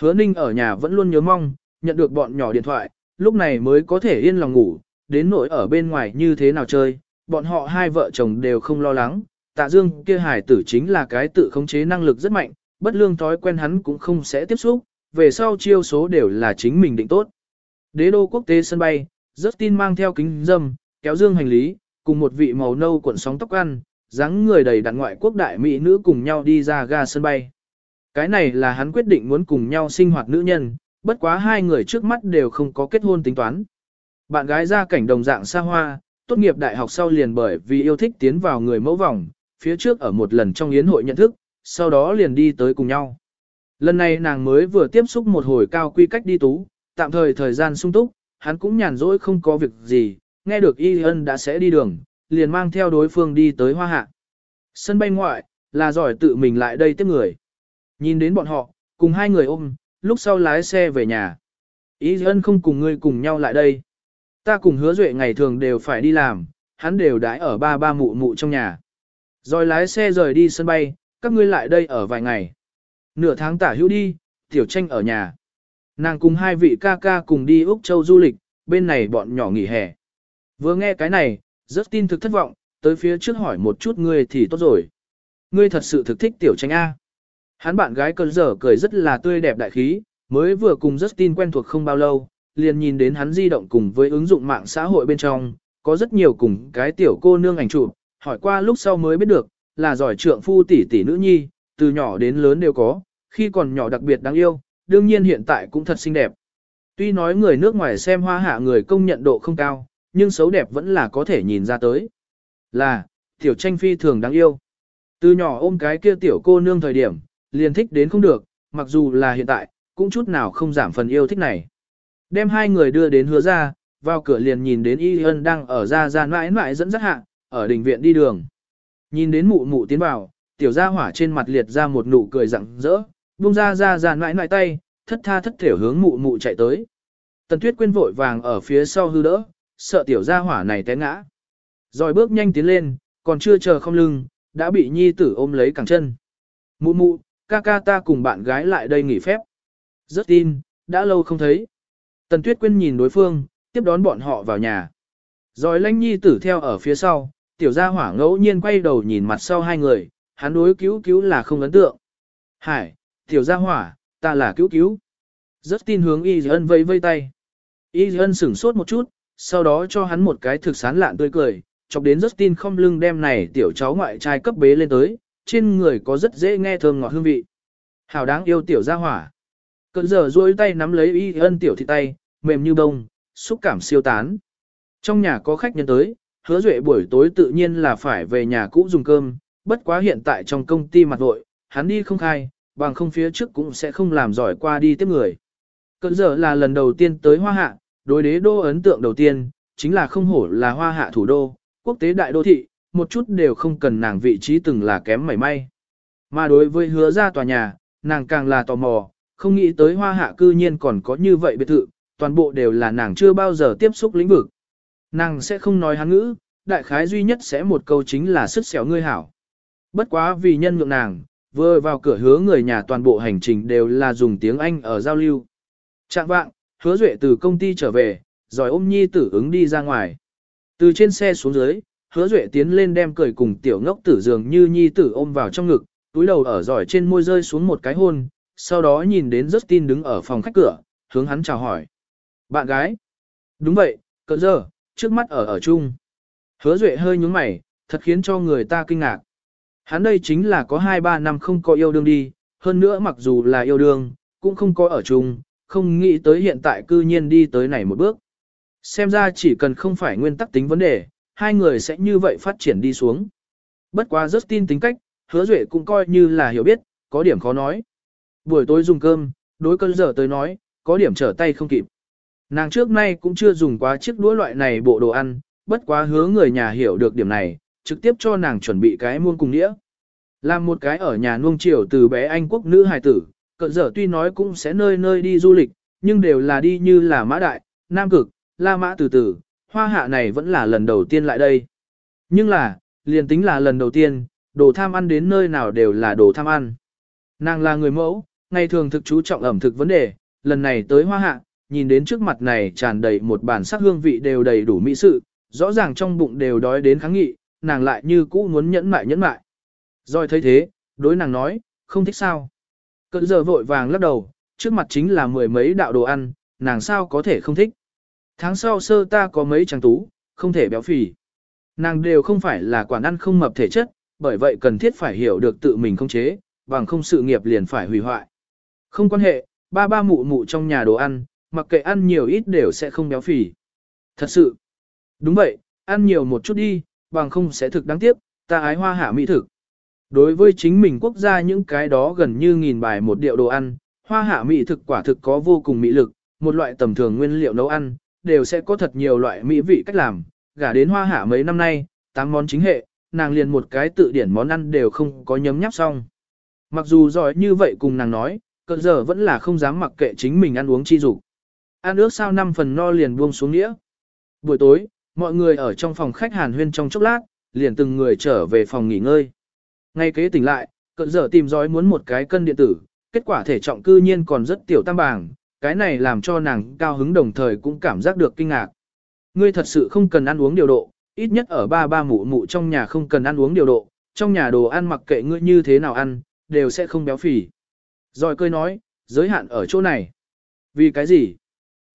Hứa Ninh ở nhà vẫn luôn nhớ mong, nhận được bọn nhỏ điện thoại, lúc này mới có thể yên lòng ngủ, đến nỗi ở bên ngoài như thế nào chơi, bọn họ hai vợ chồng đều không lo lắng. Tạ Dương kia hải tử chính là cái tự khống chế năng lực rất mạnh, bất lương thói quen hắn cũng không sẽ tiếp xúc, về sau chiêu số đều là chính mình định tốt. Đế đô quốc tế sân bay, rất tin mang theo kính dâm, kéo dương hành lý, cùng một vị màu nâu cuộn sóng tóc ăn, dáng người đầy đặn ngoại quốc đại mỹ nữ cùng nhau đi ra ga sân bay. Cái này là hắn quyết định muốn cùng nhau sinh hoạt nữ nhân, bất quá hai người trước mắt đều không có kết hôn tính toán. Bạn gái ra cảnh đồng dạng xa hoa, tốt nghiệp đại học sau liền bởi vì yêu thích tiến vào người mẫu vòng, phía trước ở một lần trong yến hội nhận thức, sau đó liền đi tới cùng nhau. Lần này nàng mới vừa tiếp xúc một hồi cao quy cách đi tú, tạm thời thời gian sung túc, hắn cũng nhàn rỗi không có việc gì, nghe được Y Ân đã sẽ đi đường, liền mang theo đối phương đi tới hoa hạ. Sân bay ngoại, là giỏi tự mình lại đây tiếp người. Nhìn đến bọn họ, cùng hai người ôm, lúc sau lái xe về nhà. Y Ân không cùng ngươi cùng nhau lại đây. Ta cùng hứa duệ ngày thường đều phải đi làm, hắn đều đãi ở ba ba mụ mụ trong nhà. Rồi lái xe rời đi sân bay, các ngươi lại đây ở vài ngày. Nửa tháng tả hữu đi, tiểu tranh ở nhà. Nàng cùng hai vị ca ca cùng đi Úc Châu du lịch, bên này bọn nhỏ nghỉ hè. Vừa nghe cái này, rất tin thực thất vọng, tới phía trước hỏi một chút ngươi thì tốt rồi. Ngươi thật sự thực thích tiểu tranh A. Hắn bạn gái cơn dở cười rất là tươi đẹp đại khí, mới vừa cùng Justin quen thuộc không bao lâu, liền nhìn đến hắn di động cùng với ứng dụng mạng xã hội bên trong, có rất nhiều cùng cái tiểu cô nương ảnh chụp, hỏi qua lúc sau mới biết được, là giỏi trượng phu tỷ tỷ nữ nhi, từ nhỏ đến lớn đều có, khi còn nhỏ đặc biệt đáng yêu, đương nhiên hiện tại cũng thật xinh đẹp. Tuy nói người nước ngoài xem hoa hạ người công nhận độ không cao, nhưng xấu đẹp vẫn là có thể nhìn ra tới. Là, tiểu tranh phi thường đáng yêu. Từ nhỏ ôm cái kia tiểu cô nương thời điểm, liền thích đến không được, mặc dù là hiện tại, cũng chút nào không giảm phần yêu thích này. Đem hai người đưa đến hứa ra, vào cửa liền nhìn đến Y Ân đang ở ra ra mãi mãi dẫn dắt hạ, ở đình viện đi đường. Nhìn đến mụ mụ tiến vào, tiểu gia hỏa trên mặt liệt ra một nụ cười rặng rỡ, buông ra ra ra mãi mãi tay, thất tha thất thể hướng mụ mụ chạy tới. Tần Tuyết quên vội vàng ở phía sau hư đỡ, sợ tiểu gia hỏa này té ngã. Rồi bước nhanh tiến lên, còn chưa chờ không lưng, đã bị nhi tử ôm lấy cẳng chân. Mụ mụ, ca ca ta cùng bạn gái lại đây nghỉ phép. Rất tin, đã lâu không thấy. Tần Tuyết Quyên nhìn đối phương, tiếp đón bọn họ vào nhà. Rồi lanh nhi tử theo ở phía sau, tiểu gia hỏa ngẫu nhiên quay đầu nhìn mặt sau hai người, hắn đối cứu cứu là không ấn tượng. Hải, tiểu gia hỏa, ta là cứu cứu. Rất tin hướng Y Ân vây vây tay. Y Ân sửng sốt một chút, sau đó cho hắn một cái thực sán lạn tươi cười, chọc đến rất tin không lưng đem này tiểu cháu ngoại trai cấp bế lên tới, trên người có rất dễ nghe thơm ngọt hương vị. Hảo đáng yêu tiểu gia hỏa. Cận giờ duỗi tay nắm lấy Y Ân tiểu thị tay, mềm như bông, xúc cảm siêu tán. Trong nhà có khách nhân tới, hứa duệ buổi tối tự nhiên là phải về nhà cũ dùng cơm, bất quá hiện tại trong công ty mặt vội, hắn đi không khai, bằng không phía trước cũng sẽ không làm giỏi qua đi tiếp người. Cận giờ là lần đầu tiên tới Hoa Hạ, đối đế đô ấn tượng đầu tiên, chính là không hổ là Hoa Hạ thủ đô, quốc tế đại đô thị, một chút đều không cần nàng vị trí từng là kém mảy may. Mà đối với hứa ra tòa nhà, nàng càng là tò mò, không nghĩ tới Hoa Hạ cư nhiên còn có như vậy biệt thự, toàn bộ đều là nàng chưa bao giờ tiếp xúc lĩnh vực. Nàng sẽ không nói hán ngữ, đại khái duy nhất sẽ một câu chính là sức xẻo ngươi hảo. Bất quá vì nhân nhượng nàng, vừa vào cửa hứa người nhà toàn bộ hành trình đều là dùng tiếng Anh ở giao lưu. Trạng vạng, hứa duệ từ công ty trở về, rồi ôm nhi tử ứng đi ra ngoài. Từ trên xe xuống dưới, hứa duệ tiến lên đem cười cùng tiểu ngốc tử dường như nhi tử ôm vào trong ngực, túi đầu ở giỏi trên môi rơi xuống một cái hôn, sau đó nhìn đến Justin đứng ở phòng khách cửa, hướng hắn chào hỏi. Bạn gái? Đúng vậy, cỡ giờ, trước mắt ở ở chung. Hứa Duệ hơi nhúng mày, thật khiến cho người ta kinh ngạc. Hắn đây chính là có 2-3 năm không có yêu đương đi, hơn nữa mặc dù là yêu đương, cũng không có ở chung, không nghĩ tới hiện tại cư nhiên đi tới này một bước. Xem ra chỉ cần không phải nguyên tắc tính vấn đề, hai người sẽ như vậy phát triển đi xuống. Bất quá rất tin tính cách, hứa duệ cũng coi như là hiểu biết, có điểm khó nói. Buổi tối dùng cơm, đối cơn giờ tới nói, có điểm trở tay không kịp. Nàng trước nay cũng chưa dùng quá chiếc đũa loại này bộ đồ ăn, bất quá hứa người nhà hiểu được điểm này, trực tiếp cho nàng chuẩn bị cái muông cùng nghĩa. Làm một cái ở nhà nuông chiều từ bé Anh quốc nữ hài tử, cận giờ tuy nói cũng sẽ nơi nơi đi du lịch, nhưng đều là đi như là mã đại, nam cực, la mã từ từ, hoa hạ này vẫn là lần đầu tiên lại đây. Nhưng là, liền tính là lần đầu tiên, đồ tham ăn đến nơi nào đều là đồ tham ăn. Nàng là người mẫu, ngày thường thực chú trọng ẩm thực vấn đề, lần này tới hoa hạ, nhìn đến trước mặt này tràn đầy một bản sắc hương vị đều đầy đủ mỹ sự, rõ ràng trong bụng đều đói đến kháng nghị, nàng lại như cũ muốn nhẫn mại nhẫn mại. Rồi thấy thế, đối nàng nói, không thích sao. Cận giờ vội vàng lắc đầu, trước mặt chính là mười mấy đạo đồ ăn, nàng sao có thể không thích. Tháng sau sơ ta có mấy trang tú, không thể béo phì. Nàng đều không phải là quản ăn không mập thể chất, bởi vậy cần thiết phải hiểu được tự mình không chế, bằng không sự nghiệp liền phải hủy hoại. Không quan hệ, ba ba mụ mụ trong nhà đồ ăn, mặc kệ ăn nhiều ít đều sẽ không béo phì. Thật sự, đúng vậy, ăn nhiều một chút đi, bằng không sẽ thực đáng tiếc, ta ái hoa hạ mỹ thực. Đối với chính mình quốc gia những cái đó gần như nghìn bài một điệu đồ ăn, hoa hạ mỹ thực quả thực có vô cùng mỹ lực, một loại tầm thường nguyên liệu nấu ăn, đều sẽ có thật nhiều loại mỹ vị cách làm, gả đến hoa hạ mấy năm nay, tám món chính hệ, nàng liền một cái tự điển món ăn đều không có nhấm nháp xong. Mặc dù giỏi như vậy cùng nàng nói, cơn giờ vẫn là không dám mặc kệ chính mình ăn uống chi dục. Ăn ước sao năm phần no liền buông xuống nghĩa. Buổi tối, mọi người ở trong phòng khách hàn huyên trong chốc lát, liền từng người trở về phòng nghỉ ngơi. Ngay kế tỉnh lại, cận giờ tìm dõi muốn một cái cân điện tử, kết quả thể trọng cư nhiên còn rất tiểu tam bảng, cái này làm cho nàng cao hứng đồng thời cũng cảm giác được kinh ngạc. Ngươi thật sự không cần ăn uống điều độ, ít nhất ở ba ba mụ mụ trong nhà không cần ăn uống điều độ, trong nhà đồ ăn mặc kệ ngươi như thế nào ăn, đều sẽ không béo phì. Rồi cười nói, giới hạn ở chỗ này. Vì cái gì?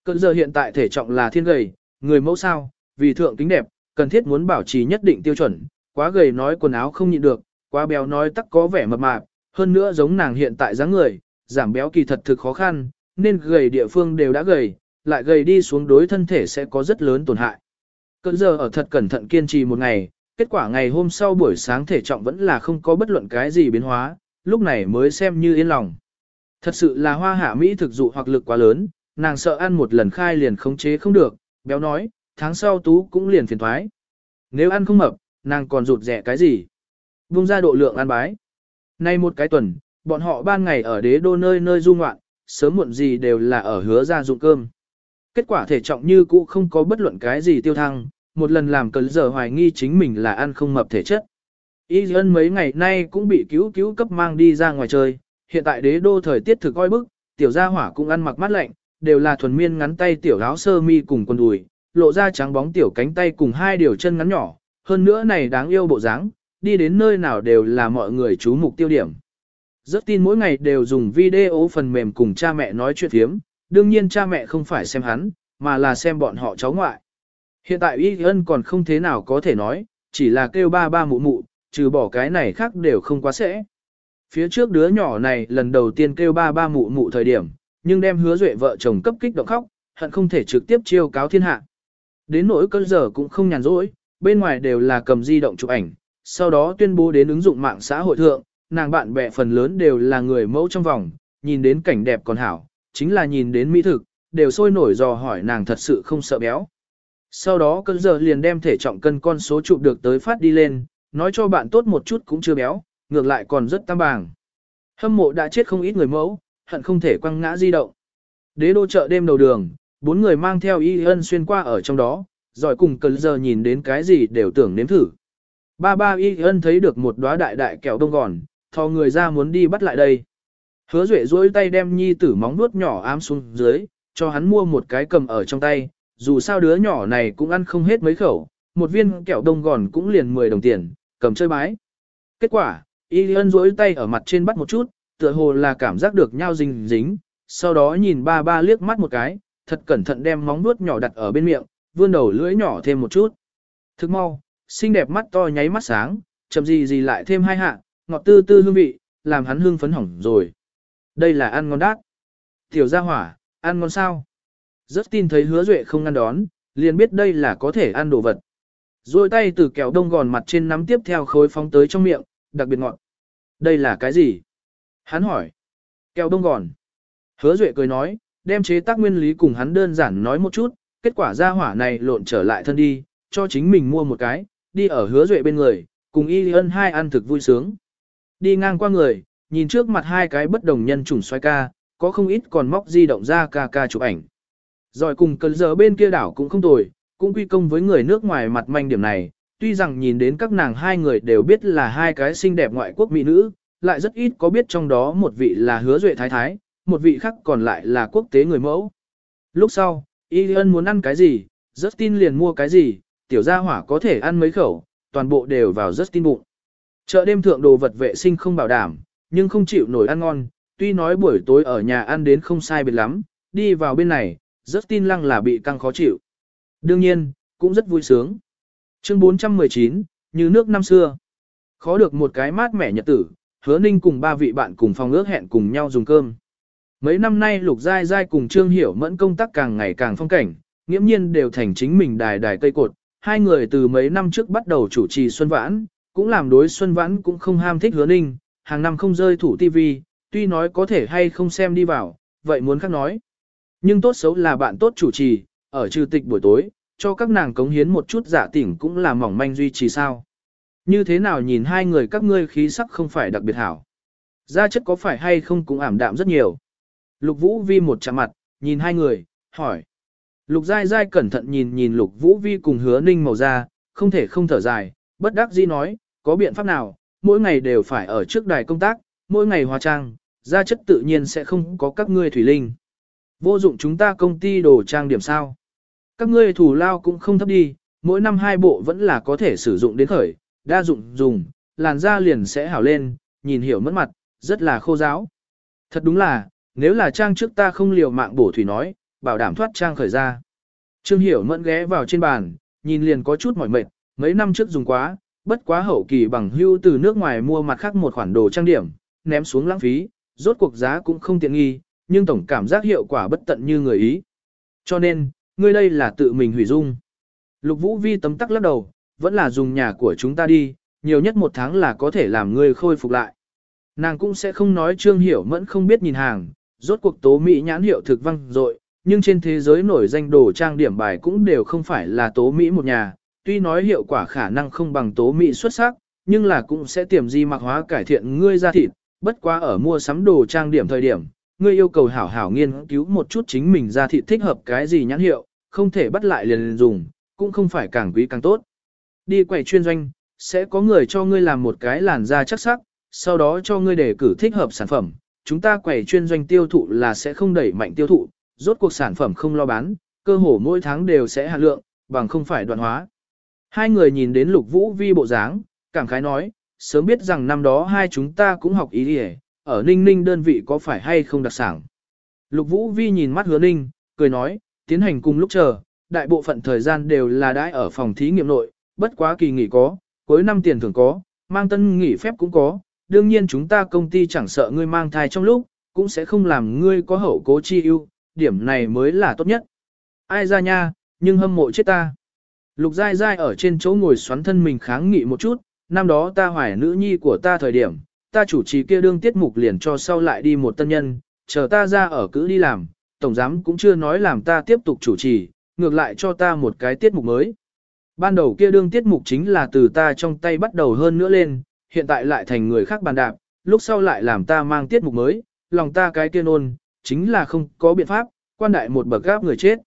Cận giờ hiện tại thể trọng là thiên gầy, người mẫu sao, vì thượng tính đẹp, cần thiết muốn bảo trì nhất định tiêu chuẩn, quá gầy nói quần áo không nhịn được, quá béo nói tắc có vẻ mập mạp, hơn nữa giống nàng hiện tại dáng người, giảm béo kỳ thật thực khó khăn, nên gầy địa phương đều đã gầy, lại gầy đi xuống đối thân thể sẽ có rất lớn tổn hại. Cơn giờ ở thật cẩn thận kiên trì một ngày, kết quả ngày hôm sau buổi sáng thể trọng vẫn là không có bất luận cái gì biến hóa, lúc này mới xem như yên lòng. Thật sự là hoa hạ Mỹ thực dụ hoặc lực quá lớn, nàng sợ ăn một lần khai liền khống chế không được, béo nói, tháng sau tú cũng liền phiền thoái. Nếu ăn không mập, nàng còn rụt rẻ cái gì? Vung ra độ lượng ăn bái. Nay một cái tuần, bọn họ ban ngày ở đế đô nơi nơi du ngoạn, sớm muộn gì đều là ở hứa ra dụng cơm. Kết quả thể trọng như cũ không có bất luận cái gì tiêu thăng, một lần làm cẩn giờ hoài nghi chính mình là ăn không mập thể chất. Y ân mấy ngày nay cũng bị cứu cứu cấp mang đi ra ngoài chơi, hiện tại đế đô thời tiết thực oi bức, tiểu gia hỏa cũng ăn mặc mát lạnh, đều là thuần miên ngắn tay tiểu áo sơ mi cùng quần đùi, lộ ra trắng bóng tiểu cánh tay cùng hai điều chân ngắn nhỏ, hơn nữa này đáng yêu bộ dáng, đi đến nơi nào đều là mọi người chú mục tiêu điểm. Rất tin mỗi ngày đều dùng video phần mềm cùng cha mẹ nói chuyện thiếm, đương nhiên cha mẹ không phải xem hắn, mà là xem bọn họ cháu ngoại. Hiện tại Y Ân còn không thế nào có thể nói, chỉ là kêu ba ba mụ mụ, trừ bỏ cái này khác đều không quá sẽ. Phía trước đứa nhỏ này lần đầu tiên kêu ba ba mụ mụ thời điểm, nhưng đem hứa duệ vợ chồng cấp kích động khóc, hận không thể trực tiếp chiêu cáo thiên hạ. Đến nỗi cơn giờ cũng không nhàn rỗi, bên ngoài đều là cầm di động chụp ảnh, sau đó tuyên bố đến ứng dụng mạng xã hội thượng, nàng bạn bè phần lớn đều là người mẫu trong vòng, nhìn đến cảnh đẹp còn hảo, chính là nhìn đến mỹ thực, đều sôi nổi dò hỏi nàng thật sự không sợ béo. Sau đó cơn giờ liền đem thể trọng cân con số chụp được tới phát đi lên, nói cho bạn tốt một chút cũng chưa béo, ngược lại còn rất tam bàng. Hâm mộ đã chết không ít người mẫu, hận không thể quăng ngã di động. Đế đô chợ đêm đầu đường, bốn người mang theo y ân xuyên qua ở trong đó, rồi cùng cơn giờ nhìn đến cái gì đều tưởng nếm thử. Ba ba y ân thấy được một đóa đại đại kẹo đông gòn, thò người ra muốn đi bắt lại đây. Hứa duệ duỗi tay đem nhi tử móng nuốt nhỏ ám xuống dưới, cho hắn mua một cái cầm ở trong tay, dù sao đứa nhỏ này cũng ăn không hết mấy khẩu, một viên kẹo đông gòn cũng liền 10 đồng tiền, cầm chơi bái. Kết quả, y ân duỗi tay ở mặt trên bắt một chút, tựa hồ là cảm giác được nhau dính dính, sau đó nhìn ba ba liếc mắt một cái, thật cẩn thận đem móng nuốt nhỏ đặt ở bên miệng, vươn đầu lưỡi nhỏ thêm một chút. Thức mau, xinh đẹp mắt to nháy mắt sáng, chậm gì gì lại thêm hai hạ, ngọt tư tư hương vị, làm hắn hương phấn hỏng rồi. Đây là ăn ngon đát. Tiểu gia hỏa, ăn ngon sao? Rất tin thấy hứa duệ không ngăn đón, liền biết đây là có thể ăn đồ vật. Rồi tay từ kẹo đông gòn mặt trên nắm tiếp theo khối phóng tới trong miệng, đặc biệt ngọt. Đây là cái gì? Hắn hỏi. Kẹo đông gòn. Hứa duệ cười nói, đem chế tác nguyên lý cùng hắn đơn giản nói một chút, kết quả gia hỏa này lộn trở lại thân đi, cho chính mình mua một cái, đi ở hứa duệ bên người, cùng y ân hai ăn thực vui sướng. Đi ngang qua người, nhìn trước mặt hai cái bất đồng nhân chủng xoay ca, có không ít còn móc di động ra ca ca chụp ảnh. Rồi cùng cơn giờ bên kia đảo cũng không tồi, cũng quy công với người nước ngoài mặt manh điểm này, tuy rằng nhìn đến các nàng hai người đều biết là hai cái xinh đẹp ngoại quốc mỹ nữ, lại rất ít có biết trong đó một vị là hứa duệ thái thái, một vị khác còn lại là quốc tế người mẫu. Lúc sau, Y ân muốn ăn cái gì, Justin liền mua cái gì, tiểu gia hỏa có thể ăn mấy khẩu, toàn bộ đều vào rất tin bụng. Chợ đêm thượng đồ vật vệ sinh không bảo đảm, nhưng không chịu nổi ăn ngon, tuy nói buổi tối ở nhà ăn đến không sai biệt lắm, đi vào bên này, rất tin lăng là bị căng khó chịu. Đương nhiên, cũng rất vui sướng. Chương 419, như nước năm xưa. Khó được một cái mát mẻ nhật tử, hứa ninh cùng ba vị bạn cùng phòng ước hẹn cùng nhau dùng cơm. Mấy năm nay Lục Giai Giai cùng Trương Hiểu Mẫn công tác càng ngày càng phong cảnh, nghiễm nhiên đều thành chính mình đài đài cây cột. Hai người từ mấy năm trước bắt đầu chủ trì Xuân Vãn, cũng làm đối Xuân Vãn cũng không ham thích hứa ninh, hàng năm không rơi thủ TV, tuy nói có thể hay không xem đi vào, vậy muốn khác nói. Nhưng tốt xấu là bạn tốt chủ trì, ở trừ tịch buổi tối, cho các nàng cống hiến một chút giả tỉnh cũng là mỏng manh duy trì sao. Như thế nào nhìn hai người các ngươi khí sắc không phải đặc biệt hảo. Gia chất có phải hay không cũng ảm đạm rất nhiều. Lục Vũ Vi một chạm mặt, nhìn hai người, hỏi. Lục Giai Giai cẩn thận nhìn nhìn Lục Vũ Vi cùng hứa ninh màu da, không thể không thở dài, bất đắc dĩ nói, có biện pháp nào, mỗi ngày đều phải ở trước đài công tác, mỗi ngày hóa trang, da chất tự nhiên sẽ không có các ngươi thủy linh. Vô dụng chúng ta công ty đồ trang điểm sao. Các ngươi thủ lao cũng không thấp đi, mỗi năm hai bộ vẫn là có thể sử dụng đến khởi, đa dụng dùng, làn da liền sẽ hảo lên, nhìn hiểu mất mặt, rất là khô giáo. Thật đúng là, nếu là trang trước ta không liều mạng bổ thủy nói, bảo đảm thoát trang khởi ra. Trương Hiểu mẫn ghé vào trên bàn, nhìn liền có chút mỏi mệt, mấy năm trước dùng quá, bất quá hậu kỳ bằng hưu từ nước ngoài mua mặt khác một khoản đồ trang điểm, ném xuống lãng phí, rốt cuộc giá cũng không tiện nghi, nhưng tổng cảm giác hiệu quả bất tận như người ý. Cho nên, ngươi đây là tự mình hủy dung. Lục Vũ Vi tấm tắc lắc đầu, vẫn là dùng nhà của chúng ta đi, nhiều nhất một tháng là có thể làm ngươi khôi phục lại. Nàng cũng sẽ không nói Trương Hiểu Mẫn không biết nhìn hàng, rốt cuộc tố Mỹ nhãn hiệu thực văng rồi, nhưng trên thế giới nổi danh đồ trang điểm bài cũng đều không phải là tố Mỹ một nhà, tuy nói hiệu quả khả năng không bằng tố Mỹ xuất sắc, nhưng là cũng sẽ tiềm di mặc hóa cải thiện ngươi da thịt, bất quá ở mua sắm đồ trang điểm thời điểm, ngươi yêu cầu hảo hảo nghiên cứu một chút chính mình da thịt thích hợp cái gì nhãn hiệu, không thể bắt lại liền dùng, cũng không phải càng quý càng tốt. Đi quầy chuyên doanh, sẽ có người cho ngươi làm một cái làn da chắc sắc, sau đó cho ngươi đề cử thích hợp sản phẩm. Chúng ta quầy chuyên doanh tiêu thụ là sẽ không đẩy mạnh tiêu thụ, rốt cuộc sản phẩm không lo bán, cơ hồ mỗi tháng đều sẽ hạ lượng, bằng không phải đoạn hóa. Hai người nhìn đến lục vũ vi bộ dáng, cảm khái nói, sớm biết rằng năm đó hai chúng ta cũng học ý đi ở ninh ninh đơn vị có phải hay không đặc sản. Lục vũ vi nhìn mắt hứa ninh, cười nói, tiến hành cùng lúc chờ, đại bộ phận thời gian đều là đãi ở phòng thí nghiệm nội, bất quá kỳ nghỉ có, cuối năm tiền thưởng có, mang tân nghỉ phép cũng có, đương nhiên chúng ta công ty chẳng sợ ngươi mang thai trong lúc, cũng sẽ không làm ngươi có hậu cố chi ưu, điểm này mới là tốt nhất. Ai ra nha, nhưng hâm mộ chết ta. Lục dai dai ở trên chỗ ngồi xoắn thân mình kháng nghị một chút, năm đó ta hoài nữ nhi của ta thời điểm, ta chủ trì kia đương tiết mục liền cho sau lại đi một tân nhân, chờ ta ra ở cứ đi làm, tổng giám cũng chưa nói làm ta tiếp tục chủ trì, ngược lại cho ta một cái tiết mục mới. Ban đầu kia đương tiết mục chính là từ ta trong tay bắt đầu hơn nữa lên, hiện tại lại thành người khác bàn đạp, lúc sau lại làm ta mang tiết mục mới, lòng ta cái kia nôn, chính là không có biện pháp, quan đại một bậc gáp người chết.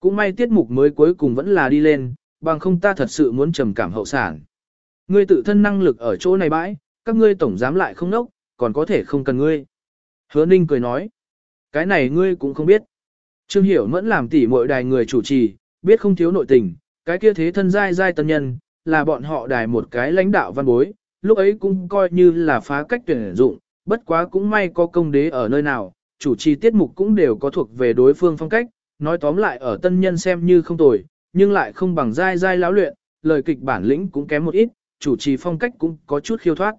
Cũng may tiết mục mới cuối cùng vẫn là đi lên, bằng không ta thật sự muốn trầm cảm hậu sản. Ngươi tự thân năng lực ở chỗ này bãi, các ngươi tổng giám lại không nốc, còn có thể không cần ngươi. Hứa Ninh cười nói, cái này ngươi cũng không biết. Trương Hiểu Mẫn làm tỉ muội đài người chủ trì, biết không thiếu nội tình, cái kia thế thân giai giai tân nhân, là bọn họ đài một cái lãnh đạo văn bối, lúc ấy cũng coi như là phá cách tuyển dụng, bất quá cũng may có công đế ở nơi nào, chủ trì tiết mục cũng đều có thuộc về đối phương phong cách, nói tóm lại ở tân nhân xem như không tồi, nhưng lại không bằng Dai Dai lão luyện, lời kịch bản lĩnh cũng kém một ít, chủ trì phong cách cũng có chút khiêu thoát.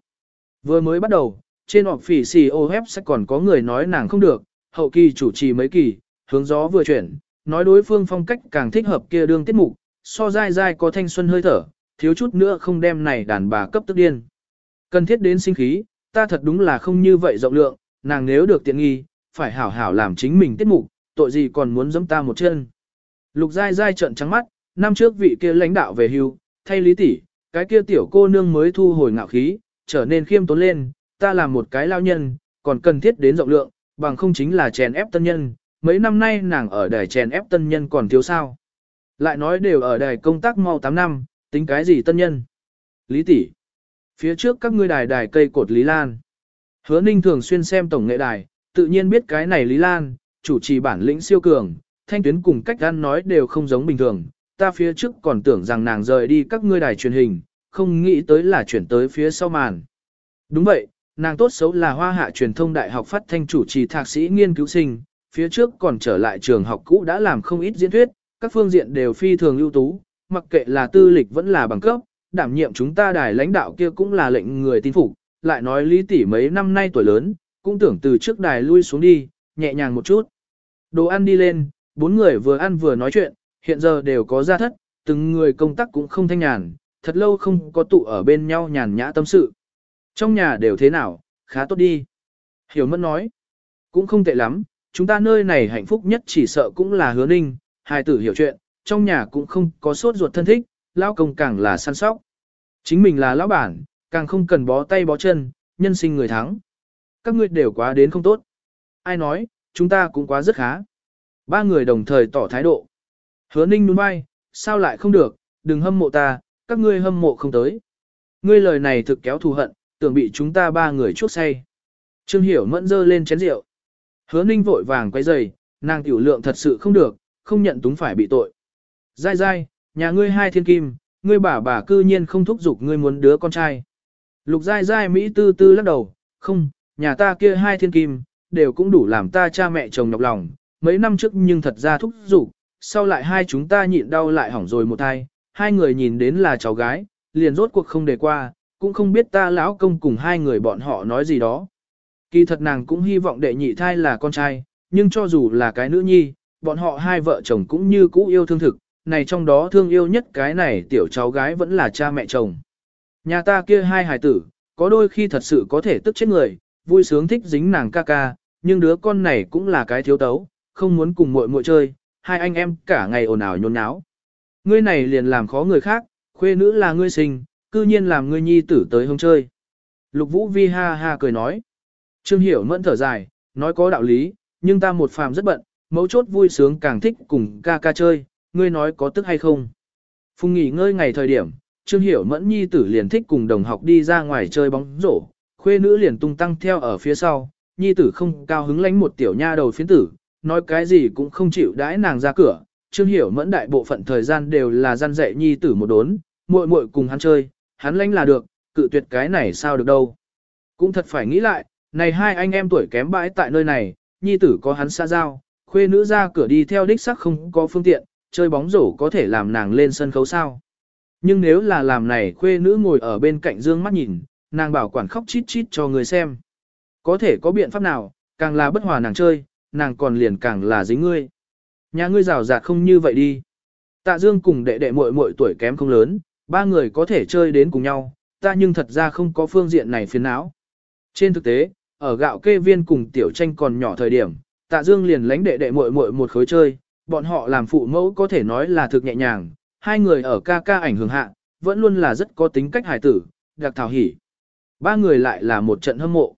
Vừa mới bắt đầu, trên họp phỉ xì ô hép sẽ còn có người nói nàng không được, hậu kỳ chủ trì mấy kỳ, hướng gió vừa chuyển, nói đối phương phong cách càng thích hợp kia đương tiết mục, so dai dai có thanh xuân hơi thở, thiếu chút nữa không đem này đàn bà cấp tức điên. Cần thiết đến sinh khí, ta thật đúng là không như vậy rộng lượng, nàng nếu được tiện nghi, phải hảo hảo làm chính mình tiết mục, tội gì còn muốn giẫm ta một chân. Lục dai dai trợn trắng mắt, năm trước vị kia lãnh đạo về hưu, thay lý tỷ, cái kia tiểu cô nương mới thu hồi ngạo khí, trở nên khiêm tốn lên, ta làm một cái lao nhân, còn cần thiết đến rộng lượng, bằng không chính là chèn ép tân nhân, mấy năm nay nàng ở đài chèn ép tân nhân còn thiếu sao. Lại nói đều ở đài công tác mau 8 năm, tính cái gì tân nhân. Lý tỷ, phía trước các ngươi đài đài cây cột Lý Lan. Hứa Ninh thường xuyên xem tổng nghệ đài, tự nhiên biết cái này Lý Lan, chủ trì bản lĩnh siêu cường, thanh tuyến cùng cách ăn nói đều không giống bình thường. Ta phía trước còn tưởng rằng nàng rời đi các ngươi đài truyền hình, không nghĩ tới là chuyển tới phía sau màn. Đúng vậy, nàng tốt xấu là hoa hạ truyền thông đại học phát thanh chủ trì thạc sĩ nghiên cứu sinh, phía trước còn trở lại trường học cũ đã làm không ít diễn thuyết, các phương diện đều phi thường ưu tú, mặc kệ là tư lịch vẫn là bằng cấp, đảm nhiệm chúng ta đài lãnh đạo kia cũng là lệnh người tin phục, lại nói lý tỷ mấy năm nay tuổi lớn, cũng tưởng từ trước đài lui xuống đi, nhẹ nhàng một chút. Đồ ăn đi lên, bốn người vừa ăn vừa nói chuyện, hiện giờ đều có gia thất, từng người công tác cũng không thanh nhàn, thật lâu không có tụ ở bên nhau nhàn nhã tâm sự. Trong nhà đều thế nào, khá tốt đi. Hiểu mất nói, cũng không tệ lắm, chúng ta nơi này hạnh phúc nhất chỉ sợ cũng là hứa ninh, hai tử hiểu chuyện, trong nhà cũng không có sốt ruột thân thích, lão công càng là săn sóc. Chính mình là lão bản, càng không cần bó tay bó chân, nhân sinh người thắng. Các ngươi đều quá đến không tốt. Ai nói, chúng ta cũng quá rất khá. Ba người đồng thời tỏ thái độ. Hứa ninh đúng vai, sao lại không được, đừng hâm mộ ta, các ngươi hâm mộ không tới. Ngươi lời này thực kéo thù hận, tưởng bị chúng ta ba người chuốc say. Trương Hiểu mẫn dơ lên chén rượu. Hứa ninh vội vàng quay giày, nàng tiểu lượng thật sự không được, không nhận túng phải bị tội. Dai dai, nhà ngươi hai thiên kim, ngươi bà bà cư nhiên không thúc giục ngươi muốn đứa con trai. Lục dai dai Mỹ tư tư lắc đầu, không, nhà ta kia hai thiên kim, đều cũng đủ làm ta cha mẹ chồng nhọc lòng, mấy năm trước nhưng thật ra thúc giục, sau lại hai chúng ta nhịn đau lại hỏng rồi một thai, hai người nhìn đến là cháu gái, liền rốt cuộc không để qua, cũng không biết ta lão công cùng hai người bọn họ nói gì đó. Kỳ thật nàng cũng hy vọng đệ nhị thai là con trai, nhưng cho dù là cái nữ nhi, bọn họ hai vợ chồng cũng như cũ yêu thương thực, này trong đó thương yêu nhất cái này tiểu cháu gái vẫn là cha mẹ chồng. Nhà ta kia hai hài tử, có đôi khi thật sự có thể tức chết người, vui sướng thích dính nàng ca ca, nhưng đứa con này cũng là cái thiếu tấu, không muốn cùng muội muội chơi, hai anh em cả ngày ồn ào nhốn nháo. Ngươi này liền làm khó người khác, khuê nữ là ngươi sinh, cư nhiên làm ngươi nhi tử tới hông chơi. Lục Vũ Vi ha ha cười nói. Trương Hiểu mẫn thở dài, nói có đạo lý, nhưng ta một phàm rất bận, mấu chốt vui sướng càng thích cùng ca ca chơi, ngươi nói có tức hay không. Phùng nghỉ ngơi ngày thời điểm, Trương Hiểu mẫn nhi tử liền thích cùng đồng học đi ra ngoài chơi bóng rổ, khuê nữ liền tung tăng theo ở phía sau, nhi tử không cao hứng lánh một tiểu nha đầu phiến tử, nói cái gì cũng không chịu đãi nàng ra cửa. Trương Hiểu mẫn đại bộ phận thời gian đều là gian dạy nhi tử một đốn, muội muội cùng hắn chơi, hắn lánh là được, cự tuyệt cái này sao được đâu. Cũng thật phải nghĩ lại, này hai anh em tuổi kém bãi tại nơi này, nhi tử có hắn xa giao, khuê nữ ra cửa đi theo đích sắc không có phương tiện, chơi bóng rổ có thể làm nàng lên sân khấu sao. Nhưng nếu là làm này khuê nữ ngồi ở bên cạnh dương mắt nhìn, nàng bảo quản khóc chít chít cho người xem. Có thể có biện pháp nào, càng là bất hòa nàng chơi, nàng còn liền càng là dính ngươi. Nhà ngươi rào rạt không như vậy đi. Tạ Dương cùng đệ đệ muội muội tuổi kém không lớn, ba người có thể chơi đến cùng nhau, ta nhưng thật ra không có phương diện này phiền não. Trên thực tế, ở gạo kê viên cùng tiểu tranh còn nhỏ thời điểm, Tạ Dương liền lánh đệ đệ muội muội một khối chơi, bọn họ làm phụ mẫu có thể nói là thực nhẹ nhàng, hai người ở ca ca ảnh hưởng hạ, vẫn luôn là rất có tính cách hài tử, đặc thảo hỉ. Ba người lại là một trận hâm mộ.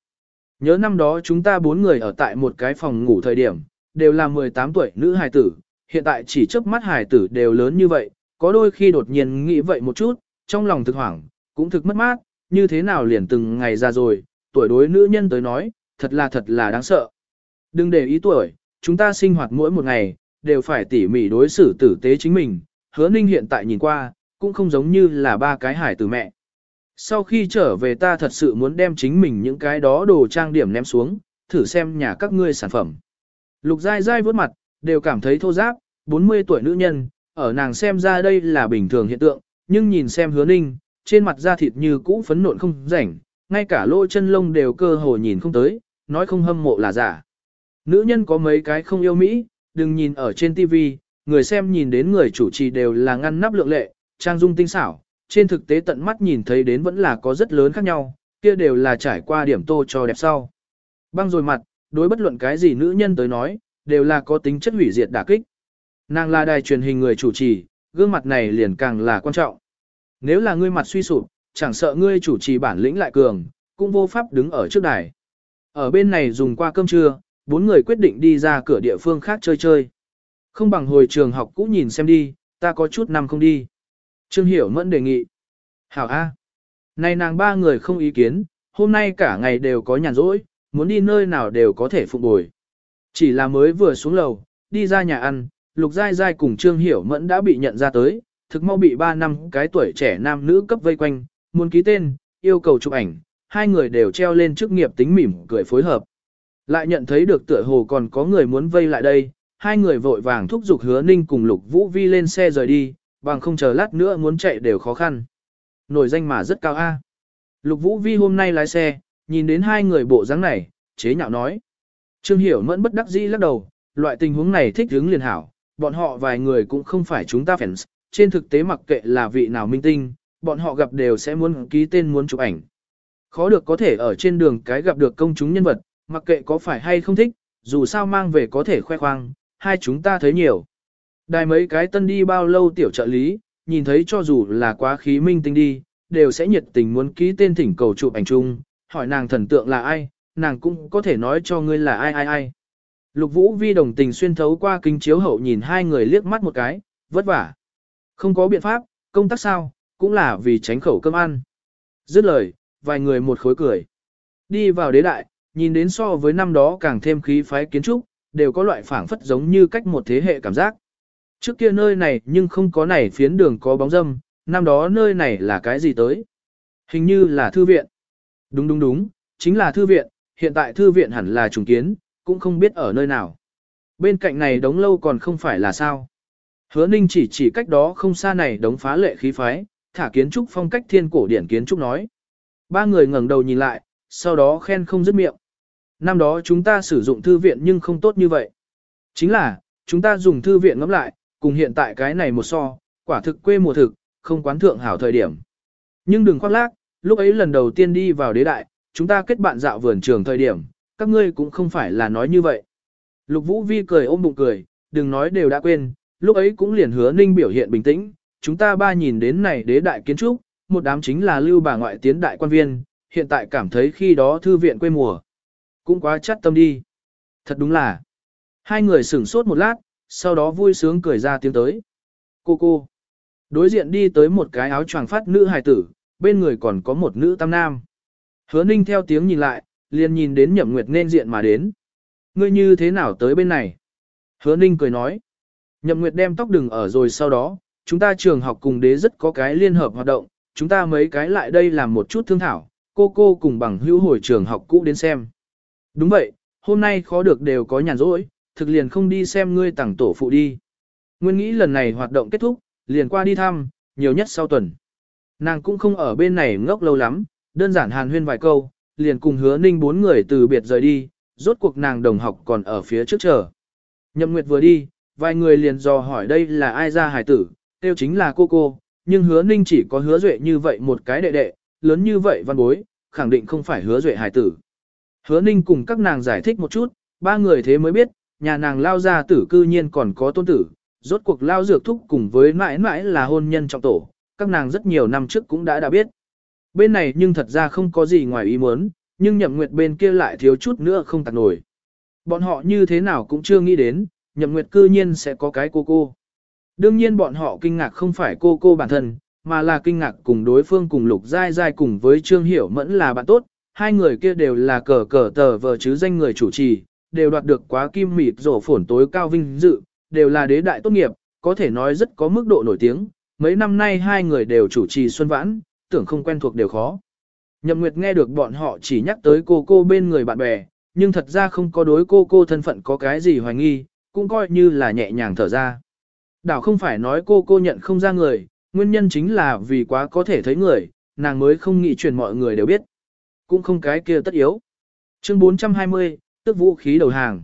Nhớ năm đó chúng ta bốn người ở tại một cái phòng ngủ thời điểm, đều là 18 tuổi nữ hài tử, hiện tại chỉ chớp mắt hài tử đều lớn như vậy, có đôi khi đột nhiên nghĩ vậy một chút, trong lòng thực hoảng, cũng thực mất mát, như thế nào liền từng ngày ra rồi, tuổi đối nữ nhân tới nói, thật là thật là đáng sợ. Đừng để ý tuổi, chúng ta sinh hoạt mỗi một ngày, đều phải tỉ mỉ đối xử tử tế chính mình, hứa ninh hiện tại nhìn qua, cũng không giống như là ba cái hải tử mẹ. Sau khi trở về ta thật sự muốn đem chính mình những cái đó đồ trang điểm ném xuống, thử xem nhà các ngươi sản phẩm. Lục dai dai vớt mặt, đều cảm thấy thô giáp, 40 tuổi nữ nhân, ở nàng xem ra đây là bình thường hiện tượng, nhưng nhìn xem hứa ninh, trên mặt da thịt như cũ phấn nộn không rảnh, ngay cả lỗ chân lông đều cơ hồ nhìn không tới, nói không hâm mộ là giả. Nữ nhân có mấy cái không yêu Mỹ, đừng nhìn ở trên TV, người xem nhìn đến người chủ trì đều là ngăn nắp lượng lệ, trang dung tinh xảo, trên thực tế tận mắt nhìn thấy đến vẫn là có rất lớn khác nhau, kia đều là trải qua điểm tô cho đẹp sau. Băng rồi mặt, đối bất luận cái gì nữ nhân tới nói, đều là có tính chất hủy diệt đả kích. Nàng là đài truyền hình người chủ trì, gương mặt này liền càng là quan trọng. Nếu là ngươi mặt suy sụp, chẳng sợ ngươi chủ trì bản lĩnh lại cường, cũng vô pháp đứng ở trước đài. Ở bên này dùng qua cơm trưa, bốn người quyết định đi ra cửa địa phương khác chơi chơi. Không bằng hồi trường học cũ nhìn xem đi, ta có chút năm không đi. Trương Hiểu Mẫn đề nghị. Hảo A. Này nàng ba người không ý kiến, hôm nay cả ngày đều có nhàn rỗi, muốn đi nơi nào đều có thể phục bồi. Chỉ là mới vừa xuống lầu, đi ra nhà ăn, Lục Giai Giai cùng Trương Hiểu Mẫn đã bị nhận ra tới, thực mau bị ba năm cái tuổi trẻ nam nữ cấp vây quanh, muốn ký tên, yêu cầu chụp ảnh, hai người đều treo lên chức nghiệp tính mỉm cười phối hợp. Lại nhận thấy được tựa hồ còn có người muốn vây lại đây, hai người vội vàng thúc giục hứa ninh cùng Lục Vũ Vi lên xe rời đi, bằng không chờ lát nữa muốn chạy đều khó khăn. Nổi danh mà rất cao A. Lục Vũ Vi hôm nay lái xe, nhìn đến hai người bộ dáng này, chế nhạo nói. Trương Hiểu mẫn bất đắc dĩ lắc đầu, loại tình huống này thích hướng liền hảo, bọn họ vài người cũng không phải chúng ta fans, trên thực tế mặc kệ là vị nào minh tinh, bọn họ gặp đều sẽ muốn ký tên muốn chụp ảnh. Khó được có thể ở trên đường cái gặp được công chúng nhân vật, mặc kệ có phải hay không thích, dù sao mang về có thể khoe khoang, hai chúng ta thấy nhiều. Đài mấy cái tân đi bao lâu tiểu trợ lý, nhìn thấy cho dù là quá khí minh tinh đi, đều sẽ nhiệt tình muốn ký tên thỉnh cầu chụp ảnh chung, hỏi nàng thần tượng là ai, nàng cũng có thể nói cho ngươi là ai ai ai. Lục Vũ Vi đồng tình xuyên thấu qua kính chiếu hậu nhìn hai người liếc mắt một cái, vất vả. Không có biện pháp, công tác sao, cũng là vì tránh khẩu cơm ăn. Dứt lời, vài người một khối cười. Đi vào đế đại, nhìn đến so với năm đó càng thêm khí phái kiến trúc, đều có loại phảng phất giống như cách một thế hệ cảm giác. Trước kia nơi này nhưng không có này phiến đường có bóng dâm, năm đó nơi này là cái gì tới? Hình như là thư viện. Đúng đúng đúng, chính là thư viện, hiện tại thư viện hẳn là trùng kiến, cũng không biết ở nơi nào. Bên cạnh này đống lâu còn không phải là sao. Hứa ninh chỉ chỉ cách đó không xa này đống phá lệ khí phái, thả kiến trúc phong cách thiên cổ điển kiến trúc nói. Ba người ngẩng đầu nhìn lại, sau đó khen không dứt miệng. Năm đó chúng ta sử dụng thư viện nhưng không tốt như vậy. Chính là, chúng ta dùng thư viện ngắm lại, cùng hiện tại cái này một so, quả thực quê mùa thực, không quán thượng hảo thời điểm. Nhưng đừng khoác lác, lúc ấy lần đầu tiên đi vào đế đại, chúng ta kết bạn dạo vườn trường thời điểm, các ngươi cũng không phải là nói như vậy. Lục Vũ Vi cười ôm bụng cười, đừng nói đều đã quên, lúc ấy cũng liền hứa ninh biểu hiện bình tĩnh, chúng ta ba nhìn đến này đế đại kiến trúc, một đám chính là lưu bà ngoại tiến đại quan viên, hiện tại cảm thấy khi đó thư viện quê mùa. Cũng quá chắc tâm đi. Thật đúng là. Hai người sửng sốt một lát, sau đó vui sướng cười ra tiếng tới. Cô cô. Đối diện đi tới một cái áo choàng phát nữ hài tử, bên người còn có một nữ tam nam. Hứa ninh theo tiếng nhìn lại, liền nhìn đến nhậm nguyệt nên diện mà đến. Ngươi như thế nào tới bên này? Hứa ninh cười nói. Nhậm nguyệt đem tóc đừng ở rồi sau đó, chúng ta trường học cùng đế rất có cái liên hợp hoạt động, chúng ta mấy cái lại đây làm một chút thương thảo, cô cô cùng bằng hữu hồi trường học cũ đến xem. Đúng vậy, hôm nay khó được đều có nhàn rỗi, thực liền không đi xem ngươi tặng tổ phụ đi. Nguyên nghĩ lần này hoạt động kết thúc, liền qua đi thăm, nhiều nhất sau tuần. Nàng cũng không ở bên này ngốc lâu lắm, đơn giản hàn huyên vài câu, liền cùng hứa ninh bốn người từ biệt rời đi, rốt cuộc nàng đồng học còn ở phía trước chờ. Nhậm Nguyệt vừa đi, vài người liền dò hỏi đây là ai ra hải tử, tiêu chính là cô cô, nhưng hứa ninh chỉ có hứa duệ như vậy một cái đệ đệ, lớn như vậy văn bối, khẳng định không phải hứa duệ hải tử. Hứa ninh cùng các nàng giải thích một chút, ba người thế mới biết, nhà nàng lao ra tử cư nhiên còn có tôn tử, rốt cuộc lao dược thúc cùng với mãi mãi là hôn nhân trọng tổ, các nàng rất nhiều năm trước cũng đã đã biết. Bên này nhưng thật ra không có gì ngoài ý muốn, nhưng nhậm nguyệt bên kia lại thiếu chút nữa không tạc nổi. Bọn họ như thế nào cũng chưa nghĩ đến, nhậm nguyệt cư nhiên sẽ có cái cô cô. Đương nhiên bọn họ kinh ngạc không phải cô cô bản thân, mà là kinh ngạc cùng đối phương cùng lục dai dai cùng với trương hiểu mẫn là bạn tốt, hai người kia đều là cờ cờ tờ vờ chứ danh người chủ trì, đều đoạt được quá kim mịt rổ phổn tối cao vinh dự, đều là đế đại tốt nghiệp, có thể nói rất có mức độ nổi tiếng, mấy năm nay hai người đều chủ trì xuân vãn, tưởng không quen thuộc đều khó. Nhậm Nguyệt nghe được bọn họ chỉ nhắc tới cô cô bên người bạn bè, nhưng thật ra không có đối cô cô thân phận có cái gì hoài nghi, cũng coi như là nhẹ nhàng thở ra. Đảo không phải nói cô cô nhận không ra người, nguyên nhân chính là vì quá có thể thấy người, nàng mới không nghĩ truyền mọi người đều biết. Cũng không cái kia tất yếu. Chương 420, tức vũ khí đầu hàng.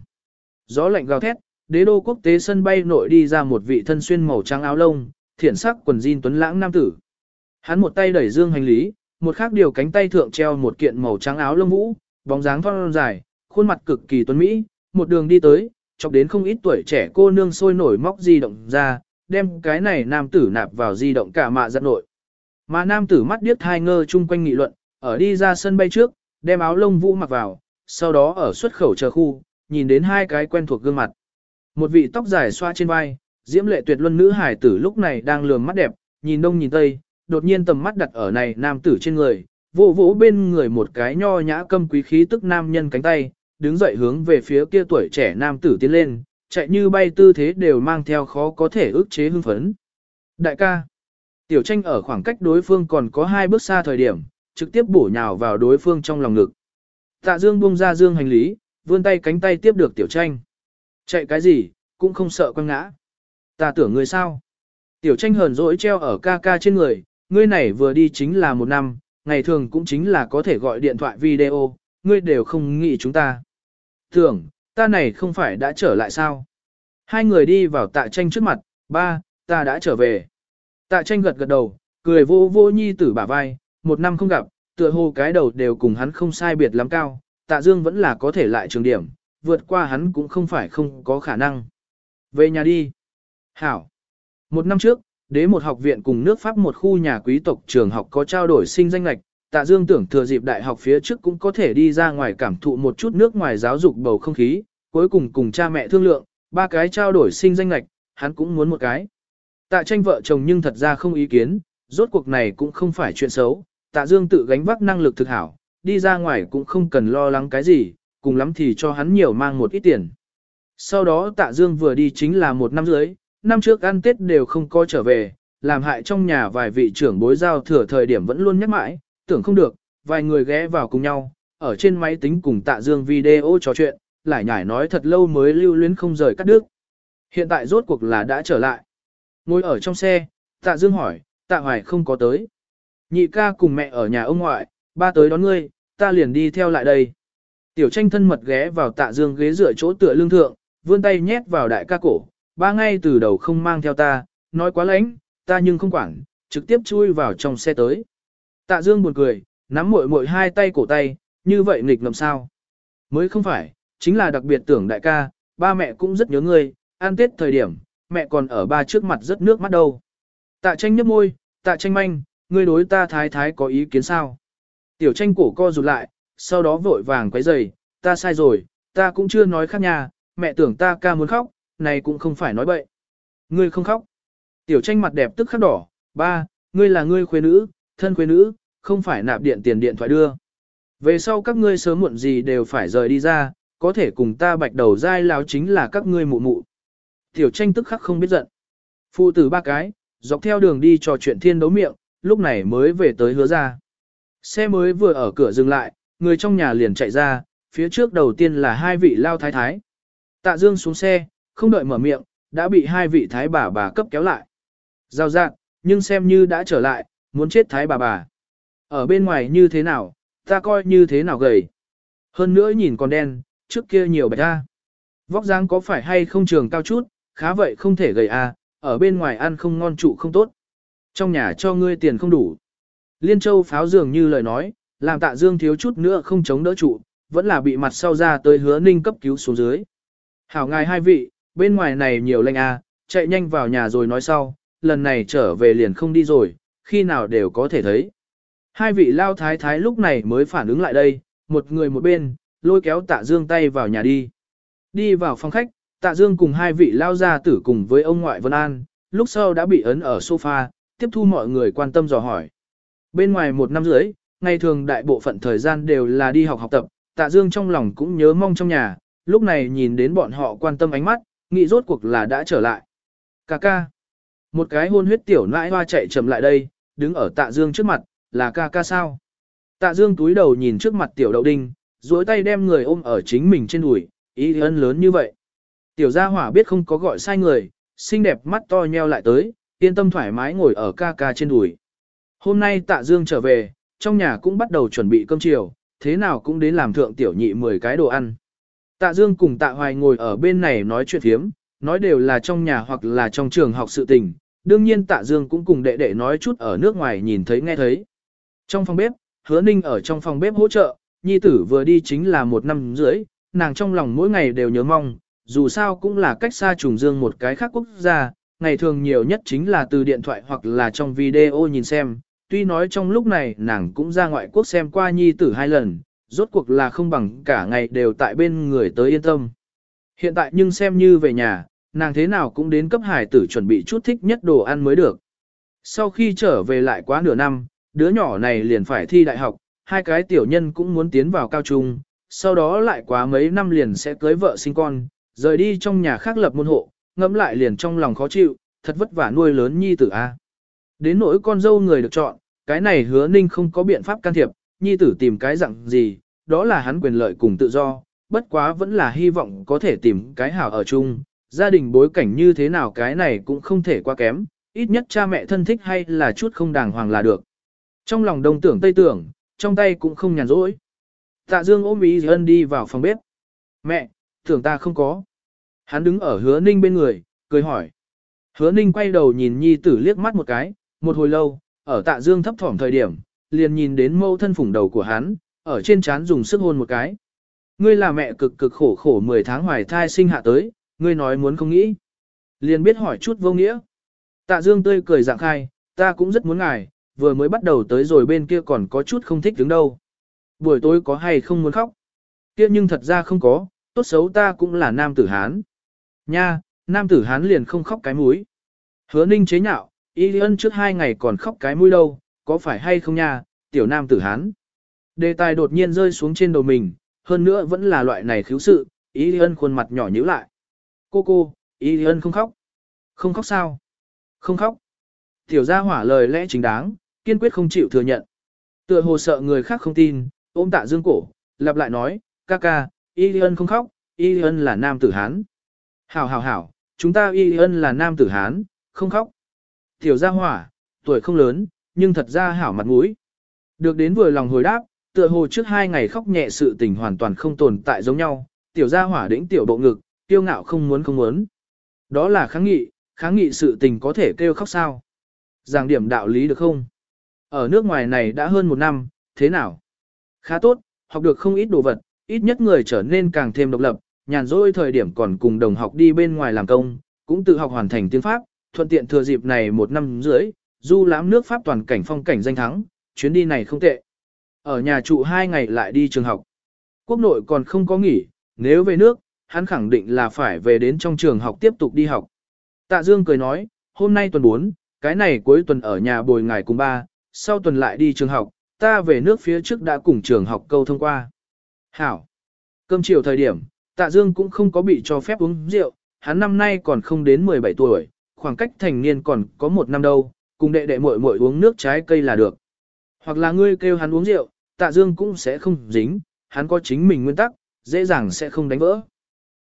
Gió lạnh gào thét, đế đô quốc tế sân bay nội đi ra một vị thân xuyên màu trắng áo lông, thiển sắc quần jean tuấn lãng nam tử. Hắn một tay đẩy dương hành lý, một khác điều cánh tay thượng treo một kiện màu trắng áo lông vũ, bóng dáng thon dài, khuôn mặt cực kỳ tuấn mỹ, một đường đi tới, chọc đến không ít tuổi trẻ cô nương sôi nổi móc di động ra, đem cái này nam tử nạp vào di động cả mạ giận nội. Mà nam tử mắt điếc hai ngơ chung quanh nghị luận, ở đi ra sân bay trước, đem áo lông vũ mặc vào, sau đó ở xuất khẩu chờ khu, nhìn đến hai cái quen thuộc gương mặt. Một vị tóc dài xoa trên vai, diễm lệ tuyệt luân nữ hải tử lúc này đang lườm mắt đẹp, nhìn đông nhìn tây, đột nhiên tầm mắt đặt ở này nam tử trên người, vỗ vỗ bên người một cái nho nhã câm quý khí tức nam nhân cánh tay, đứng dậy hướng về phía kia tuổi trẻ nam tử tiến lên, chạy như bay tư thế đều mang theo khó có thể ức chế hưng phấn. Đại ca, tiểu tranh ở khoảng cách đối phương còn có hai bước xa thời điểm, trực tiếp bổ nhào vào đối phương trong lòng ngực. Tạ Dương buông ra dương hành lý, vươn tay cánh tay tiếp được tiểu tranh. Chạy cái gì, cũng không sợ quăng ngã. Ta tưởng người sao? Tiểu tranh hờn dỗi treo ở ca ca trên người, ngươi này vừa đi chính là một năm, ngày thường cũng chính là có thể gọi điện thoại video, ngươi đều không nghĩ chúng ta. Tưởng, ta này không phải đã trở lại sao? Hai người đi vào tạ tranh trước mặt, ba, ta đã trở về. Tạ tranh gật gật đầu, cười vô vô nhi tử bả vai, một năm không gặp, tựa hồ cái đầu đều cùng hắn không sai biệt lắm cao, tạ dương vẫn là có thể lại trường điểm, vượt qua hắn cũng không phải không có khả năng. Về nhà đi. Hảo. Một năm trước, đế một học viện cùng nước Pháp một khu nhà quý tộc trường học có trao đổi sinh danh lạch, tạ dương tưởng thừa dịp đại học phía trước cũng có thể đi ra ngoài cảm thụ một chút nước ngoài giáo dục bầu không khí, cuối cùng cùng cha mẹ thương lượng, ba cái trao đổi sinh danh lạch, hắn cũng muốn một cái. Tạ tranh vợ chồng nhưng thật ra không ý kiến, rốt cuộc này cũng không phải chuyện xấu, tạ dương tự gánh vác năng lực thực hảo, đi ra ngoài cũng không cần lo lắng cái gì, cùng lắm thì cho hắn nhiều mang một ít tiền. Sau đó tạ dương vừa đi chính là một năm dưới, năm trước ăn Tết đều không có trở về, làm hại trong nhà vài vị trưởng bối giao thừa thời điểm vẫn luôn nhắc mãi, tưởng không được, vài người ghé vào cùng nhau, ở trên máy tính cùng tạ dương video trò chuyện, lại nhải nói thật lâu mới lưu luyến không rời cắt đứt. Hiện tại rốt cuộc là đã trở lại. Ngồi ở trong xe, tạ dương hỏi, tạ hoài không có tới. Nhị ca cùng mẹ ở nhà ông ngoại, ba tới đón ngươi, ta liền đi theo lại đây. Tiểu tranh thân mật ghé vào tạ dương ghế dựa chỗ tựa lương thượng, vươn tay nhét vào đại ca cổ, ba ngay từ đầu không mang theo ta, nói quá lãnh, ta nhưng không quản, trực tiếp chui vào trong xe tới. Tạ dương buồn cười, nắm muội muội hai tay cổ tay, như vậy nghịch ngầm sao. Mới không phải, chính là đặc biệt tưởng đại ca, ba mẹ cũng rất nhớ ngươi, ăn tết thời điểm, mẹ còn ở ba trước mặt rất nước mắt đâu. Tạ tranh nhấp môi, tạ tranh manh, ngươi đối ta thái thái có ý kiến sao? Tiểu tranh cổ co rụt lại, sau đó vội vàng quấy giày, ta sai rồi, ta cũng chưa nói khác nhà, mẹ tưởng ta ca muốn khóc, này cũng không phải nói bậy. Ngươi không khóc. Tiểu tranh mặt đẹp tức khắc đỏ, ba, ngươi là ngươi khuê nữ, thân khuê nữ, không phải nạp điện tiền điện thoại đưa. Về sau các ngươi sớm muộn gì đều phải rời đi ra, có thể cùng ta bạch đầu dai láo chính là các ngươi mụ mụ. Tiểu tranh tức khắc không biết giận. Phụ tử ba cái, dọc theo đường đi trò chuyện thiên đấu miệng, lúc này mới về tới hứa ra. Xe mới vừa ở cửa dừng lại, người trong nhà liền chạy ra, phía trước đầu tiên là hai vị lao thái thái. Tạ Dương xuống xe, không đợi mở miệng, đã bị hai vị thái bà bà cấp kéo lại. Giao dạng, nhưng xem như đã trở lại, muốn chết thái bà bà. Ở bên ngoài như thế nào, ta coi như thế nào gầy. Hơn nữa nhìn còn đen, trước kia nhiều bạch a. Vóc dáng có phải hay không trường cao chút, khá vậy không thể gầy à ở bên ngoài ăn không ngon trụ không tốt. Trong nhà cho ngươi tiền không đủ. Liên Châu pháo dường như lời nói, làm tạ dương thiếu chút nữa không chống đỡ trụ, vẫn là bị mặt sau ra tới hứa ninh cấp cứu xuống dưới. Hảo ngài hai vị, bên ngoài này nhiều lệnh a, à, chạy nhanh vào nhà rồi nói sau, lần này trở về liền không đi rồi, khi nào đều có thể thấy. Hai vị lao thái thái lúc này mới phản ứng lại đây, một người một bên, lôi kéo tạ dương tay vào nhà đi. Đi vào phòng khách, tạ dương cùng hai vị lao gia tử cùng với ông ngoại Vân An, lúc sau đã bị ấn ở sofa, tiếp thu mọi người quan tâm dò hỏi. Bên ngoài một năm rưỡi, ngày thường đại bộ phận thời gian đều là đi học học tập, tạ dương trong lòng cũng nhớ mong trong nhà, lúc này nhìn đến bọn họ quan tâm ánh mắt, nghĩ rốt cuộc là đã trở lại. Cà ca. Một cái hôn huyết tiểu nãi hoa chạy chậm lại đây, đứng ở tạ dương trước mặt, là ca ca sao? Tạ dương túi đầu nhìn trước mặt tiểu đậu đinh, duỗi tay đem người ôm ở chính mình trên đùi, ý ân lớn như vậy. Tiểu gia hỏa biết không có gọi sai người, xinh đẹp mắt to nheo lại tới, yên tâm thoải mái ngồi ở ca ca trên đùi. Hôm nay tạ dương trở về, trong nhà cũng bắt đầu chuẩn bị cơm chiều, thế nào cũng đến làm thượng tiểu nhị 10 cái đồ ăn. Tạ dương cùng tạ hoài ngồi ở bên này nói chuyện thiếm, nói đều là trong nhà hoặc là trong trường học sự tình. Đương nhiên tạ dương cũng cùng đệ đệ nói chút ở nước ngoài nhìn thấy nghe thấy. Trong phòng bếp, hứa ninh ở trong phòng bếp hỗ trợ, nhi tử vừa đi chính là một năm rưỡi, nàng trong lòng mỗi ngày đều nhớ mong, dù sao cũng là cách xa trùng dương một cái khác quốc gia, ngày thường nhiều nhất chính là từ điện thoại hoặc là trong video nhìn xem, tuy nói trong lúc này nàng cũng ra ngoại quốc xem qua nhi tử hai lần, rốt cuộc là không bằng cả ngày đều tại bên người tới yên tâm. Hiện tại nhưng xem như về nhà, nàng thế nào cũng đến cấp hải tử chuẩn bị chút thích nhất đồ ăn mới được. Sau khi trở về lại quá nửa năm, đứa nhỏ này liền phải thi đại học, hai cái tiểu nhân cũng muốn tiến vào cao trung, sau đó lại quá mấy năm liền sẽ cưới vợ sinh con, rời đi trong nhà khác lập môn hộ, ngẫm lại liền trong lòng khó chịu, thật vất vả nuôi lớn nhi tử a. À. Đến nỗi con dâu người được chọn, cái này hứa ninh không có biện pháp can thiệp, nhi tử tìm cái dạng gì, đó là hắn quyền lợi cùng tự do, bất quá vẫn là hy vọng có thể tìm cái hảo ở chung, gia đình bối cảnh như thế nào cái này cũng không thể quá kém, ít nhất cha mẹ thân thích hay là chút không đàng hoàng là được. Trong lòng đông tưởng tây tưởng, trong tay cũng không nhàn rỗi. Tạ Dương ôm ý ân đi vào phòng bếp. Mẹ, tưởng ta không có. Hắn đứng ở hứa ninh bên người, cười hỏi. Hứa ninh quay đầu nhìn nhi tử liếc mắt một cái, một hồi lâu, ở tạ dương thấp thỏm thời điểm, liền nhìn đến mâu thân phủng đầu của hắn, ở trên trán dùng sức hôn một cái. Ngươi là mẹ cực cực khổ khổ 10 tháng hoài thai sinh hạ tới, ngươi nói muốn không nghĩ. Liền biết hỏi chút vô nghĩa. Tạ Dương tươi cười dạng khai, ta cũng rất muốn ngài, vừa mới bắt đầu tới rồi bên kia còn có chút không thích đứng đâu. Buổi tối có hay không muốn khóc? Kia nhưng thật ra không có, tốt xấu ta cũng là nam tử Hán. Nha, nam tử Hán liền không khóc cái mũi. Hứa ninh chế nhạo, y ân trước hai ngày còn khóc cái mũi đâu, có phải hay không nha, tiểu nam tử Hán. Đề tài đột nhiên rơi xuống trên đầu mình, hơn nữa vẫn là loại này khiếu sự, y ân khuôn mặt nhỏ nhíu lại. Cô cô, y ân không khóc. Không khóc sao? Không khóc. Tiểu gia hỏa lời lẽ chính đáng, kiên quyết không chịu thừa nhận. Tựa hồ sợ người khác không tin, ôm tạ dương cổ, lặp lại nói, ca ca, y ân không khóc, y ân là nam tử Hán. Hảo hảo hảo, chúng ta y ân là nam tử Hán, không khóc. Tiểu gia hỏa, tuổi không lớn, nhưng thật ra hảo mặt mũi. Được đến vừa lòng hồi đáp, tựa hồ trước hai ngày khóc nhẹ sự tình hoàn toàn không tồn tại giống nhau, tiểu gia hỏa đĩnh tiểu bộ ngực, tiêu ngạo không muốn không muốn. Đó là kháng nghị, kháng nghị sự tình có thể kêu khóc sao. Giảng điểm đạo lý được không? Ở nước ngoài này đã hơn một năm, thế nào? Khá tốt, học được không ít đồ vật, ít nhất người trở nên càng thêm độc lập, nhàn rỗi thời điểm còn cùng đồng học đi bên ngoài làm công, cũng tự học hoàn thành tiếng Pháp, thuận tiện thừa dịp này một năm rưỡi, du lãm nước Pháp toàn cảnh phong cảnh danh thắng, chuyến đi này không tệ. Ở nhà trụ hai ngày lại đi trường học. Quốc nội còn không có nghỉ, nếu về nước, hắn khẳng định là phải về đến trong trường học tiếp tục đi học. Tạ Dương cười nói, hôm nay tuần 4, cái này cuối tuần ở nhà bồi ngày cùng ba, sau tuần lại đi trường học, ta về nước phía trước đã cùng trường học câu thông qua. Hảo. Cơm chiều thời điểm, Tạ Dương cũng không có bị cho phép uống rượu, hắn năm nay còn không đến 17 tuổi, khoảng cách thành niên còn có một năm đâu, cùng đệ đệ muội muội uống nước trái cây là được. Hoặc là ngươi kêu hắn uống rượu, Tạ Dương cũng sẽ không dính, hắn có chính mình nguyên tắc, dễ dàng sẽ không đánh vỡ.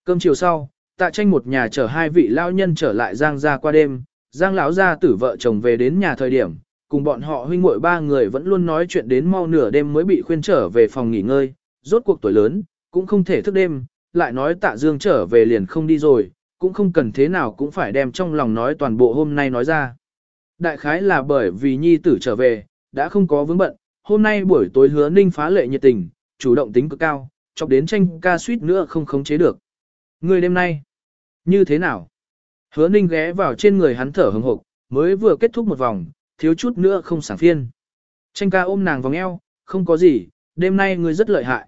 Cơm chiều sau, Tạ Tranh một nhà chở hai vị lao nhân trở lại Giang gia qua đêm, Giang lão gia tử vợ chồng về đến nhà thời điểm, cùng bọn họ huynh muội ba người vẫn luôn nói chuyện đến mau nửa đêm mới bị khuyên trở về phòng nghỉ ngơi, rốt cuộc tuổi lớn, cũng không thể thức đêm, lại nói tạ dương trở về liền không đi rồi, cũng không cần thế nào cũng phải đem trong lòng nói toàn bộ hôm nay nói ra. Đại khái là bởi vì nhi tử trở về, đã không có vướng bận, hôm nay buổi tối hứa ninh phá lệ nhiệt tình, chủ động tính cực cao, chọc đến tranh ca suýt nữa không khống chế được. Người đêm nay, như thế nào? Hứa ninh ghé vào trên người hắn thở hừng hộp, mới vừa kết thúc một vòng, thiếu chút nữa không sảng phiên. Tranh ca ôm nàng vòng eo, không có gì, đêm nay ngươi rất lợi hại.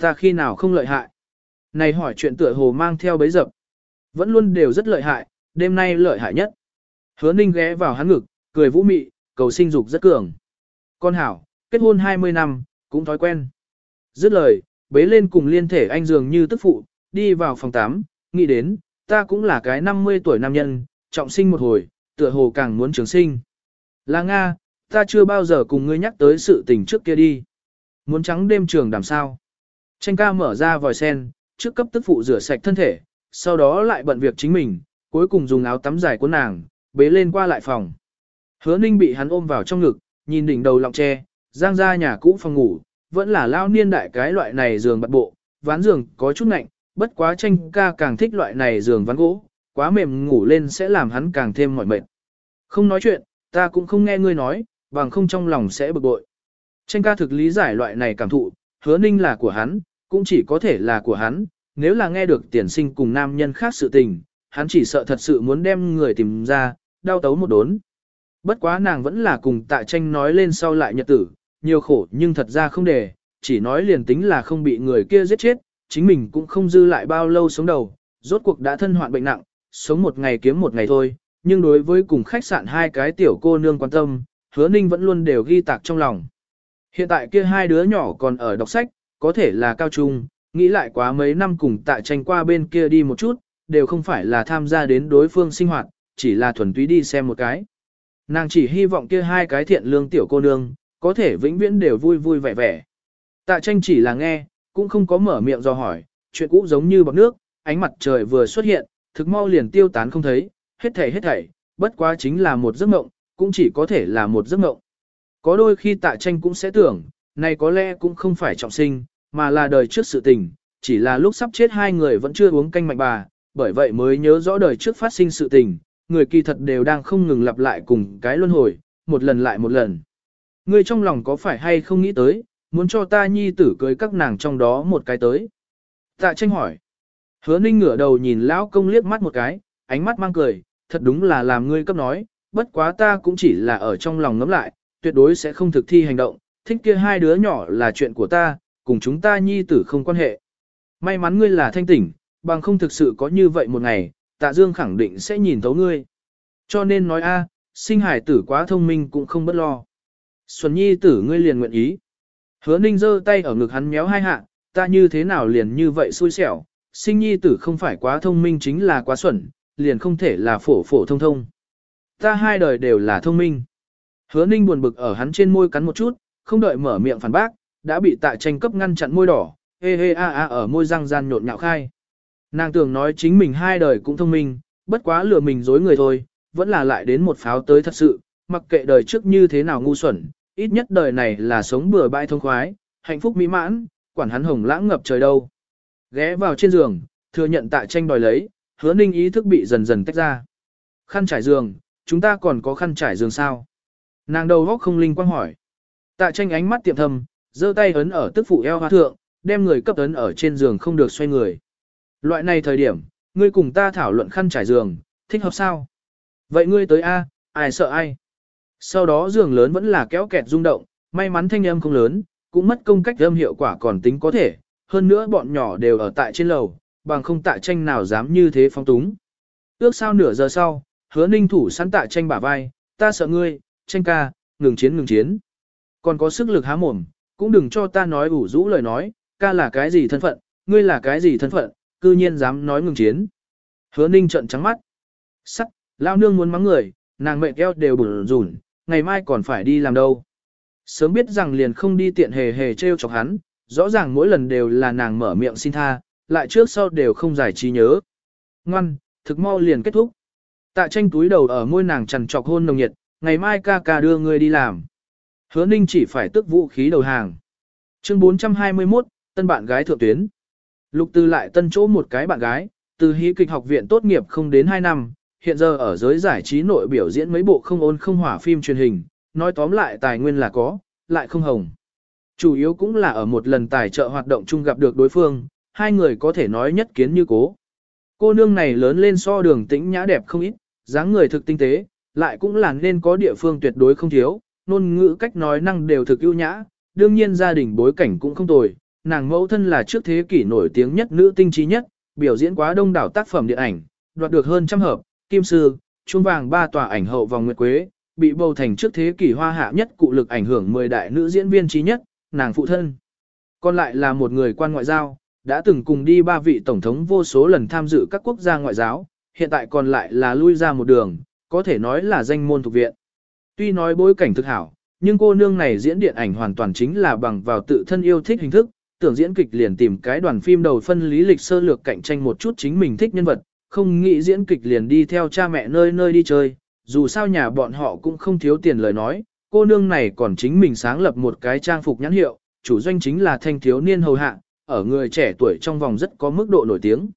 Ta khi nào không lợi hại? Này hỏi chuyện tựa hồ mang theo bấy dập. Vẫn luôn đều rất lợi hại, đêm nay lợi hại nhất. Hứa ninh ghé vào hắn ngực, cười vũ mị, cầu sinh dục rất cường. Con hảo, kết hôn 20 năm, cũng thói quen. Dứt lời, bế lên cùng liên thể anh dường như tức phụ, đi vào phòng 8, nghĩ đến, ta cũng là cái 50 tuổi nam nhân, trọng sinh một hồi, tựa hồ càng muốn trường sinh. Là Nga, ta chưa bao giờ cùng ngươi nhắc tới sự tình trước kia đi. Muốn trắng đêm trường đàm sao. Tranh ca mở ra vòi sen, trước cấp tức phụ rửa sạch thân thể, sau đó lại bận việc chính mình, cuối cùng dùng áo tắm dài của nàng, bế lên qua lại phòng. Hứa ninh bị hắn ôm vào trong ngực, nhìn đỉnh đầu lọng tre, giang ra nhà cũ phòng ngủ, vẫn là lao niên đại cái loại này giường bật bộ, ván giường có chút nạnh, bất quá tranh ca càng thích loại này giường ván gỗ, quá mềm ngủ lên sẽ làm hắn càng thêm mỏi mệt. Không nói chuyện, ta cũng không nghe ngươi nói, bằng không trong lòng sẽ bực bội. Tranh ca thực lý giải loại này cảm thụ, hứa ninh là của hắn, cũng chỉ có thể là của hắn, nếu là nghe được tiền sinh cùng nam nhân khác sự tình, hắn chỉ sợ thật sự muốn đem người tìm ra, đau tấu một đốn. Bất quá nàng vẫn là cùng tạ tranh nói lên sau lại nhật tử, nhiều khổ nhưng thật ra không để, chỉ nói liền tính là không bị người kia giết chết, chính mình cũng không dư lại bao lâu sống đầu, rốt cuộc đã thân hoạn bệnh nặng, sống một ngày kiếm một ngày thôi, nhưng đối với cùng khách sạn hai cái tiểu cô nương quan tâm, hứa ninh vẫn luôn đều ghi tạc trong lòng. Hiện tại kia hai đứa nhỏ còn ở đọc sách, có thể là cao trung, nghĩ lại quá mấy năm cùng tại tranh qua bên kia đi một chút, đều không phải là tham gia đến đối phương sinh hoạt, chỉ là thuần túy đi xem một cái. Nàng chỉ hy vọng kia hai cái thiện lương tiểu cô nương, có thể vĩnh viễn đều vui vui vẻ vẻ. Tạ tranh chỉ là nghe, cũng không có mở miệng do hỏi, chuyện cũ giống như bọc nước, ánh mặt trời vừa xuất hiện, thực mau liền tiêu tán không thấy, hết thảy hết thảy, bất quá chính là một giấc mộng, cũng chỉ có thể là một giấc mộng. Có đôi khi tạ tranh cũng sẽ tưởng, này có lẽ cũng không phải trọng sinh, mà là đời trước sự tình, chỉ là lúc sắp chết hai người vẫn chưa uống canh mạnh bà, bởi vậy mới nhớ rõ đời trước phát sinh sự tình, người kỳ thật đều đang không ngừng lặp lại cùng cái luân hồi, một lần lại một lần. Người trong lòng có phải hay không nghĩ tới, muốn cho ta nhi tử cưới các nàng trong đó một cái tới. Tạ tranh hỏi. Hứa ninh ngửa đầu nhìn lão công liếc mắt một cái, ánh mắt mang cười, thật đúng là làm ngươi cấp nói, bất quá ta cũng chỉ là ở trong lòng ngấm lại, tuyệt đối sẽ không thực thi hành động, thích kia hai đứa nhỏ là chuyện của ta, cùng chúng ta nhi tử không quan hệ. May mắn ngươi là thanh tỉnh, bằng không thực sự có như vậy một ngày, tạ dương khẳng định sẽ nhìn thấu ngươi. Cho nên nói a, sinh hải tử quá thông minh cũng không bất lo. Xuân nhi tử ngươi liền nguyện ý. Hứa ninh giơ tay ở ngực hắn méo hai hạ, ta như thế nào liền như vậy xui xẻo, sinh nhi tử không phải quá thông minh chính là quá xuẩn, liền không thể là phổ phổ thông thông. Ta hai đời đều là thông minh. Hứa ninh buồn bực ở hắn trên môi cắn một chút, không đợi mở miệng phản bác, đã bị tạ tranh cấp ngăn chặn môi đỏ, hê hê a a ở môi răng gian nhộn nhạo khai. Nàng tưởng nói chính mình hai đời cũng thông minh, bất quá lừa mình dối người thôi, vẫn là lại đến một pháo tới thật sự, mặc kệ đời trước như thế nào ngu xuẩn, ít nhất đời này là sống bừa bãi thông khoái, hạnh phúc mỹ mãn, quản hắn hồng lãng ngập trời đâu. Ghé vào trên giường, thừa nhận tạ tranh đòi lấy, hứa ninh ý thức bị dần dần tách ra. Khăn trải giường, chúng ta còn có khăn trải giường sao? Nàng đầu góc không linh quang hỏi. Tạ tranh ánh mắt tiệm thầm, giơ tay ấn ở tức phụ eo hoa thượng, đem người cấp ấn ở trên giường không được xoay người. Loại này thời điểm, ngươi cùng ta thảo luận khăn trải giường, thích hợp sao? Vậy ngươi tới A, ai sợ ai? Sau đó giường lớn vẫn là kéo kẹt rung động, may mắn thanh âm không lớn, cũng mất công cách âm hiệu quả còn tính có thể, hơn nữa bọn nhỏ đều ở tại trên lầu, bằng không tạ tranh nào dám như thế phong túng. Ước sau nửa giờ sau, hứa ninh thủ sẵn tạ tranh bả vai, ta sợ ngươi, tranh ca, ngừng chiến ngừng chiến. Còn có sức lực há mồm, cũng đừng cho ta nói ủ rũ lời nói, ca là cái gì thân phận, ngươi là cái gì thân phận, cư nhiên dám nói ngừng chiến. Hứa ninh trận trắng mắt. Sắc, lao nương muốn mắng người, nàng mệnh eo đều bùn rủn, ngày mai còn phải đi làm đâu. Sớm biết rằng liền không đi tiện hề hề trêu chọc hắn, rõ ràng mỗi lần đều là nàng mở miệng xin tha, lại trước sau đều không giải trí nhớ. Ngoan, thực mau liền kết thúc. Tạ tranh túi đầu ở môi nàng trằn trọc hôn nồng nhiệt, ngày mai ca ca đưa ngươi đi làm. Hứa ninh chỉ phải tức vũ khí đầu hàng. Chương 421, tân bạn gái thượng tuyến. Lục tư lại tân chỗ một cái bạn gái, từ hí kịch học viện tốt nghiệp không đến 2 năm, hiện giờ ở giới giải trí nội biểu diễn mấy bộ không ôn không hỏa phim truyền hình, nói tóm lại tài nguyên là có, lại không hồng. Chủ yếu cũng là ở một lần tài trợ hoạt động chung gặp được đối phương, hai người có thể nói nhất kiến như cố. Cô nương này lớn lên so đường tĩnh nhã đẹp không ít, dáng người thực tinh tế, lại cũng là nên có địa phương tuyệt đối không thiếu, ngôn ngữ cách nói năng đều thực ưu nhã, đương nhiên gia đình bối cảnh cũng không tồi, nàng mẫu thân là trước thế kỷ nổi tiếng nhất nữ tinh trí nhất, biểu diễn quá đông đảo tác phẩm điện ảnh, đoạt được hơn trăm hợp, kim sư, chuông vàng ba tòa ảnh hậu vòng nguyệt quế, bị bầu thành trước thế kỷ hoa hạ nhất cụ lực ảnh hưởng 10 đại nữ diễn viên trí nhất, nàng phụ thân. Còn lại là một người quan ngoại giao, đã từng cùng đi ba vị tổng thống vô số lần tham dự các quốc gia ngoại giáo, hiện tại còn lại là lui ra một đường, có thể nói là danh môn thuộc viện. Tuy nói bối cảnh thực hảo, nhưng cô nương này diễn điện ảnh hoàn toàn chính là bằng vào tự thân yêu thích hình thức, tưởng diễn kịch liền tìm cái đoàn phim đầu phân lý lịch sơ lược cạnh tranh một chút chính mình thích nhân vật, không nghĩ diễn kịch liền đi theo cha mẹ nơi nơi đi chơi, dù sao nhà bọn họ cũng không thiếu tiền lời nói, cô nương này còn chính mình sáng lập một cái trang phục nhãn hiệu, chủ doanh chính là thanh thiếu niên hầu hạ, ở người trẻ tuổi trong vòng rất có mức độ nổi tiếng.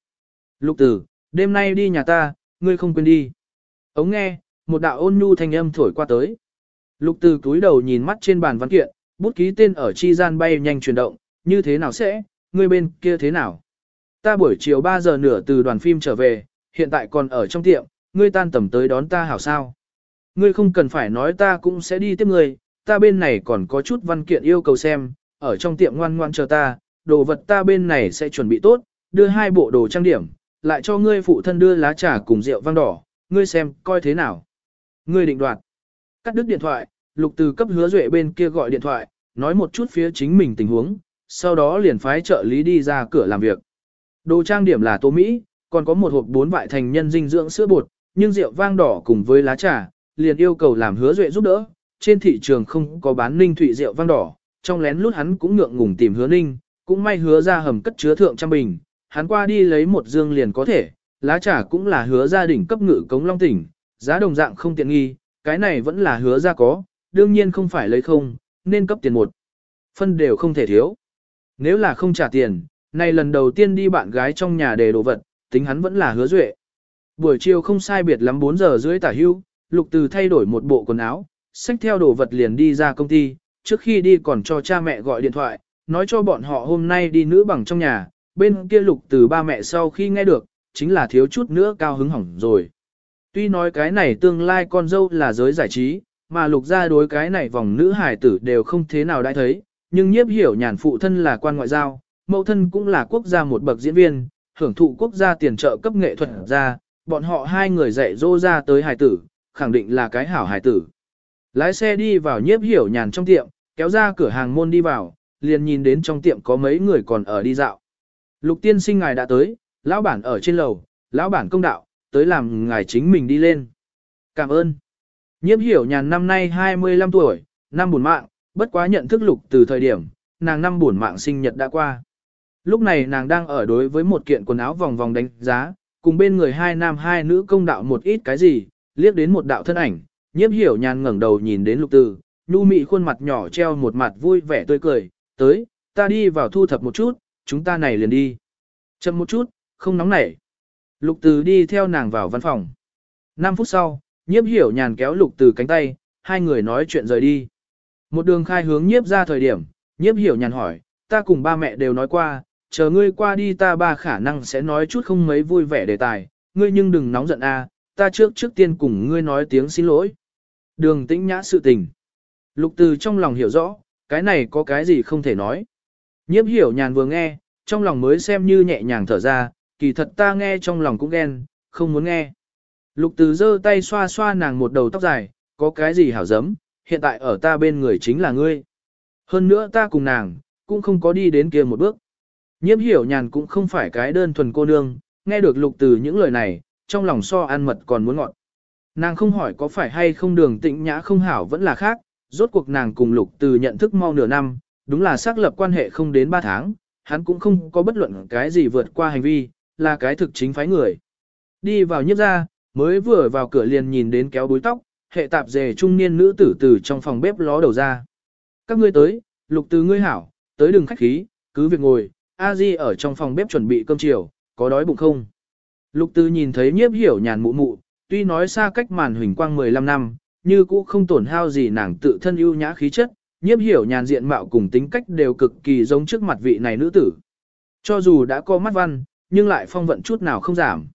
Lục tử, đêm nay đi nhà ta, ngươi không quên đi. Ống nghe, một đạo ôn nhu thanh âm thổi qua tới. Lục từ túi đầu nhìn mắt trên bàn văn kiện, bút ký tên ở chi gian bay nhanh chuyển động, như thế nào sẽ, người bên kia thế nào? Ta buổi chiều 3 giờ nửa từ đoàn phim trở về, hiện tại còn ở trong tiệm, ngươi tan tầm tới đón ta hảo sao. Ngươi không cần phải nói ta cũng sẽ đi tiếp ngươi, ta bên này còn có chút văn kiện yêu cầu xem, ở trong tiệm ngoan ngoan chờ ta, đồ vật ta bên này sẽ chuẩn bị tốt, đưa hai bộ đồ trang điểm, lại cho ngươi phụ thân đưa lá trà cùng rượu vang đỏ, ngươi xem, coi thế nào. Ngươi định đoạt. Cắt đứt điện thoại, lục từ cấp hứa duệ bên kia gọi điện thoại, nói một chút phía chính mình tình huống, sau đó liền phái trợ lý đi ra cửa làm việc. Đồ trang điểm là tô Mỹ, còn có một hộp bốn vại thành nhân dinh dưỡng sữa bột, nhưng rượu vang đỏ cùng với lá trà, liền yêu cầu làm hứa duệ giúp đỡ. Trên thị trường không có bán ninh thụy rượu vang đỏ, trong lén lút hắn cũng ngượng ngùng tìm hứa ninh, cũng may hứa ra hầm cất chứa thượng trăm bình, hắn qua đi lấy một dương liền có thể, lá trà cũng là hứa gia đình cấp ngự cống long tỉnh, giá đồng dạng không tiện nghi, cái này vẫn là hứa ra có, đương nhiên không phải lấy không, nên cấp tiền một. Phân đều không thể thiếu. Nếu là không trả tiền, này lần đầu tiên đi bạn gái trong nhà để đồ vật, tính hắn vẫn là hứa duệ. Buổi chiều không sai biệt lắm 4 giờ rưỡi tả hưu, lục từ thay đổi một bộ quần áo, xách theo đồ vật liền đi ra công ty, trước khi đi còn cho cha mẹ gọi điện thoại, nói cho bọn họ hôm nay đi nữ bằng trong nhà, bên kia lục từ ba mẹ sau khi nghe được, chính là thiếu chút nữa cao hứng hỏng rồi. Tuy nói cái này tương lai con dâu là giới giải trí, mà lục gia đối cái này vòng nữ hải tử đều không thế nào đã thấy, nhưng nhiếp hiểu nhàn phụ thân là quan ngoại giao, mẫu thân cũng là quốc gia một bậc diễn viên, hưởng thụ quốc gia tiền trợ cấp nghệ thuật ra, bọn họ hai người dạy dỗ ra tới hải tử, khẳng định là cái hảo hải tử. Lái xe đi vào nhiếp hiểu nhàn trong tiệm, kéo ra cửa hàng môn đi vào, liền nhìn đến trong tiệm có mấy người còn ở đi dạo. Lục tiên sinh ngài đã tới, lão bản ở trên lầu, lão bản công đạo, tới làm ngài chính mình đi lên. Cảm ơn. Nhiếp hiểu nhàn năm nay 25 tuổi, năm buồn mạng, bất quá nhận thức lục từ thời điểm, nàng năm buồn mạng sinh nhật đã qua. Lúc này nàng đang ở đối với một kiện quần áo vòng vòng đánh giá, cùng bên người hai nam hai nữ công đạo một ít cái gì, liếc đến một đạo thân ảnh, nhiếp hiểu nhàn ngẩng đầu nhìn đến lục từ, nhu mị khuôn mặt nhỏ treo một mặt vui vẻ tươi cười, tới, ta đi vào thu thập một chút, chúng ta này liền đi. Chậm một chút, không nóng nảy. Lục từ đi theo nàng vào văn phòng. 5 phút sau, nhiếp hiểu nhàn kéo lục từ cánh tay, hai người nói chuyện rời đi. Một đường khai hướng nhiếp ra thời điểm, nhiếp hiểu nhàn hỏi, ta cùng ba mẹ đều nói qua, chờ ngươi qua đi ta ba khả năng sẽ nói chút không mấy vui vẻ đề tài, ngươi nhưng đừng nóng giận a, ta trước trước tiên cùng ngươi nói tiếng xin lỗi. Đường tĩnh nhã sự tình. Lục từ trong lòng hiểu rõ, cái này có cái gì không thể nói. Nhiếp hiểu nhàn vừa nghe, trong lòng mới xem như nhẹ nhàng thở ra, kỳ thật ta nghe trong lòng cũng ghen, không muốn nghe. Lục từ giơ tay xoa xoa nàng một đầu tóc dài, có cái gì hảo dấm, hiện tại ở ta bên người chính là ngươi. Hơn nữa ta cùng nàng, cũng không có đi đến kia một bước. Nhiễm hiểu nhàn cũng không phải cái đơn thuần cô nương, nghe được lục từ những lời này, trong lòng so ăn mật còn muốn ngọt. Nàng không hỏi có phải hay không đường tịnh nhã không hảo vẫn là khác, rốt cuộc nàng cùng lục từ nhận thức mau nửa năm, đúng là xác lập quan hệ không đến 3 tháng, hắn cũng không có bất luận cái gì vượt qua hành vi, là cái thực chính phái người. Đi vào nhiếp ra, mới vừa vào cửa liền nhìn đến kéo búi tóc, hệ tạp dề trung niên nữ tử từ trong phòng bếp ló đầu ra. Các ngươi tới, lục từ ngươi hảo, tới đừng khách khí, cứ việc ngồi, a di ở trong phòng bếp chuẩn bị cơm chiều, có đói bụng không? Lục từ nhìn thấy nhiếp hiểu nhàn mụ mụ, tuy nói xa cách màn huỳnh quang 15 năm, như cũ không tổn hao gì nàng tự thân ưu nhã khí chất, nhiếp hiểu nhàn diện mạo cùng tính cách đều cực kỳ giống trước mặt vị này nữ tử. Cho dù đã có mắt văn, nhưng lại phong vận chút nào không giảm.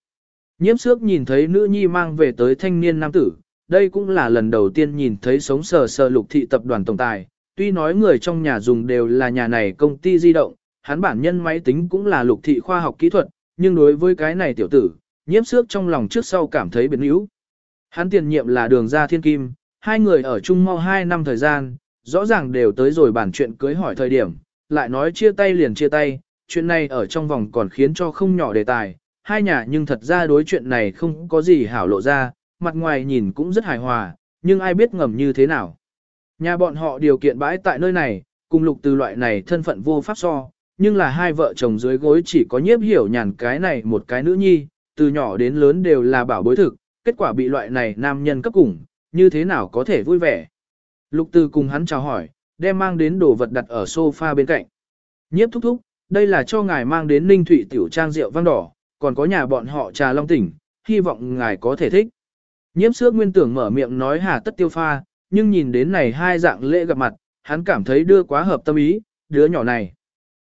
Nhiễm sước nhìn thấy nữ nhi mang về tới thanh niên nam tử, đây cũng là lần đầu tiên nhìn thấy sống sờ sờ lục thị tập đoàn tổng tài. Tuy nói người trong nhà dùng đều là nhà này công ty di động, hắn bản nhân máy tính cũng là lục thị khoa học kỹ thuật, nhưng đối với cái này tiểu tử, nhiễm sước trong lòng trước sau cảm thấy biến yếu. Hắn tiền nhiệm là đường gia thiên kim, hai người ở chung mau hai năm thời gian, rõ ràng đều tới rồi bản chuyện cưới hỏi thời điểm, lại nói chia tay liền chia tay, chuyện này ở trong vòng còn khiến cho không nhỏ đề tài, hai nhà nhưng thật ra đối chuyện này không có gì hảo lộ ra, mặt ngoài nhìn cũng rất hài hòa, nhưng ai biết ngầm như thế nào. Nhà bọn họ điều kiện bãi tại nơi này, cùng lục từ loại này thân phận vô pháp so, nhưng là hai vợ chồng dưới gối chỉ có nhiếp hiểu nhàn cái này một cái nữ nhi, từ nhỏ đến lớn đều là bảo bối thực, kết quả bị loại này nam nhân cấp cùng, như thế nào có thể vui vẻ. Lục từ cùng hắn chào hỏi, đem mang đến đồ vật đặt ở sofa bên cạnh. Nhiếp thúc thúc, đây là cho ngài mang đến ninh thụy tiểu trang rượu vang đỏ, còn có nhà bọn họ trà long tỉnh, hy vọng ngài có thể thích. Nhiễm sước nguyên tưởng mở miệng nói hà tất tiêu pha, nhưng nhìn đến này hai dạng lễ gặp mặt, hắn cảm thấy đưa quá hợp tâm ý, đứa nhỏ này.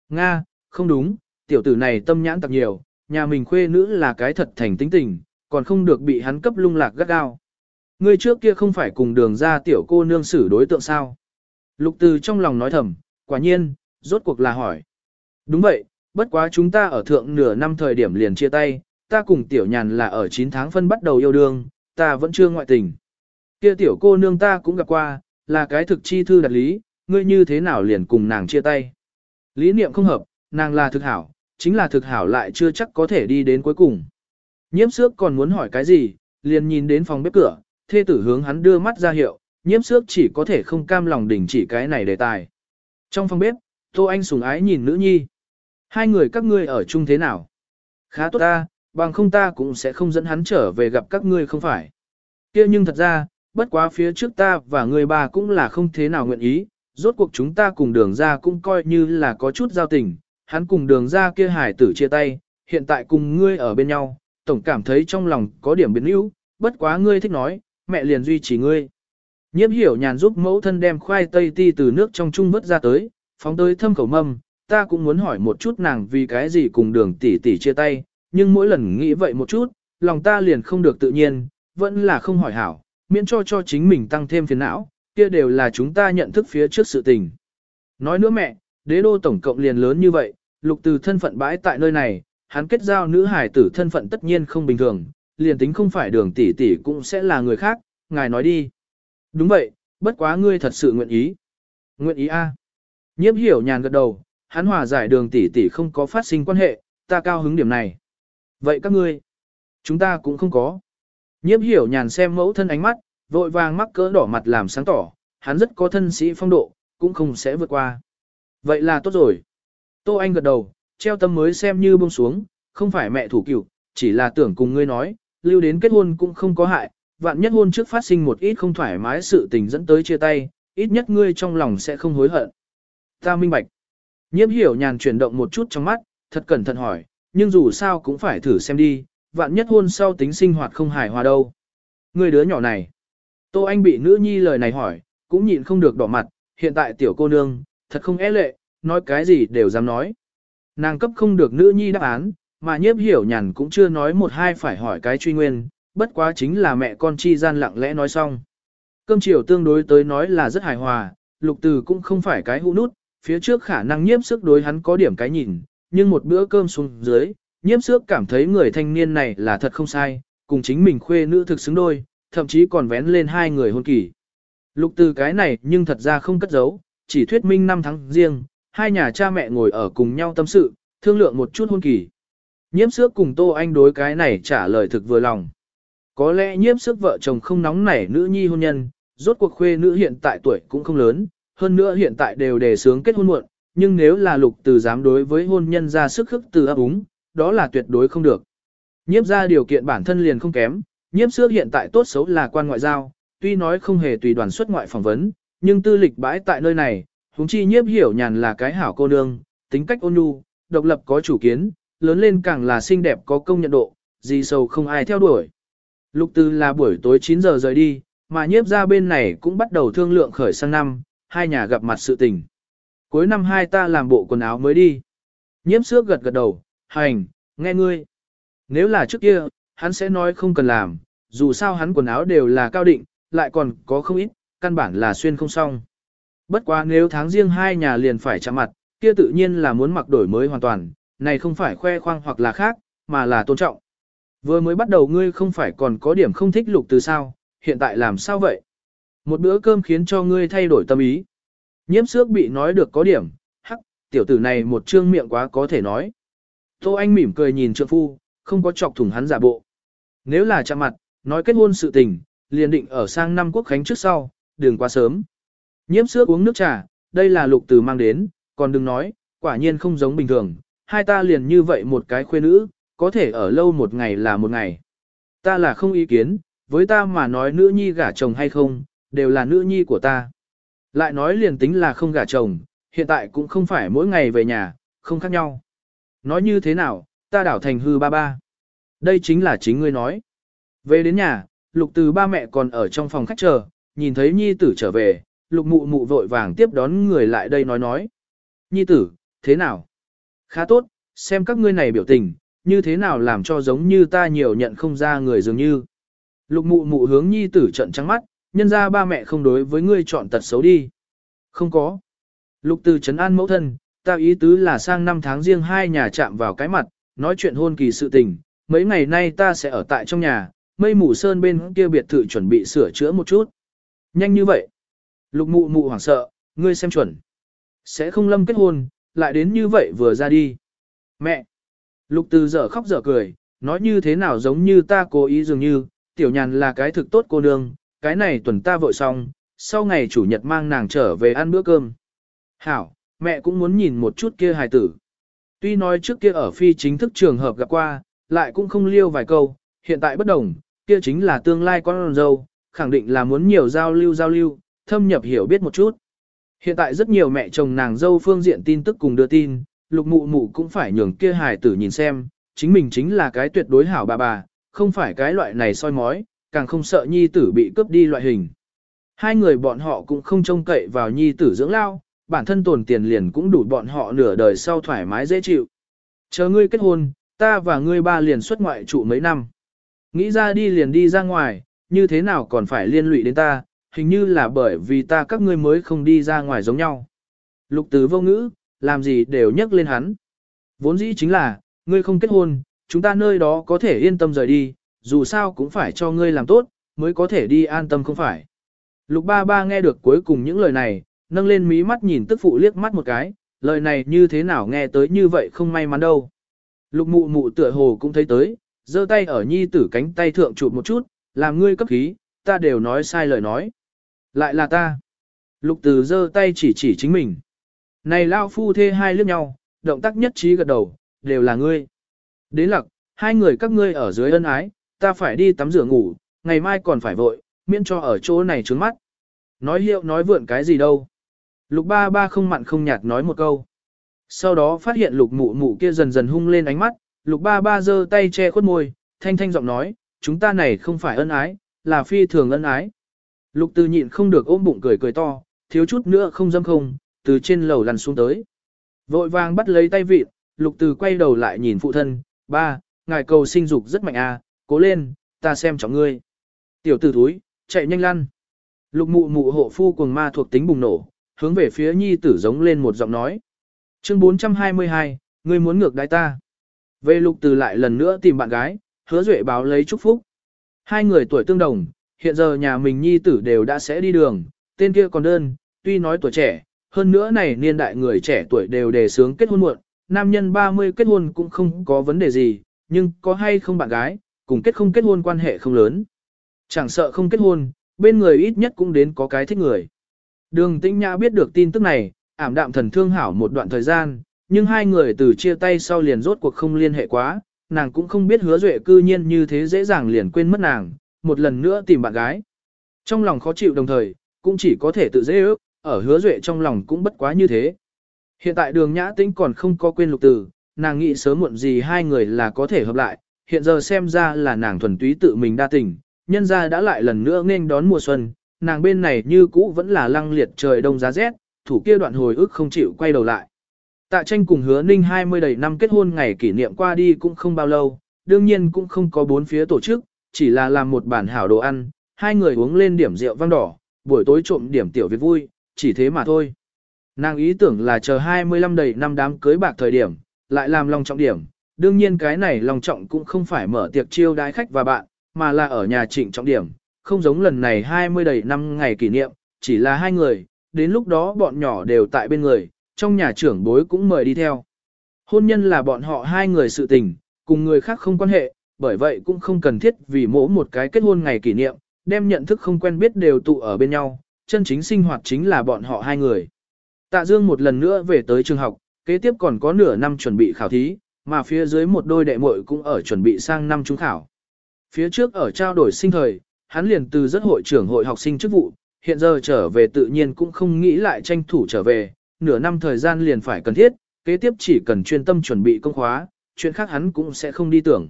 Nga, không đúng, tiểu tử này tâm nhãn tặc nhiều, nhà mình khuê nữ là cái thật thành tính tình, còn không được bị hắn cấp lung lạc gắt gao. Ngươi trước kia không phải cùng đường ra tiểu cô nương xử đối tượng sao? Lục từ trong lòng nói thầm, quả nhiên, rốt cuộc là hỏi. Đúng vậy, bất quá chúng ta ở thượng nửa năm thời điểm liền chia tay, ta cùng tiểu nhàn là ở 9 tháng phân bắt đầu yêu đương, ta vẫn chưa ngoại tình. Kia tiểu cô nương ta cũng gặp qua, là cái thực chi thư đặt lý, ngươi như thế nào liền cùng nàng chia tay. Lý niệm không hợp, nàng là thực hảo, chính là thực hảo lại chưa chắc có thể đi đến cuối cùng. Nhiễm sước còn muốn hỏi cái gì, liền nhìn đến phòng bếp cửa, thê tử hướng hắn đưa mắt ra hiệu, nhiễm sước chỉ có thể không cam lòng đình chỉ cái này đề tài. Trong phòng bếp, Tô Anh sùng ái nhìn nữ nhi. Hai người các ngươi ở chung thế nào? Khá tốt ta, bằng không ta cũng sẽ không dẫn hắn trở về gặp các ngươi không phải. kia nhưng thật ra, bất quá phía trước ta và người bà cũng là không thế nào nguyện ý, rốt cuộc chúng ta cùng đường ra cũng coi như là có chút giao tình, hắn cùng đường ra kia hải tử chia tay, hiện tại cùng ngươi ở bên nhau, tổng cảm thấy trong lòng có điểm biến yếu, bất quá ngươi thích nói, mẹ liền duy trì ngươi. Nhiếp hiểu nhàn giúp mẫu thân đem khoai tây ti từ nước trong chung vớt ra tới, phóng tới thâm khẩu mâm, ta cũng muốn hỏi một chút nàng vì cái gì cùng đường tỷ tỷ chia tay, nhưng mỗi lần nghĩ vậy một chút, lòng ta liền không được tự nhiên, vẫn là không hỏi hảo, miễn cho cho chính mình tăng thêm phiền não, kia đều là chúng ta nhận thức phía trước sự tình. Nói nữa mẹ, đế đô tổng cộng liền lớn như vậy, lục từ thân phận bãi tại nơi này, hắn kết giao nữ hải tử thân phận tất nhiên không bình thường, liền tính không phải đường tỷ tỷ cũng sẽ là người khác, ngài nói đi. Đúng vậy, bất quá ngươi thật sự nguyện ý. Nguyện ý a. Nhiếp hiểu nhàn gật đầu, hắn hòa giải đường tỷ tỷ không có phát sinh quan hệ, ta cao hứng điểm này. Vậy các ngươi, chúng ta cũng không có. Nhiếp hiểu nhàn xem mẫu thân ánh mắt, vội vàng mắc cỡ đỏ mặt làm sáng tỏ, hắn rất có thân sĩ phong độ, cũng không sẽ vượt qua. Vậy là tốt rồi. Tô Anh gật đầu, treo tâm mới xem như buông xuống, không phải mẹ thủ cửu, chỉ là tưởng cùng ngươi nói, lưu đến kết hôn cũng không có hại, vạn nhất hôn trước phát sinh một ít không thoải mái sự tình dẫn tới chia tay, ít nhất ngươi trong lòng sẽ không hối hận. Ta minh bạch. Nhiễm hiểu nhàn chuyển động một chút trong mắt, thật cẩn thận hỏi, nhưng dù sao cũng phải thử xem đi, vạn nhất hôn sau tính sinh hoạt không hài hòa đâu. Người đứa nhỏ này. Tô Anh bị nữ nhi lời này hỏi, cũng nhịn không được đỏ mặt, hiện tại tiểu cô nương, thật không e lệ, nói cái gì đều dám nói. Nàng cấp không được nữ nhi đáp án, mà nhiếp hiểu nhàn cũng chưa nói một hai phải hỏi cái truy nguyên, bất quá chính là mẹ con chi gian lặng lẽ nói xong. Cơm chiều tương đối tới nói là rất hài hòa, lục từ cũng không phải cái hũ nút, phía trước khả năng nhiếp sức đối hắn có điểm cái nhìn, nhưng một bữa cơm xuống dưới, nhiếp sức cảm thấy người thanh niên này là thật không sai, cùng chính mình khuê nữ thực xứng đôi, thậm chí còn vén lên hai người hôn kỳ. Lục từ cái này nhưng thật ra không cất giấu, chỉ thuyết minh năm tháng riêng, hai nhà cha mẹ ngồi ở cùng nhau tâm sự, thương lượng một chút hôn kỳ. Nhiếp sức cùng Tô Anh đối cái này trả lời thực vừa lòng. Có lẽ nhiếp sức vợ chồng không nóng nảy nữ nhi hôn nhân, rốt cuộc khuê nữ hiện tại tuổi cũng không lớn, hơn nữa hiện tại đều đề sướng kết hôn muộn, nhưng nếu là lục từ dám đối với hôn nhân ra sức khức từ ấp úng, đó là tuyệt đối không được. Nhiếp ra điều kiện bản thân liền không kém, nhiếp xước hiện tại tốt xấu là quan ngoại giao, tuy nói không hề tùy đoàn xuất ngoại phỏng vấn, nhưng tư lịch bãi tại nơi này, huống chi nhiếp hiểu nhàn là cái hảo cô nương, tính cách ôn nhu, độc lập có chủ kiến, lớn lên càng là xinh đẹp có công nhận độ, gì sầu không ai theo đuổi. Lục từ là buổi tối 9 giờ rời đi, mà nhiếp ra bên này cũng bắt đầu thương lượng khởi sang năm, hai nhà gặp mặt sự tình. Cuối năm hai ta làm bộ quần áo mới đi. Nhiễm sước gật gật đầu, hành, nghe ngươi. Nếu là trước kia, hắn sẽ nói không cần làm, dù sao hắn quần áo đều là cao định, lại còn có không ít, căn bản là xuyên không xong. Bất quá nếu tháng riêng hai nhà liền phải chạm mặt, kia tự nhiên là muốn mặc đổi mới hoàn toàn, này không phải khoe khoang hoặc là khác, mà là tôn trọng. Vừa mới bắt đầu ngươi không phải còn có điểm không thích lục từ sao, hiện tại làm sao vậy? Một bữa cơm khiến cho ngươi thay đổi tâm ý. Nhiễm xước bị nói được có điểm, hắc, tiểu tử này một trương miệng quá có thể nói. Tô Anh mỉm cười nhìn trượng phu, không có chọc thủng hắn giả bộ. Nếu là chạm mặt, nói kết hôn sự tình, liền định ở sang năm quốc khánh trước sau, đừng quá sớm. Nhiễm xước uống nước trà, đây là lục từ mang đến, còn đừng nói, quả nhiên không giống bình thường, hai ta liền như vậy một cái khuê nữ, có thể ở lâu một ngày là một ngày. Ta là không ý kiến, với ta mà nói nữ nhi gả chồng hay không, đều là nữ nhi của ta. Lại nói liền tính là không gả chồng, hiện tại cũng không phải mỗi ngày về nhà, không khác nhau. Nói như thế nào, ta đảo thành hư ba ba. Đây chính là chính ngươi nói. Về đến nhà, lục từ ba mẹ còn ở trong phòng khách chờ, nhìn thấy nhi tử trở về, lục mụ mụ vội vàng tiếp đón người lại đây nói nói. Nhi tử, thế nào? Khá tốt, xem các ngươi này biểu tình, như thế nào làm cho giống như ta nhiều nhận không ra người dường như. Lục mụ mụ hướng nhi tử trận trắng mắt, nhân ra ba mẹ không đối với ngươi chọn tật xấu đi. Không có. Lục từ trấn an mẫu thân, ta ý tứ là sang năm tháng riêng hai nhà chạm vào cái mặt, nói chuyện hôn kỳ sự tình, mấy ngày nay ta sẽ ở tại trong nhà, mây mù sơn bên kia biệt thự chuẩn bị sửa chữa một chút. Nhanh như vậy. Lục mụ mụ hoảng sợ, ngươi xem chuẩn. Sẽ không lâm kết hôn, lại đến như vậy vừa ra đi. Mẹ! Lục từ dở khóc dở cười, nói như thế nào giống như ta cố ý dường như, tiểu nhàn là cái thực tốt cô nương, cái này tuần ta vội xong, sau ngày chủ nhật mang nàng trở về ăn bữa cơm. Hảo, mẹ cũng muốn nhìn một chút kia hài tử. Tuy nói trước kia ở phi chính thức trường hợp gặp qua, lại cũng không liêu vài câu, hiện tại bất đồng, kia chính là tương lai con dâu, khẳng định là muốn nhiều giao lưu giao lưu, thâm nhập hiểu biết một chút. Hiện tại rất nhiều mẹ chồng nàng dâu phương diện tin tức cùng đưa tin, lục mụ mụ cũng phải nhường kia hài tử nhìn xem, chính mình chính là cái tuyệt đối hảo bà bà, không phải cái loại này soi mói, càng không sợ nhi tử bị cướp đi loại hình. Hai người bọn họ cũng không trông cậy vào nhi tử dưỡng lao, bản thân tồn tiền liền cũng đủ bọn họ nửa đời sau thoải mái dễ chịu. Chờ ngươi kết hôn, ta và ngươi ba liền xuất ngoại trụ mấy năm. Nghĩ ra đi liền đi ra ngoài, như thế nào còn phải liên lụy đến ta, hình như là bởi vì ta các ngươi mới không đi ra ngoài giống nhau. Lục tứ vô ngữ, làm gì đều nhắc lên hắn. Vốn dĩ chính là, ngươi không kết hôn, chúng ta nơi đó có thể yên tâm rời đi, dù sao cũng phải cho ngươi làm tốt, mới có thể đi an tâm không phải. Lục ba ba nghe được cuối cùng những lời này, nâng lên mí mắt nhìn tức phụ liếc mắt một cái, lời này như thế nào nghe tới như vậy không may mắn đâu. Lục mụ mụ tựa hồ cũng thấy tới, giơ tay ở nhi tử cánh tay thượng chụp một chút, làm ngươi cấp khí, ta đều nói sai lời nói. Lại là ta. Lục từ giơ tay chỉ chỉ chính mình. Này lao phu thê hai liếc nhau, động tác nhất trí gật đầu, đều là ngươi. Đến lặc, hai người các ngươi ở dưới ân ái, ta phải đi tắm rửa ngủ, ngày mai còn phải vội, miễn cho ở chỗ này trướng mắt. Nói hiệu nói vượn cái gì đâu. Lục ba ba không mặn không nhạt nói một câu. Sau đó phát hiện lục mụ mụ kia dần dần hung lên ánh mắt, lục ba ba giơ tay che khuất môi, thanh thanh giọng nói, chúng ta này không phải ân ái, là phi thường ân ái. Lục từ nhịn không được ôm bụng cười cười to, thiếu chút nữa không dâm không, từ trên lầu lăn xuống tới. Vội vàng bắt lấy tay vịt, lục từ quay đầu lại nhìn phụ thân, ba, ngài cầu sinh dục rất mạnh à, cố lên, ta xem trọng ngươi. Tiểu tử thúi, chạy nhanh lăn. Lục mụ mụ hộ phu cùng ma thuộc tính bùng nổ, hướng về phía nhi tử giống lên một giọng nói. Chương 422, ngươi muốn ngược đái ta. Về lục từ lại lần nữa tìm bạn gái, hứa duệ báo lấy chúc phúc. Hai người tuổi tương đồng, hiện giờ nhà mình nhi tử đều đã sẽ đi đường, tên kia còn đơn, tuy nói tuổi trẻ, hơn nữa này niên đại người trẻ tuổi đều đề sướng kết hôn muộn, nam nhân 30 kết hôn cũng không có vấn đề gì, nhưng có hay không bạn gái, cùng kết không kết hôn quan hệ không lớn. Chẳng sợ không kết hôn, bên người ít nhất cũng đến có cái thích người. Đường Tĩnh Nhã biết được tin tức này, ảm đạm thần thương hảo một đoạn thời gian, nhưng hai người từ chia tay sau liền rốt cuộc không liên hệ quá, nàng cũng không biết hứa duệ cư nhiên như thế dễ dàng liền quên mất nàng, một lần nữa tìm bạn gái. Trong lòng khó chịu đồng thời, cũng chỉ có thể tự dễ ước, ở hứa duệ trong lòng cũng bất quá như thế. Hiện tại đường nhã tĩnh còn không có quên lục từ, nàng nghĩ sớm muộn gì hai người là có thể hợp lại, hiện giờ xem ra là nàng thuần túy tự mình đa tình, nhân ra đã lại lần nữa nên đón mùa xuân, nàng bên này như cũ vẫn là lăng liệt trời đông giá rét, thủ kia đoạn hồi ức không chịu quay đầu lại. Tạ tranh cùng hứa ninh 20 đầy năm kết hôn ngày kỷ niệm qua đi cũng không bao lâu, đương nhiên cũng không có bốn phía tổ chức, chỉ là làm một bản hảo đồ ăn, hai người uống lên điểm rượu vang đỏ, buổi tối trộm điểm tiểu việc vui, chỉ thế mà thôi. Nàng ý tưởng là chờ 25 đầy năm đám cưới bạc thời điểm, lại làm lòng trọng điểm, đương nhiên cái này lòng trọng cũng không phải mở tiệc chiêu đái khách và bạn, mà là ở nhà trịnh trọng điểm, không giống lần này 20 đầy năm ngày kỷ niệm, chỉ là hai người, đến lúc đó bọn nhỏ đều tại bên người, trong nhà trưởng bối cũng mời đi theo. Hôn nhân là bọn họ hai người sự tình, cùng người khác không quan hệ, bởi vậy cũng không cần thiết vì mỗi một cái kết hôn ngày kỷ niệm, đem nhận thức không quen biết đều tụ ở bên nhau, chân chính sinh hoạt chính là bọn họ hai người. Tạ Dương một lần nữa về tới trường học, kế tiếp còn có nửa năm chuẩn bị khảo thí, mà phía dưới một đôi đệ muội cũng ở chuẩn bị sang năm trung khảo. Phía trước ở trao đổi sinh thời, hắn liền từ rất hội trưởng hội học sinh chức vụ, hiện giờ trở về tự nhiên cũng không nghĩ lại tranh thủ trở về, nửa năm thời gian liền phải cần thiết, kế tiếp chỉ cần chuyên tâm chuẩn bị công khóa, chuyện khác hắn cũng sẽ không đi tưởng.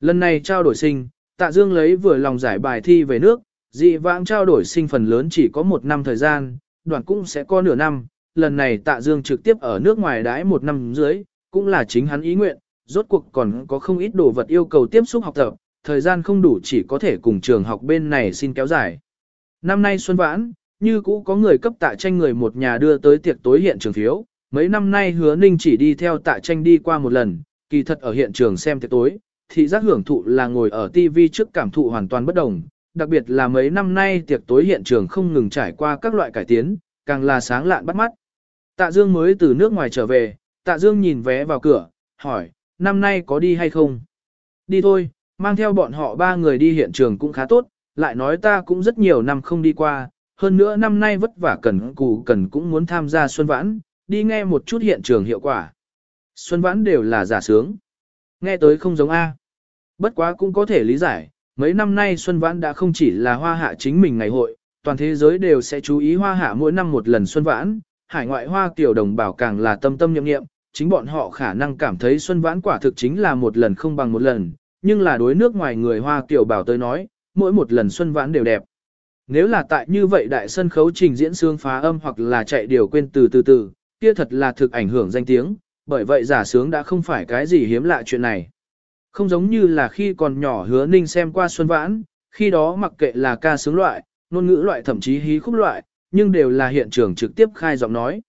Lần này trao đổi sinh, Tạ Dương lấy vừa lòng giải bài thi về nước, dị vãng trao đổi sinh phần lớn chỉ có một năm thời gian, đoàn cũng sẽ có nửa năm, lần này Tạ Dương trực tiếp ở nước ngoài đãi một năm dưới, cũng là chính hắn ý nguyện, rốt cuộc còn có không ít đồ vật yêu cầu tiếp xúc học tập, thời gian không đủ chỉ có thể cùng trường học bên này xin kéo dài. Năm nay xuân vãn, như cũ có người cấp tạ tranh người một nhà đưa tới tiệc tối hiện trường phiếu, mấy năm nay hứa ninh chỉ đi theo tạ tranh đi qua một lần, kỳ thật ở hiện trường xem tiệc tối, thị giác hưởng thụ là ngồi ở TV trước cảm thụ hoàn toàn bất đồng, đặc biệt là mấy năm nay tiệc tối hiện trường không ngừng trải qua các loại cải tiến, càng là sáng lạn bắt mắt. Tạ Dương mới từ nước ngoài trở về, Tạ Dương nhìn vé vào cửa, hỏi, năm nay có đi hay không? Đi thôi, mang theo bọn họ ba người đi hiện trường cũng khá tốt, lại nói ta cũng rất nhiều năm không đi qua, hơn nữa năm nay vất vả cần cù cần cũng muốn tham gia Xuân Vãn, đi nghe một chút hiện trường hiệu quả. Xuân Vãn đều là giả sướng. Nghe tới không giống A. Bất quá cũng có thể lý giải, mấy năm nay Xuân Vãn đã không chỉ là hoa hạ chính mình ngày hội, toàn thế giới đều sẽ chú ý hoa hạ mỗi năm một lần Xuân Vãn, hải ngoại hoa tiểu đồng bảo càng là tâm tâm nhậm nghiệm, chính bọn họ khả năng cảm thấy Xuân Vãn quả thực chính là một lần không bằng một lần, nhưng là đối nước ngoài người hoa tiểu bảo tới nói, mỗi một lần Xuân Vãn đều đẹp. Nếu là tại như vậy đại sân khấu trình diễn xương phá âm hoặc là chạy điều quên từ từ từ, kia thật là thực ảnh hưởng danh tiếng, bởi vậy giả sướng đã không phải cái gì hiếm lạ chuyện này. Không giống như là khi còn nhỏ hứa ninh xem qua Xuân Vãn, khi đó mặc kệ là ca sướng loại, ngôn ngữ loại thậm chí hí khúc loại, nhưng đều là hiện trường trực tiếp khai giọng nói.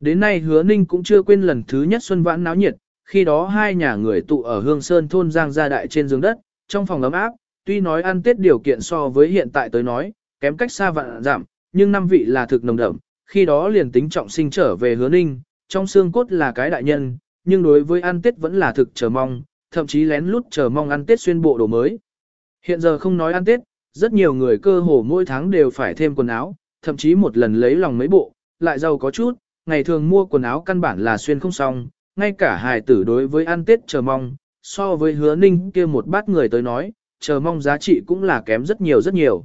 Đến nay hứa ninh cũng chưa quên lần thứ nhất Xuân Vãn náo nhiệt, khi đó hai nhà người tụ ở Hương Sơn thôn Giang Gia Đại trên giường đất, trong phòng ấm áp, tuy nói ăn tết điều kiện so với hiện tại tới nói, kém cách xa vạn giảm, nhưng năm vị là thực nồng đậm, khi đó liền tính trọng sinh trở về hứa ninh, trong xương cốt là cái đại nhân, nhưng đối với ăn tết vẫn là thực chờ mong, thậm chí lén lút chờ mong ăn tết xuyên bộ đồ mới. Hiện giờ không nói ăn tết, rất nhiều người cơ hồ mỗi tháng đều phải thêm quần áo, thậm chí một lần lấy lòng mấy bộ, lại giàu có chút, ngày thường mua quần áo căn bản là xuyên không xong, ngay cả hài tử đối với ăn tết chờ mong, so với hứa ninh kia một bát người tới nói, chờ mong giá trị cũng là kém rất nhiều rất nhiều.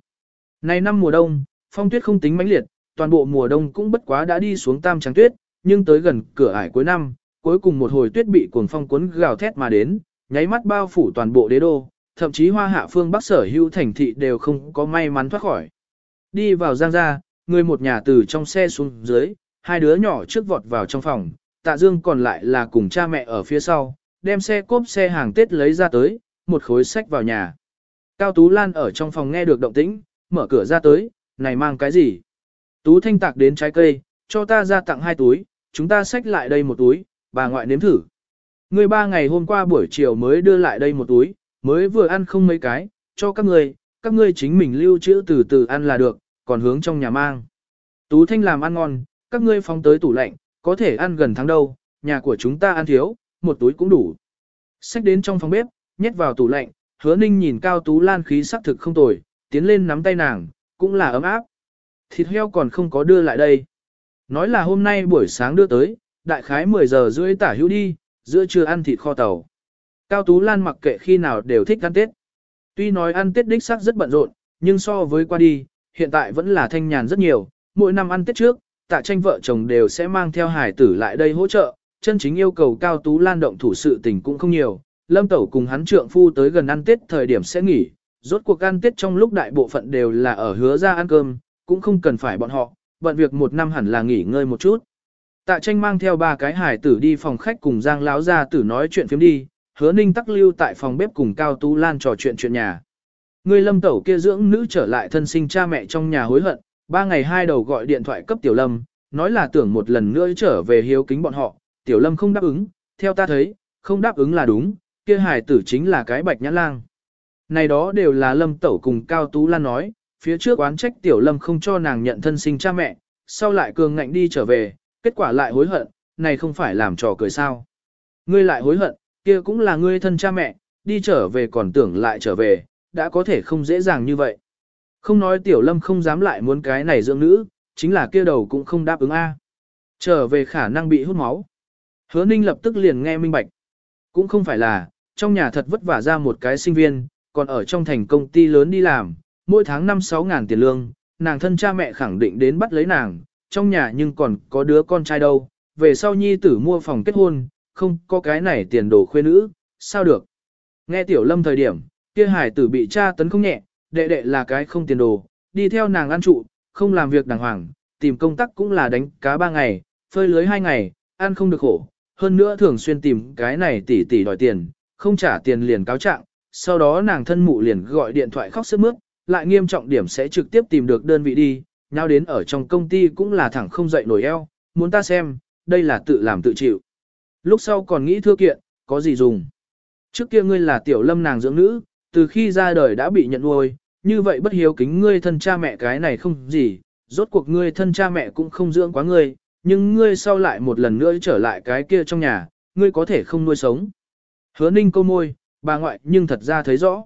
Này năm mùa đông, phong tuyết không tính mãnh liệt, toàn bộ mùa đông cũng bất quá đã đi xuống tam trắng tuyết, nhưng tới gần cửa ải cuối năm, cuối cùng một hồi tuyết bị cuồng phong cuốn gào thét mà đến, nháy mắt bao phủ toàn bộ đế đô, thậm chí hoa hạ phương bắc sở hữu thành thị đều không có may mắn thoát khỏi. Đi vào giang gia, người một nhà từ trong xe xuống dưới, hai đứa nhỏ trước vọt vào trong phòng, tạ dương còn lại là cùng cha mẹ ở phía sau, đem xe cốp xe hàng Tết lấy ra tới, một khối sách vào nhà. Cao Tú Lan ở trong phòng nghe được động tĩnh, mở cửa ra tới, này mang cái gì? Tú Thanh tạc đến trái cây, cho ta ra tặng hai túi, chúng ta xách lại đây một túi, bà ngoại nếm thử. Người ba ngày hôm qua buổi chiều mới đưa lại đây một túi, mới vừa ăn không mấy cái, cho các người, các ngươi chính mình lưu trữ từ từ ăn là được, còn hướng trong nhà mang. Tú Thanh làm ăn ngon, các ngươi phóng tới tủ lạnh, có thể ăn gần tháng đâu, nhà của chúng ta ăn thiếu, một túi cũng đủ. Xách đến trong phòng bếp, nhét vào tủ lạnh, hứa ninh nhìn Cao Tú Lan khí sắc thực không tồi, tiến lên nắm tay nàng, cũng là ấm áp. Thịt heo còn không có đưa lại đây. Nói là hôm nay buổi sáng đưa tới, đại khái 10 giờ rưỡi tả hữu đi, giữa trưa ăn thịt kho tàu. Cao Tú Lan mặc kệ khi nào đều thích ăn Tết. Tuy nói ăn Tết đích xác rất bận rộn, nhưng so với qua đi, hiện tại vẫn là thanh nhàn rất nhiều. Mỗi năm ăn Tết trước, tạ tranh vợ chồng đều sẽ mang theo hải tử lại đây hỗ trợ. Chân chính yêu cầu Cao Tú Lan động thủ sự tình cũng không nhiều. Lâm Tẩu cùng hắn trượng phu tới gần ăn Tết thời điểm sẽ nghỉ. Rốt cuộc ăn Tết trong lúc đại bộ phận đều là ở hứa ra ăn cơm, cũng không cần phải bọn họ, bận việc một năm hẳn là nghỉ ngơi một chút. Tạ tranh mang theo ba cái hải tử đi phòng khách cùng Giang Láo ra tử nói chuyện phiếm đi, hứa ninh tắc lưu tại phòng bếp cùng Cao Tú Lan trò chuyện chuyện nhà. Người lâm tẩu kia dưỡng nữ trở lại thân sinh cha mẹ trong nhà hối hận, ba ngày hai đầu gọi điện thoại cấp tiểu lâm, nói là tưởng một lần nữa trở về hiếu kính bọn họ, tiểu lâm không đáp ứng, theo ta thấy, không đáp ứng là đúng, kia hải tử chính là cái bạch nhãn lang. Này đó đều là lâm tẩu cùng Cao Tú Lan nói, phía trước oán trách tiểu lâm không cho nàng nhận thân sinh cha mẹ, sau lại cường ngạnh đi trở về, kết quả lại hối hận, này không phải làm trò cười sao. Ngươi lại hối hận, kia cũng là ngươi thân cha mẹ, đi trở về còn tưởng lại trở về, đã có thể không dễ dàng như vậy. Không nói tiểu lâm không dám lại muốn cái này dưỡng nữ, chính là kia đầu cũng không đáp ứng A. Trở về khả năng bị hút máu. Hứa ninh lập tức liền nghe minh bạch. Cũng không phải là, trong nhà thật vất vả ra một cái sinh viên, còn ở trong thành công ty lớn đi làm, mỗi tháng 5-6 ngàn tiền lương, nàng thân cha mẹ khẳng định đến bắt lấy nàng, trong nhà nhưng còn có đứa con trai đâu, về sau nhi tử mua phòng kết hôn, không có cái này tiền đồ khuê nữ, sao được. Nghe tiểu lâm thời điểm, kia hải tử bị cha tấn không nhẹ, đệ đệ là cái không tiền đồ, đi theo nàng ăn trụ, không làm việc đàng hoàng, tìm công tác cũng là đánh cá ba ngày, phơi lưới hai ngày, ăn không được khổ, hơn nữa thường xuyên tìm cái này tỷ tỷ đòi tiền, không trả tiền liền cáo trạng, sau đó nàng thân mụ liền gọi điện thoại khóc sướt mướt, lại nghiêm trọng điểm sẽ trực tiếp tìm được đơn vị đi, nhau đến ở trong công ty cũng là thẳng không dậy nổi eo, muốn ta xem, đây là tự làm tự chịu. Lúc sau còn nghĩ thưa kiện, có gì dùng. Trước kia ngươi là tiểu lâm nàng dưỡng nữ, từ khi ra đời đã bị nhận nuôi, như vậy bất hiếu kính ngươi thân cha mẹ cái này không gì, rốt cuộc ngươi thân cha mẹ cũng không dưỡng quá ngươi, nhưng ngươi sau lại một lần nữa trở lại cái kia trong nhà, ngươi có thể không nuôi sống. Hứa ninh câu môi, bà ngoại nhưng thật ra thấy rõ.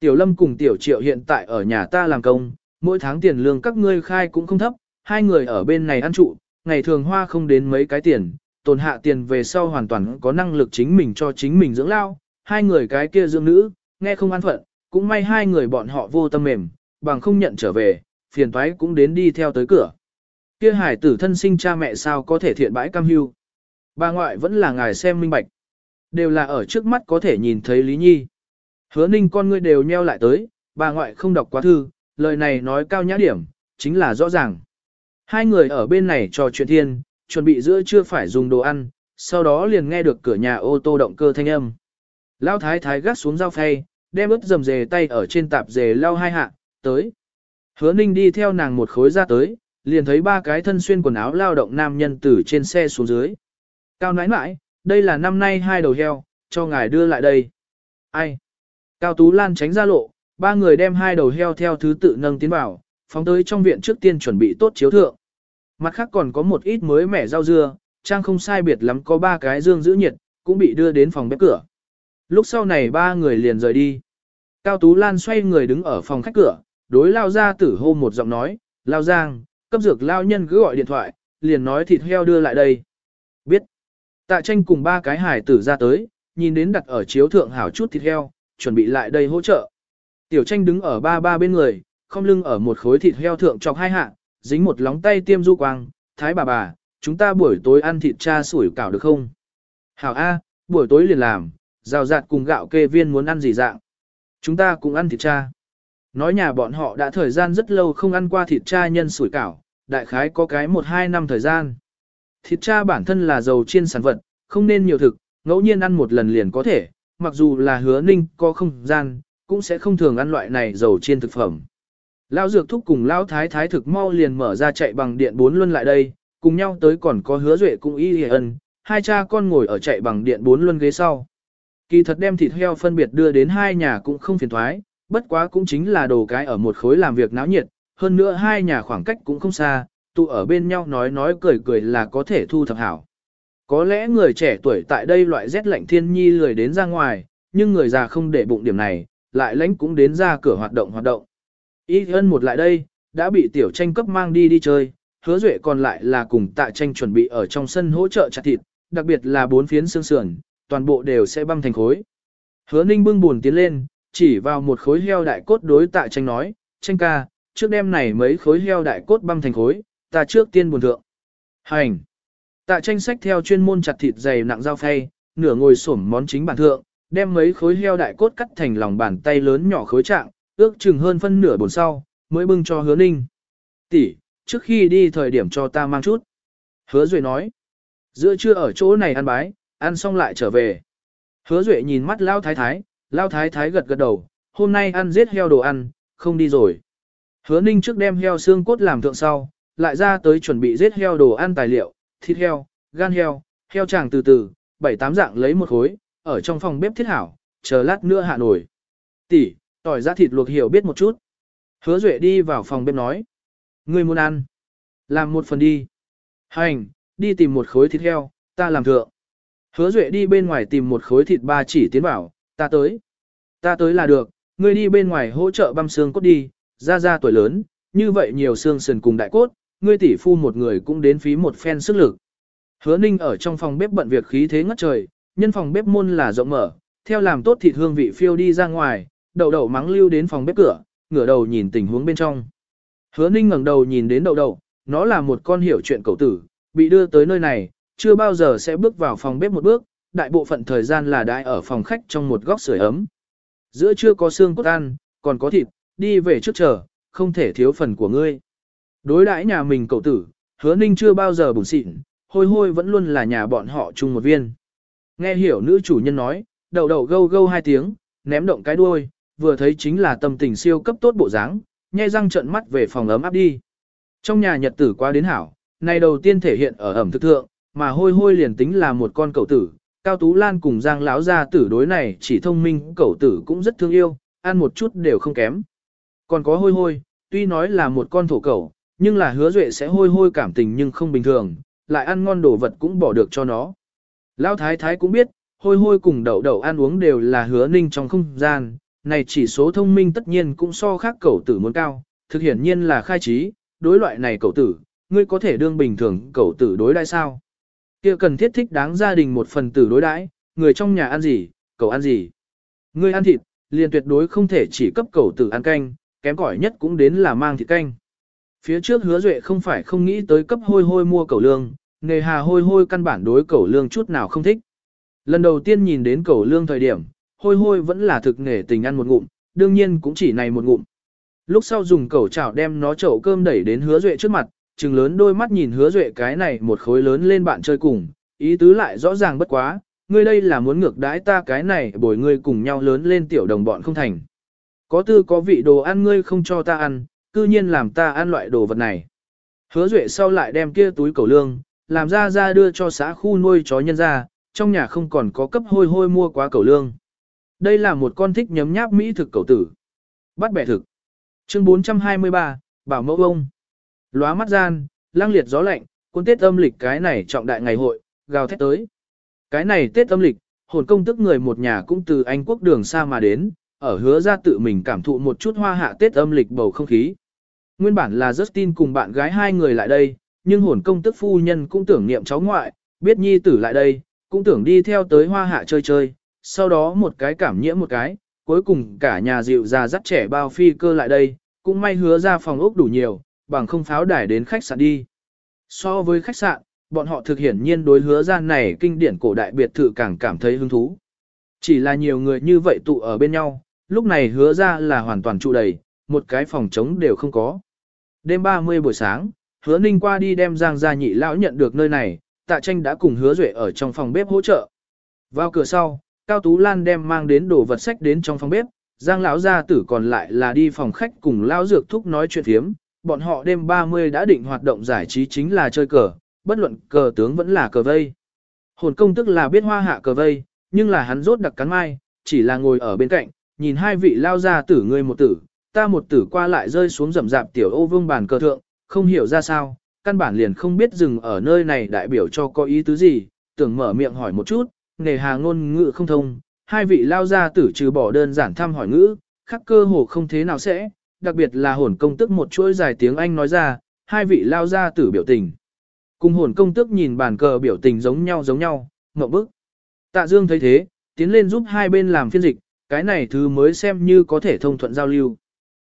Tiểu lâm cùng tiểu triệu hiện tại ở nhà ta làm công, mỗi tháng tiền lương các ngươi khai cũng không thấp, hai người ở bên này ăn trụ, ngày thường hoa không đến mấy cái tiền, tồn hạ tiền về sau hoàn toàn có năng lực chính mình cho chính mình dưỡng lao, hai người cái kia dưỡng nữ, nghe không an phận, cũng may hai người bọn họ vô tâm mềm, bằng không nhận trở về, phiền toái cũng đến đi theo tới cửa. Kia hải tử thân sinh cha mẹ sao có thể thiện bãi cam hưu. Bà ngoại vẫn là ngài xem minh bạch. Đều là ở trước mắt có thể nhìn thấy Lý Nhi. Hứa ninh con ngươi đều nheo lại tới, bà ngoại không đọc quá thư, lời này nói cao nhã điểm, chính là rõ ràng. Hai người ở bên này trò chuyện thiên, chuẩn bị giữa chưa phải dùng đồ ăn, sau đó liền nghe được cửa nhà ô tô động cơ thanh âm. Lao thái thái gắt xuống dao phay, đem ướt dầm dề tay ở trên tạp dề lao hai hạ, tới. Hứa ninh đi theo nàng một khối ra tới, liền thấy ba cái thân xuyên quần áo lao động nam nhân từ trên xe xuống dưới. Cao nãi nãi, đây là năm nay hai đầu heo, cho ngài đưa lại đây. Ai? Cao Tú Lan tránh ra lộ, ba người đem hai đầu heo theo thứ tự nâng tiến vào, phóng tới trong viện trước tiên chuẩn bị tốt chiếu thượng. Mặt khác còn có một ít mới mẻ rau dưa, trang không sai biệt lắm có ba cái dương giữ nhiệt, cũng bị đưa đến phòng bếp cửa. Lúc sau này ba người liền rời đi. Cao Tú Lan xoay người đứng ở phòng khách cửa, đối lao ra tử hô một giọng nói, lao giang, cấp dược lao nhân cứ gọi điện thoại, liền nói thịt heo đưa lại đây. Biết. Tạ tranh cùng ba cái hải tử ra tới, nhìn đến đặt ở chiếu thượng hảo chút thịt heo, chuẩn bị lại đây hỗ trợ. Tiểu tranh đứng ở ba ba bên người, không lưng ở một khối thịt heo thượng chọc hai hạ, dính một lóng tay tiêm du quang, thái bà bà, chúng ta buổi tối ăn thịt cha sủi cảo được không? Hảo A, buổi tối liền làm, rào rạt cùng gạo kê viên muốn ăn gì dạng? Chúng ta cũng ăn thịt cha. Nói nhà bọn họ đã thời gian rất lâu không ăn qua thịt cha nhân sủi cảo, đại khái có cái một hai năm thời gian. Thịt cha bản thân là dầu chiên sản vật, không nên nhiều thực, ngẫu nhiên ăn một lần liền có thể, mặc dù là hứa ninh có không gian, cũng sẽ không thường ăn loại này dầu chiên thực phẩm. Lão dược thúc cùng lão thái thái thực mau liền mở ra chạy bằng điện bốn luân lại đây, cùng nhau tới còn có hứa duệ cùng y hề ân, hai cha con ngồi ở chạy bằng điện bốn luân ghế sau. Kỳ thật đem thịt heo phân biệt đưa đến hai nhà cũng không phiền thoái, bất quá cũng chính là đồ cái ở một khối làm việc náo nhiệt, hơn nữa hai nhà khoảng cách cũng không xa, tụ ở bên nhau nói nói cười cười là có thể thu thập hảo. Có lẽ người trẻ tuổi tại đây loại rét lạnh thiên nhi lười đến ra ngoài, nhưng người già không để bụng điểm này, lại lãnh cũng đến ra cửa hoạt động hoạt động. Y ân một lại đây, đã bị tiểu tranh cấp mang đi đi chơi, hứa duệ còn lại là cùng tạ tranh chuẩn bị ở trong sân hỗ trợ chặt thịt, đặc biệt là bốn phiến xương sườn, toàn bộ đều sẽ băng thành khối. Hứa ninh bưng buồn tiến lên, chỉ vào một khối heo đại cốt đối tạ tranh nói, tranh ca, trước đêm này mấy khối heo đại cốt băng thành khối, ta trước tiên buồn thượng. Hành! Tạ tranh sách theo chuyên môn chặt thịt dày nặng dao phay, nửa ngồi xổm món chính bản thượng, đem mấy khối heo đại cốt cắt thành lòng bàn tay lớn nhỏ khối trạng, ước chừng hơn phân nửa bồn sau, mới bưng cho hứa ninh. Tỷ, trước khi đi thời điểm cho ta mang chút. Hứa Duệ nói, giữa trưa ở chỗ này ăn bái, ăn xong lại trở về. Hứa Duệ nhìn mắt Lao Thái Thái, Lao Thái Thái gật gật đầu, hôm nay ăn giết heo đồ ăn, không đi rồi. Hứa Ninh trước đem heo xương cốt làm thượng sau, lại ra tới chuẩn bị giết heo đồ ăn tài liệu, thịt heo, gan heo, heo chàng từ từ, bảy tám dạng lấy một khối, ở trong phòng bếp thiết hảo, chờ lát nữa hạ nổi. Tỷ, tỏi ra thịt luộc hiểu biết một chút. Hứa Duệ đi vào phòng bếp nói. Ngươi muốn ăn. Làm một phần đi. Hành, đi tìm một khối thịt heo, ta làm thượng. Hứa Duệ đi bên ngoài tìm một khối thịt ba chỉ tiến bảo, ta tới. Ta tới là được, ngươi đi bên ngoài hỗ trợ băm xương cốt đi, ra ra tuổi lớn, như vậy nhiều xương sườn cùng đại cốt, ngươi tỷ phu một người cũng đến phí một phen sức lực. Hứa Ninh ở trong phòng bếp bận việc khí thế ngất trời, nhân phòng bếp môn là rộng mở, theo làm tốt thịt hương vị phiêu đi ra ngoài, đậu đậu mắng lưu đến phòng bếp cửa, ngửa đầu nhìn tình huống bên trong. Hứa Ninh ngẩng đầu nhìn đến đậu đậu, nó là một con hiểu chuyện cậu tử, bị đưa tới nơi này, chưa bao giờ sẽ bước vào phòng bếp một bước, đại bộ phận thời gian là đại ở phòng khách trong một góc sưởi ấm. Giữa chưa có xương cốt ăn, còn có thịt, đi về trước chờ, không thể thiếu phần của ngươi. Đối đãi nhà mình cậu tử, hứa ninh chưa bao giờ bùn xịn, hôi hôi vẫn luôn là nhà bọn họ chung một viên. Nghe hiểu nữ chủ nhân nói, đầu đầu gâu gâu hai tiếng, ném động cái đuôi, vừa thấy chính là tâm tình siêu cấp tốt bộ dáng, nhai răng trợn mắt về phòng ấm áp đi. Trong nhà nhật tử qua đến hảo, này đầu tiên thể hiện ở ẩm thực thượng, mà hôi hôi liền tính là một con cậu tử, Cao Tú Lan cùng Giang lão gia tử đối này chỉ thông minh cậu tử cũng rất thương yêu, ăn một chút đều không kém. Còn có hôi hôi, tuy nói là một con thổ cẩu, nhưng là hứa duệ sẽ hôi hôi cảm tình nhưng không bình thường, lại ăn ngon đồ vật cũng bỏ được cho nó. Lão thái thái cũng biết, hôi hôi cùng đậu đậu ăn uống đều là hứa ninh trong không gian, này chỉ số thông minh tất nhiên cũng so khác cẩu tử muốn cao, thực hiển nhiên là khai trí, đối loại này cẩu tử, ngươi có thể đương bình thường cẩu tử đối đại sao? Kia cần thiết thích đáng gia đình một phần tử đối đãi, người trong nhà ăn gì, cậu ăn gì. Ngươi ăn thịt, liền tuyệt đối không thể chỉ cấp cậu tử ăn canh, kém cỏi nhất cũng đến là mang thịt canh. Phía trước hứa duệ không phải không nghĩ tới cấp hôi hôi mua cẩu lương, nề hà hôi hôi căn bản đối cẩu lương chút nào không thích. Lần đầu tiên nhìn đến cẩu lương thời điểm, hôi hôi vẫn là thực nghề tình ăn một ngụm, đương nhiên cũng chỉ này một ngụm. Lúc sau dùng cẩu chảo đem nó chậu cơm đẩy đến hứa duệ trước mặt, trừng lớn đôi mắt nhìn hứa duệ cái này một khối lớn lên bạn chơi cùng, ý tứ lại rõ ràng bất quá, ngươi đây là muốn ngược đãi ta cái này bồi ngươi cùng nhau lớn lên tiểu đồng bọn không thành. Có tư có vị đồ ăn ngươi không cho ta ăn, cư nhiên làm ta ăn loại đồ vật này. Hứa Duệ sau lại đem kia túi cầu lương, làm ra ra đưa cho xã khu nuôi chó nhân ra, trong nhà không còn có cấp hôi hôi mua quá cầu lương. Đây là một con thích nhấm nháp mỹ thực cầu tử. Bắt bẻ thực. Chương 423, Bảo mẫu ông. Lóa mắt gian, lang liệt gió lạnh, cuốn Tết âm lịch cái này trọng đại ngày hội, gào thét tới. Cái này Tết âm lịch, hồn công tức người một nhà cũng từ Anh quốc đường xa mà đến, ở hứa ra tự mình cảm thụ một chút hoa hạ Tết âm lịch bầu không khí. Nguyên bản là Justin cùng bạn gái hai người lại đây, nhưng hồn công tức phu nhân cũng tưởng niệm cháu ngoại, biết nhi tử lại đây, cũng tưởng đi theo tới hoa hạ chơi chơi, sau đó một cái cảm nhiễm một cái, cuối cùng cả nhà dịu già dắt trẻ bao phi cơ lại đây, cũng may hứa ra phòng ốc đủ nhiều, bằng không pháo đài đến khách sạn đi. So với khách sạn, bọn họ thực hiển nhiên đối hứa ra này kinh điển cổ đại biệt thự càng cảm thấy hứng thú. Chỉ là nhiều người như vậy tụ ở bên nhau, lúc này hứa ra là hoàn toàn trụ đầy, một cái phòng trống đều không có. Đêm 30 buổi sáng, hứa ninh qua đi đem giang gia nhị lão nhận được nơi này, tạ tranh đã cùng hứa duệ ở trong phòng bếp hỗ trợ. Vào cửa sau, Cao Tú Lan đem mang đến đồ vật sách đến trong phòng bếp, giang lão gia tử còn lại là đi phòng khách cùng lão dược thúc nói chuyện thiếm, bọn họ đêm 30 đã định hoạt động giải trí chính là chơi cờ, bất luận cờ tướng vẫn là cờ vây. Hồn công tức là biết hoa hạ cờ vây, nhưng là hắn rốt đặc cắn mai, chỉ là ngồi ở bên cạnh, nhìn hai vị lao ra tử người một tử, ta một tử qua lại rơi xuống rầm rạp tiểu ô vương bàn cờ thượng, không hiểu ra sao, căn bản liền không biết dừng ở nơi này đại biểu cho có ý tứ gì, tưởng mở miệng hỏi một chút, nề hà ngôn ngữ không thông, hai vị lao ra tử trừ bỏ đơn giản thăm hỏi ngữ, khắc cơ hồ không thế nào sẽ, đặc biệt là hồn công tức một chuỗi dài tiếng Anh nói ra, hai vị lao ra tử biểu tình. Cùng hồn công tức nhìn bàn cờ biểu tình giống nhau giống nhau, ngậm bức. Tạ Dương thấy thế, tiến lên giúp hai bên làm phiên dịch, cái này thứ mới xem như có thể thông thuận giao lưu.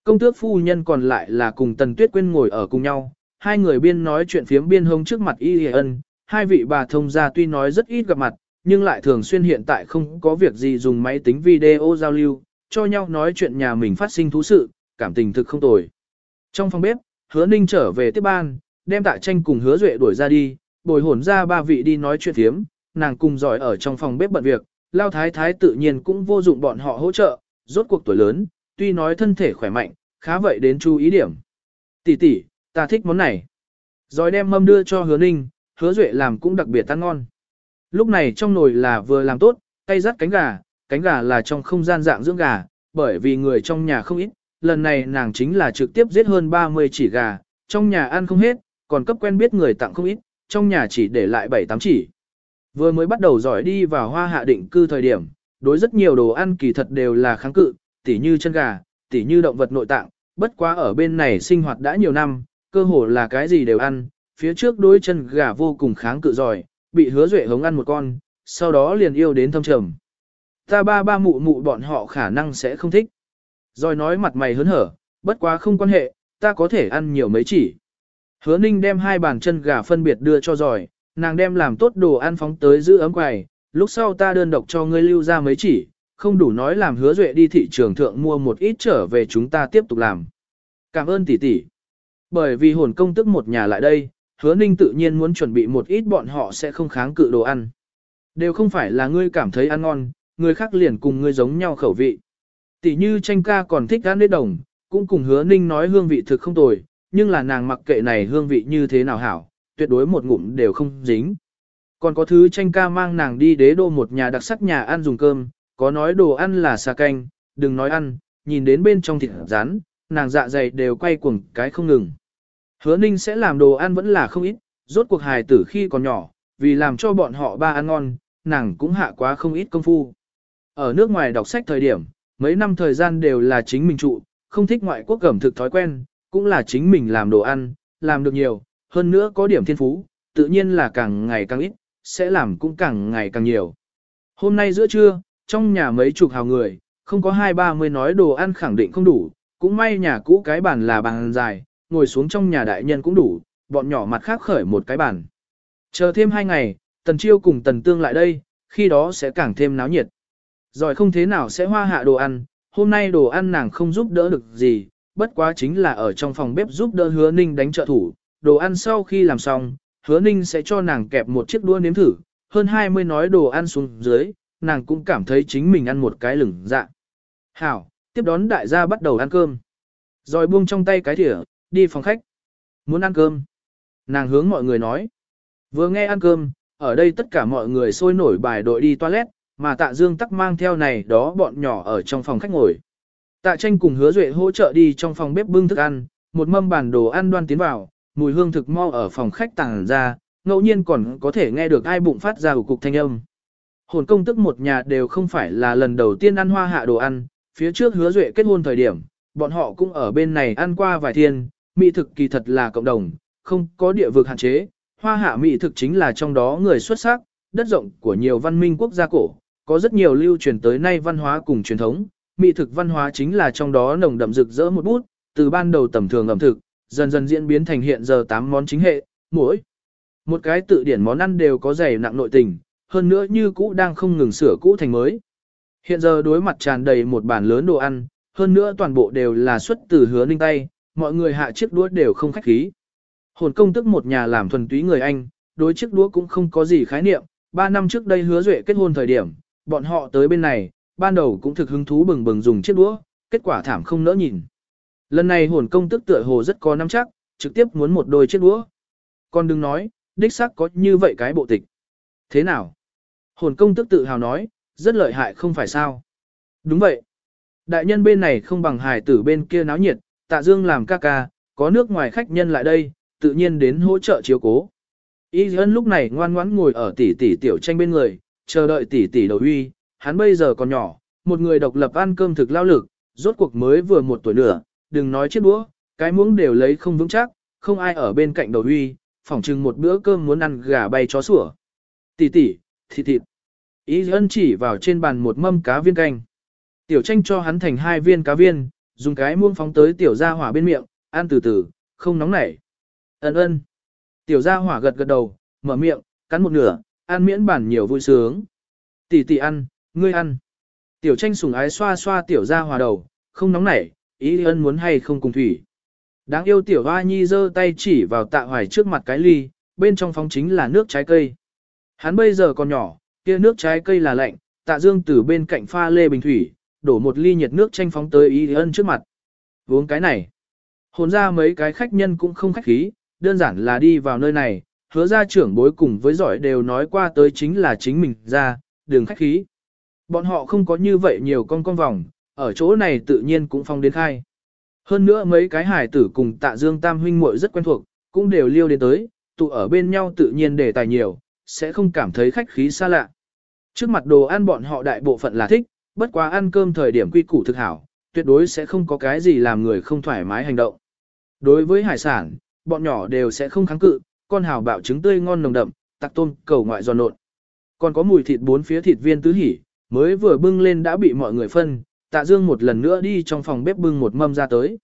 Công tước phu nhân còn lại là cùng Tần Tuyết Quyên ngồi ở cùng nhau, hai người biên nói chuyện phiếm biên hông trước mặt Y Hề Ân, hai vị bà thông gia tuy nói rất ít gặp mặt, nhưng lại thường xuyên hiện tại không có việc gì dùng máy tính video giao lưu, cho nhau nói chuyện nhà mình phát sinh thú sự, cảm tình thực không tồi. Trong phòng bếp, hứa ninh trở về tiếp ban, đem tạ tranh cùng hứa duệ đuổi ra đi, bồi hồn ra ba vị đi nói chuyện thiếm, nàng cùng giỏi ở trong phòng bếp bận việc, lao thái thái tự nhiên cũng vô dụng bọn họ hỗ trợ, rốt cuộc tuổi lớn, tuy nói thân thể khỏe mạnh, khá vậy đến chú ý điểm. Tỷ tỷ, ta thích món này. Rồi đem mâm đưa cho hứa ninh, hứa duệ làm cũng đặc biệt ăn ngon. Lúc này trong nồi là vừa làm tốt, tay rắt cánh gà, cánh gà là trong không gian dạng dưỡng gà, bởi vì người trong nhà không ít, lần này nàng chính là trực tiếp giết hơn 30 chỉ gà, trong nhà ăn không hết, còn cấp quen biết người tặng không ít, trong nhà chỉ để lại 7-8 chỉ. Vừa mới bắt đầu giỏi đi vào hoa hạ định cư thời điểm, đối rất nhiều đồ ăn kỳ thật đều là kháng cự, tỉ như chân gà, tỉ như động vật nội tạng, bất quá ở bên này sinh hoạt đã nhiều năm, cơ hồ là cái gì đều ăn, phía trước đối chân gà vô cùng kháng cự giỏi, bị hứa duệ hống ăn một con, sau đó liền yêu đến thâm trầm. Ta ba ba mụ mụ bọn họ khả năng sẽ không thích. Rồi nói mặt mày hớn hở, bất quá không quan hệ, ta có thể ăn nhiều mấy chỉ. Hứa ninh đem hai bàn chân gà phân biệt đưa cho giỏi, nàng đem làm tốt đồ ăn phóng tới giữ ấm quầy, lúc sau ta đơn độc cho ngươi lưu ra mấy chỉ, không đủ nói làm hứa duệ đi thị trường thượng mua một ít trở về chúng ta tiếp tục làm. Cảm ơn tỷ tỷ. Bởi vì hồn công tức một nhà lại đây, hứa ninh tự nhiên muốn chuẩn bị một ít bọn họ sẽ không kháng cự đồ ăn. Đều không phải là ngươi cảm thấy ăn ngon, người khác liền cùng ngươi giống nhau khẩu vị. Tỷ như tranh ca còn thích ăn nết đồng, cũng cùng hứa ninh nói hương vị thực không tồi, nhưng là nàng mặc kệ này hương vị như thế nào hảo, tuyệt đối một ngụm đều không dính. Còn có thứ tranh ca mang nàng đi đế đô một nhà đặc sắc nhà ăn dùng cơm, có nói đồ ăn là xà canh, đừng nói ăn, nhìn đến bên trong thịt rán, nàng dạ dày đều quay cuồng cái không ngừng. Hứa ninh sẽ làm đồ ăn vẫn là không ít, rốt cuộc hài tử khi còn nhỏ, vì làm cho bọn họ ba ăn ngon, nàng cũng hạ quá không ít công phu. Ở nước ngoài đọc sách thời điểm, mấy năm thời gian đều là chính mình trụ, không thích ngoại quốc cẩm thực thói quen, cũng là chính mình làm đồ ăn, làm được nhiều, hơn nữa có điểm thiên phú, tự nhiên là càng ngày càng ít, sẽ làm cũng càng ngày càng nhiều. Hôm nay giữa trưa, trong nhà mấy chục hào người, không có hai ba mươi nói đồ ăn khẳng định không đủ, cũng may nhà cũ cái bàn là bàn dài, ngồi xuống trong nhà đại nhân cũng đủ, bọn nhỏ mặt khác khởi một cái bàn. Chờ thêm hai ngày, Tần Chiêu cùng Tần Tương lại đây, khi đó sẽ càng thêm náo nhiệt. Rồi không thế nào sẽ hoa hạ đồ ăn, hôm nay đồ ăn nàng không giúp đỡ được gì, bất quá chính là ở trong phòng bếp giúp đỡ hứa ninh đánh trợ thủ, đồ ăn sau khi làm xong, hứa ninh sẽ cho nàng kẹp một chiếc đũa nếm thử, hơn 20 nói đồ ăn xuống dưới, nàng cũng cảm thấy chính mình ăn một cái lửng dạ. Hảo, tiếp đón đại gia bắt đầu ăn cơm. Rồi buông trong tay cái thìa, đi phòng khách. Muốn ăn cơm. Nàng hướng mọi người nói. Vừa nghe ăn cơm, ở đây tất cả mọi người sôi nổi bài đội đi toilet, mà tạ dương tắc mang theo này đó bọn nhỏ ở trong phòng khách ngồi. Tạ tranh cùng hứa duệ hỗ trợ đi trong phòng bếp bưng thức ăn, một mâm bản đồ ăn đoan tiến vào, mùi hương thực mau ở phòng khách tàng ra, ngẫu nhiên còn có thể nghe được ai bụng phát ra cục thanh âm. Hồn công tức một nhà đều không phải là lần đầu tiên ăn hoa hạ đồ ăn, phía trước hứa duệ kết hôn thời điểm, bọn họ cũng ở bên này ăn qua vài thiên, mỹ thực kỳ thật là cộng đồng, không có địa vực hạn chế, hoa hạ mỹ thực chính là trong đó người xuất sắc, đất rộng của nhiều văn minh quốc gia cổ, có rất nhiều lưu truyền tới nay văn hóa cùng truyền thống, mỹ thực văn hóa chính là trong đó nồng đậm rực rỡ một bút, từ ban đầu tầm thường ẩm thực, dần dần diễn biến thành hiện giờ 8 món chính hệ, mỗi một cái tự điển món ăn đều có dày nặng nội tình, hơn nữa như cũ đang không ngừng sửa cũ thành mới. Hiện giờ đối mặt tràn đầy một bàn lớn đồ ăn, hơn nữa toàn bộ đều là xuất từ hứa ninh tay, mọi người hạ chiếc đũa đều không khách khí. Hồn công tức một nhà làm thuần túy người Anh, đối chiếc đũa cũng không có gì khái niệm, ba năm trước đây hứa duệ kết hôn thời điểm, bọn họ tới bên này, ban đầu cũng thực hứng thú bừng bừng dùng chiếc đũa, kết quả thảm không nỡ nhìn. Lần này hồn công tức tựa hồ rất có nắm chắc, trực tiếp muốn một đôi chiếc đũa. Còn đừng nói, đích xác có như vậy cái bộ tịch. Thế nào? Hồn công tức tự hào nói, rất lợi hại không phải sao? Đúng vậy. Đại nhân bên này không bằng hài tử bên kia náo nhiệt, tạ dương làm ca ca, có nước ngoài khách nhân lại đây, tự nhiên đến hỗ trợ chiếu cố. Y ân lúc này ngoan ngoãn ngồi ở tỷ tỷ tiểu tranh bên người, chờ đợi tỷ tỷ đầu uy, hắn bây giờ còn nhỏ, một người độc lập ăn cơm thực lao lực, rốt cuộc mới vừa một tuổi nửa, đừng nói chiếc đũa, cái muỗng đều lấy không vững chắc, không ai ở bên cạnh đầu uy, phỏng chừng một bữa cơm muốn ăn gà bay chó sủa. Tỷ tỷ, thịt thịt. ý ân chỉ vào trên bàn một mâm cá viên canh. Tiểu tranh cho hắn thành hai viên cá viên, dùng cái muông phóng tới tiểu gia hỏa bên miệng, ăn từ từ, không nóng nảy. Ân ân. Tiểu gia hỏa gật gật đầu, mở miệng, cắn một nửa, ăn miễn bản nhiều vui sướng. Tỷ tỷ ăn, ngươi ăn. Tiểu tranh sùng ái xoa xoa tiểu gia hòa đầu, không nóng nảy, ý ân muốn hay không cùng thủy. Đáng yêu tiểu hoa nhi giơ tay chỉ vào tạ hoài trước mặt cái ly, bên trong phóng chính là nước trái cây. Hắn bây giờ còn nhỏ, kia nước trái cây là lạnh, tạ dương từ bên cạnh pha lê bình thủy, đổ một ly nhiệt nước chanh phóng tới ý ân trước mặt. Uống cái này. Hồn ra mấy cái khách nhân cũng không khách khí, đơn giản là đi vào nơi này, hứa ra trưởng bối cùng với giỏi đều nói qua tới chính là chính mình ra, đường khách khí. Bọn họ không có như vậy nhiều con con vòng, ở chỗ này tự nhiên cũng phong đến khai. Hơn nữa mấy cái hải tử cùng tạ dương tam huynh muội rất quen thuộc, cũng đều liêu đến tới, tụ ở bên nhau tự nhiên để tài nhiều, sẽ không cảm thấy khách khí xa lạ. Trước mặt đồ ăn bọn họ đại bộ phận là thích, bất quá ăn cơm thời điểm quy củ thực hảo, tuyệt đối sẽ không có cái gì làm người không thoải mái hành động. Đối với hải sản, bọn nhỏ đều sẽ không kháng cự, con hào bạo trứng tươi ngon nồng đậm, tặc tôm cầu ngoại giòn nộn. Còn có mùi thịt bốn phía thịt viên tứ hỉ, mới vừa bưng lên đã bị mọi người phân, tạ dương một lần nữa đi trong phòng bếp bưng một mâm ra tới.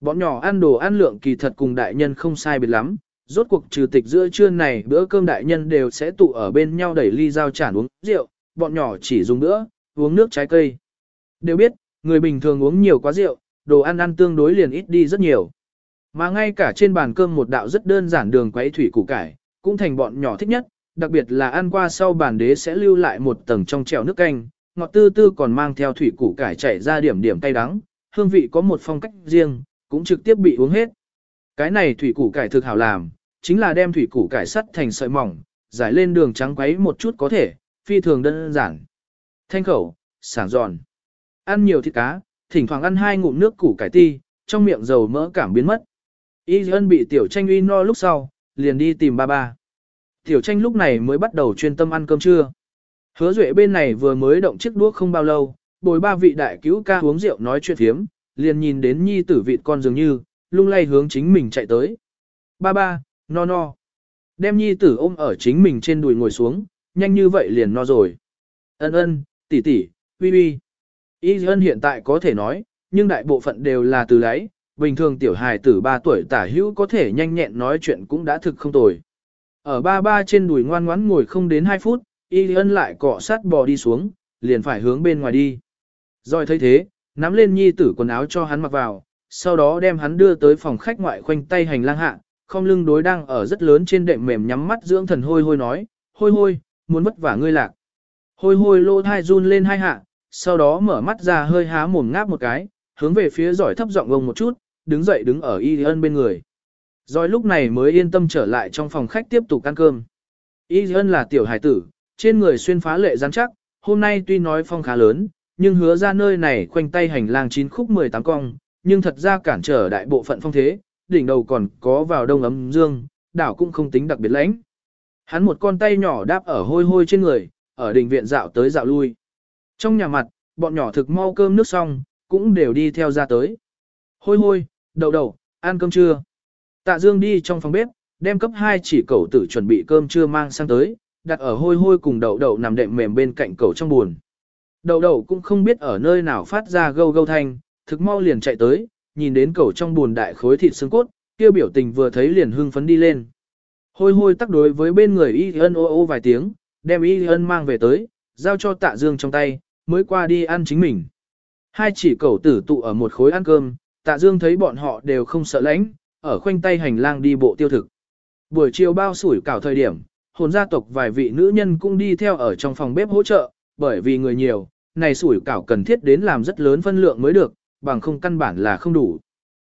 Bọn nhỏ ăn đồ ăn lượng kỳ thật cùng đại nhân không sai biệt lắm, rốt cuộc trừ tịch giữa trưa này bữa cơm đại nhân đều sẽ tụ ở bên nhau đẩy ly dao chản uống rượu, bọn nhỏ chỉ dùng bữa, uống nước trái cây. Đều biết, người bình thường uống nhiều quá rượu, đồ ăn ăn tương đối liền ít đi rất nhiều. Mà ngay cả trên bàn cơm một đạo rất đơn giản đường quấy thủy củ cải, cũng thành bọn nhỏ thích nhất, đặc biệt là ăn qua sau bàn đế sẽ lưu lại một tầng trong trèo nước canh, ngọt tư tư còn mang theo thủy củ cải chảy ra điểm điểm cay đắng, hương vị có một phong cách riêng, cũng trực tiếp bị uống hết. Cái này thủy củ cải thực hảo làm, chính là đem thủy củ cải sắt thành sợi mỏng, giải lên đường trắng quấy một chút có thể, phi thường đơn giản. Thanh khẩu, sảng giòn. Ăn nhiều thịt cá, thỉnh thoảng ăn hai ngụm nước củ cải ti, trong miệng dầu mỡ cảm biến mất. Y ân bị tiểu tranh uy no lúc sau, liền đi tìm ba ba. Tiểu tranh lúc này mới bắt đầu chuyên tâm ăn cơm trưa. Hứa duệ bên này vừa mới động chiếc đuốc không bao lâu, bồi ba vị đại cứu ca uống rượu nói chuyện thiếm, liền nhìn đến nhi tử vịt con dường như, lung lay hướng chính mình chạy tới. Ba ba, no no. Đem nhi tử ôm ở chính mình trên đùi ngồi xuống, nhanh như vậy liền no rồi. Ân ân, tỷ tỷ, uy uy. Y ân hiện tại có thể nói, nhưng đại bộ phận đều là từ lấy, bình thường tiểu hài tử 3 tuổi tả hữu có thể nhanh nhẹn nói chuyện cũng đã thực không tồi. Ở ba ba trên đùi ngoan ngoãn ngồi không đến 2 phút, Y ân lại cọ sát bò đi xuống, liền phải hướng bên ngoài đi. Rồi thấy thế, nắm lên nhi tử quần áo cho hắn mặc vào, sau đó đem hắn đưa tới phòng khách ngoại khoanh tay hành lang hạ, không lưng đối đang ở rất lớn trên đệm mềm nhắm mắt dưỡng thần hôi hôi nói, hôi hôi, muốn vất vả ngươi lạc. Hôi hôi lô thai run lên hai hạ, sau đó mở mắt ra hơi há mồm ngáp một cái, hướng về phía giỏi thấp giọng ông một chút, đứng dậy đứng ở y ân bên người. Rồi lúc này mới yên tâm trở lại trong phòng khách tiếp tục ăn cơm. Y ân là tiểu hải tử, trên người xuyên phá lệ rắn chắc, hôm nay tuy nói phong khá lớn, nhưng hứa ra nơi này khoanh tay hành lang chín khúc 18 cong, nhưng thật ra cản trở đại bộ phận phong thế, đỉnh đầu còn có vào đông ấm dương, đảo cũng không tính đặc biệt lãnh. Hắn một con tay nhỏ đáp ở hôi hôi trên người, ở đình viện dạo tới dạo lui. Trong nhà mặt, bọn nhỏ thực mau cơm nước xong, cũng đều đi theo ra tới. Hôi hôi, đậu đậu, ăn cơm trưa. Tạ Dương đi trong phòng bếp, đem cấp 2 chỉ cậu tử chuẩn bị cơm trưa mang sang tới, đặt ở hôi hôi cùng đậu đậu nằm đệm mềm bên cạnh cậu trong buồn. Đậu đậu cũng không biết ở nơi nào phát ra gâu gâu thanh, thực mau liền chạy tới, nhìn đến cậu trong buồn đại khối thịt xương cốt, kia biểu tình vừa thấy liền hưng phấn đi lên. Hôi hôi tắc đối với bên người y ân ô ô vài tiếng, đem y ân mang về tới, giao cho tạ dương trong tay, mới qua đi ăn chính mình. Hai chỉ cậu tử tụ ở một khối ăn cơm, tạ dương thấy bọn họ đều không sợ lãnh, ở khoanh tay hành lang đi bộ tiêu thực. Buổi chiều bao sủi cảo thời điểm, hồn gia tộc vài vị nữ nhân cũng đi theo ở trong phòng bếp hỗ trợ, bởi vì người nhiều, này sủi cảo cần thiết đến làm rất lớn phân lượng mới được, bằng không căn bản là không đủ.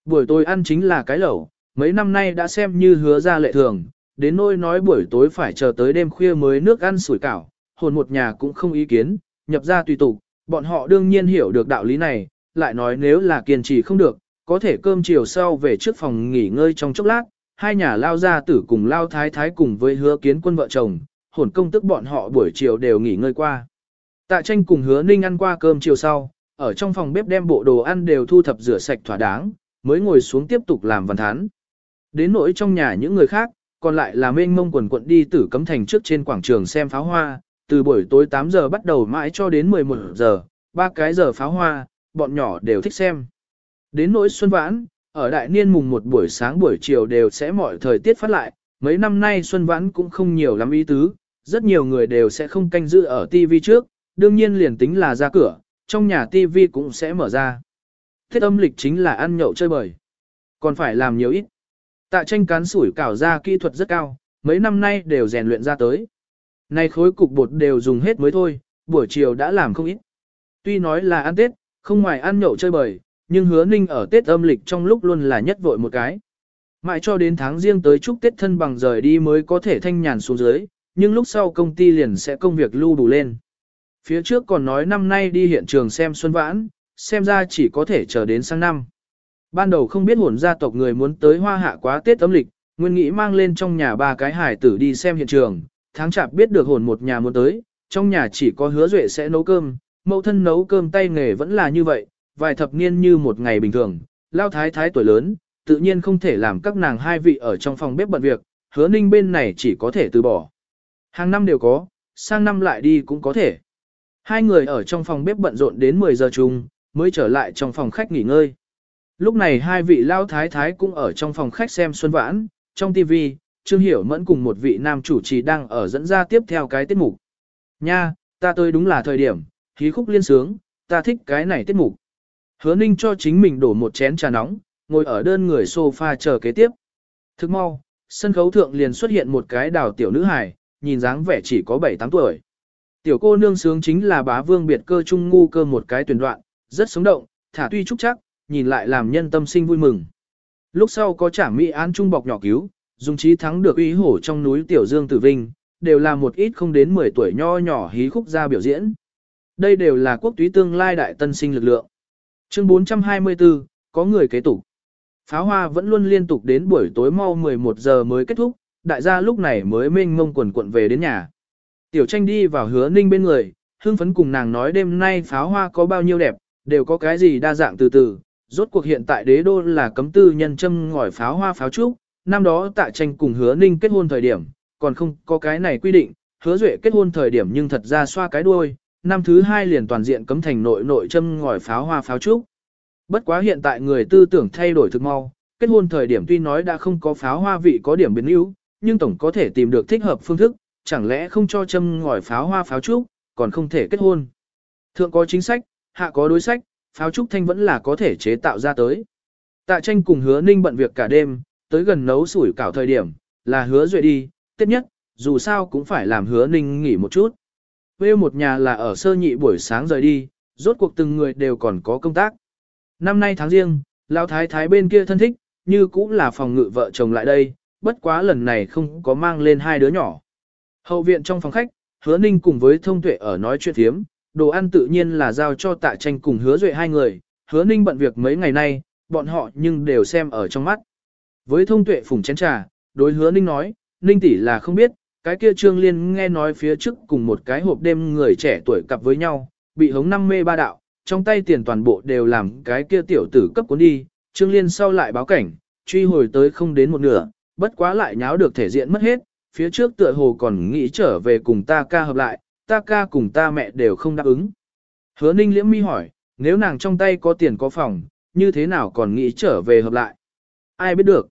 Buổi tối ăn chính là cái lẩu, mấy năm nay đã xem như hứa ra lệ thường, đến nỗi nói buổi tối phải chờ tới đêm khuya mới nước ăn sủi cảo, hồn một nhà cũng không ý kiến, nhập ra tùy tục, bọn họ đương nhiên hiểu được đạo lý này, lại nói nếu là kiên trì không được, có thể cơm chiều sau về trước phòng nghỉ ngơi trong chốc lát, hai nhà lao gia tử cùng lao thái thái cùng với hứa kiến quân vợ chồng, hồn công tức bọn họ buổi chiều đều nghỉ ngơi qua. Tạ tranh cùng hứa ninh ăn qua cơm chiều sau, ở trong phòng bếp đem bộ đồ ăn đều thu thập rửa sạch thỏa đáng, mới ngồi xuống tiếp tục làm văn thán. Đến nỗi trong nhà những người khác, còn lại là mênh mông quần quận đi tử cấm thành trước trên quảng trường xem pháo hoa, từ buổi tối 8 giờ bắt đầu mãi cho đến 11 giờ, ba cái giờ pháo hoa, bọn nhỏ đều thích xem. Đến nỗi xuân vãn, ở đại niên mùng một buổi sáng buổi chiều đều sẽ mọi thời tiết phát lại, mấy năm nay xuân vãn cũng không nhiều lắm ý tứ, rất nhiều người đều sẽ không canh giữ ở TV trước, đương nhiên liền tính là ra cửa, trong nhà TV cũng sẽ mở ra. Thiết âm lịch chính là ăn nhậu chơi bời. Còn phải làm nhiều ít. Tạ tranh cán sủi cảo ra kỹ thuật rất cao, mấy năm nay đều rèn luyện ra tới. Nay khối cục bột đều dùng hết mới thôi, buổi chiều đã làm không ít. Tuy nói là ăn Tết, không ngoài ăn nhậu chơi bời, nhưng hứa ninh ở Tết âm lịch trong lúc luôn là nhất vội một cái. Mãi cho đến tháng riêng tới chúc Tết thân bằng rời đi mới có thể thanh nhàn xuống dưới, nhưng lúc sau công ty liền sẽ công việc lưu đủ lên. Phía trước còn nói năm nay đi hiện trường xem xuân vãn, xem ra chỉ có thể chờ đến sang năm. Ban đầu không biết hồn gia tộc người muốn tới hoa hạ quá Tết âm lịch, nguyên nghĩ mang lên trong nhà ba cái hải tử đi xem hiện trường, tháng chạp biết được hồn một nhà muốn tới, trong nhà chỉ có hứa duệ sẽ nấu cơm, mẫu thân nấu cơm tay nghề vẫn là như vậy, vài thập niên như một ngày bình thường, lao thái thái tuổi lớn, tự nhiên không thể làm các nàng hai vị ở trong phòng bếp bận việc, hứa ninh bên này chỉ có thể từ bỏ. Hàng năm đều có, sang năm lại đi cũng có thể. Hai người ở trong phòng bếp bận rộn đến 10 giờ chung, mới trở lại trong phòng khách nghỉ ngơi. Lúc này hai vị lao thái thái cũng ở trong phòng khách xem xuân vãn, trong TV, Trương Hiểu Mẫn cùng một vị nam chủ trì đang ở dẫn ra tiếp theo cái tiết mục. Nha, ta tới đúng là thời điểm, hí khúc liên sướng, ta thích cái này tiết mục. Hứa Ninh cho chính mình đổ một chén trà nóng, ngồi ở đơn người sofa chờ kế tiếp. Thức mau, sân khấu thượng liền xuất hiện một cái đào tiểu nữ hài, nhìn dáng vẻ chỉ có 7-8 tuổi. Tiểu cô nương sướng chính là bá vương biệt cơ trung ngu cơ một cái tuyển đoạn, rất sống động, thả tuy trúc chắc, nhìn lại làm nhân tâm sinh vui mừng. Lúc sau có trả mỹ án trung bọc nhỏ cứu, dùng trí thắng được uy hổ trong núi Tiểu Dương Tử Vinh, đều là một ít không đến 10 tuổi nho nhỏ hí khúc ra biểu diễn. Đây đều là quốc túy tương lai đại tân sinh lực lượng. Chương 424, có người kế tục. Pháo hoa vẫn luôn liên tục đến buổi tối mau 11 giờ mới kết thúc, đại gia lúc này mới mênh mông quần quận về đến nhà. Tiểu tranh đi vào hứa ninh bên người, hương phấn cùng nàng nói đêm nay pháo hoa có bao nhiêu đẹp, đều có cái gì đa dạng từ từ. Rốt cuộc hiện tại đế đô là cấm tư nhân châm ngòi pháo hoa pháo trúc, năm đó tạ tranh cùng hứa ninh kết hôn thời điểm, còn không có cái này quy định, hứa duệ kết hôn thời điểm nhưng thật ra xoa cái đuôi, năm thứ hai liền toàn diện cấm thành nội nội châm ngòi pháo hoa pháo trúc. Bất quá hiện tại người tư tưởng thay đổi thực mau, kết hôn thời điểm tuy nói đã không có pháo hoa vị có điểm biến yếu, nhưng tổng có thể tìm được thích hợp phương thức, chẳng lẽ không cho châm ngòi pháo hoa pháo trúc, còn không thể kết hôn. Thượng có chính sách, hạ có đối sách, pháo trúc thanh vẫn là có thể chế tạo ra tới. Tạ tranh cùng hứa ninh bận việc cả đêm, tới gần nấu sủi cảo thời điểm, là hứa duệ đi, tiếp nhất, dù sao cũng phải làm hứa ninh nghỉ một chút. Vêu một nhà là ở sơ nhị buổi sáng rời đi, rốt cuộc từng người đều còn có công tác. Năm nay tháng riêng, Lão Thái Thái bên kia thân thích, như cũng là phòng ngự vợ chồng lại đây, bất quá lần này không có mang lên hai đứa nhỏ. Hậu viện trong phòng khách, hứa ninh cùng với thông tuệ ở nói chuyện thiếm, đồ ăn tự nhiên là giao cho tạ tranh cùng hứa duệ hai người, hứa ninh bận việc mấy ngày nay, bọn họ nhưng đều xem ở trong mắt. Với thông tuệ phùng chén trà, đối hứa ninh nói, ninh tỷ là không biết, cái kia trương liên nghe nói phía trước cùng một cái hộp đêm người trẻ tuổi cặp với nhau, bị hống năm mê ba đạo, trong tay tiền toàn bộ đều làm cái kia tiểu tử cấp cuốn đi, trương liên sau lại báo cảnh, truy hồi tới không đến một nửa, bất quá lại nháo được thể diện mất hết, phía trước tựa hồ còn nghĩ trở về cùng ta ca hợp lại, ta ca cùng ta mẹ đều không đáp ứng. Hứa ninh liễm mi hỏi, nếu nàng trong tay có tiền có phòng, như thế nào còn nghĩ trở về hợp lại? Ai biết được?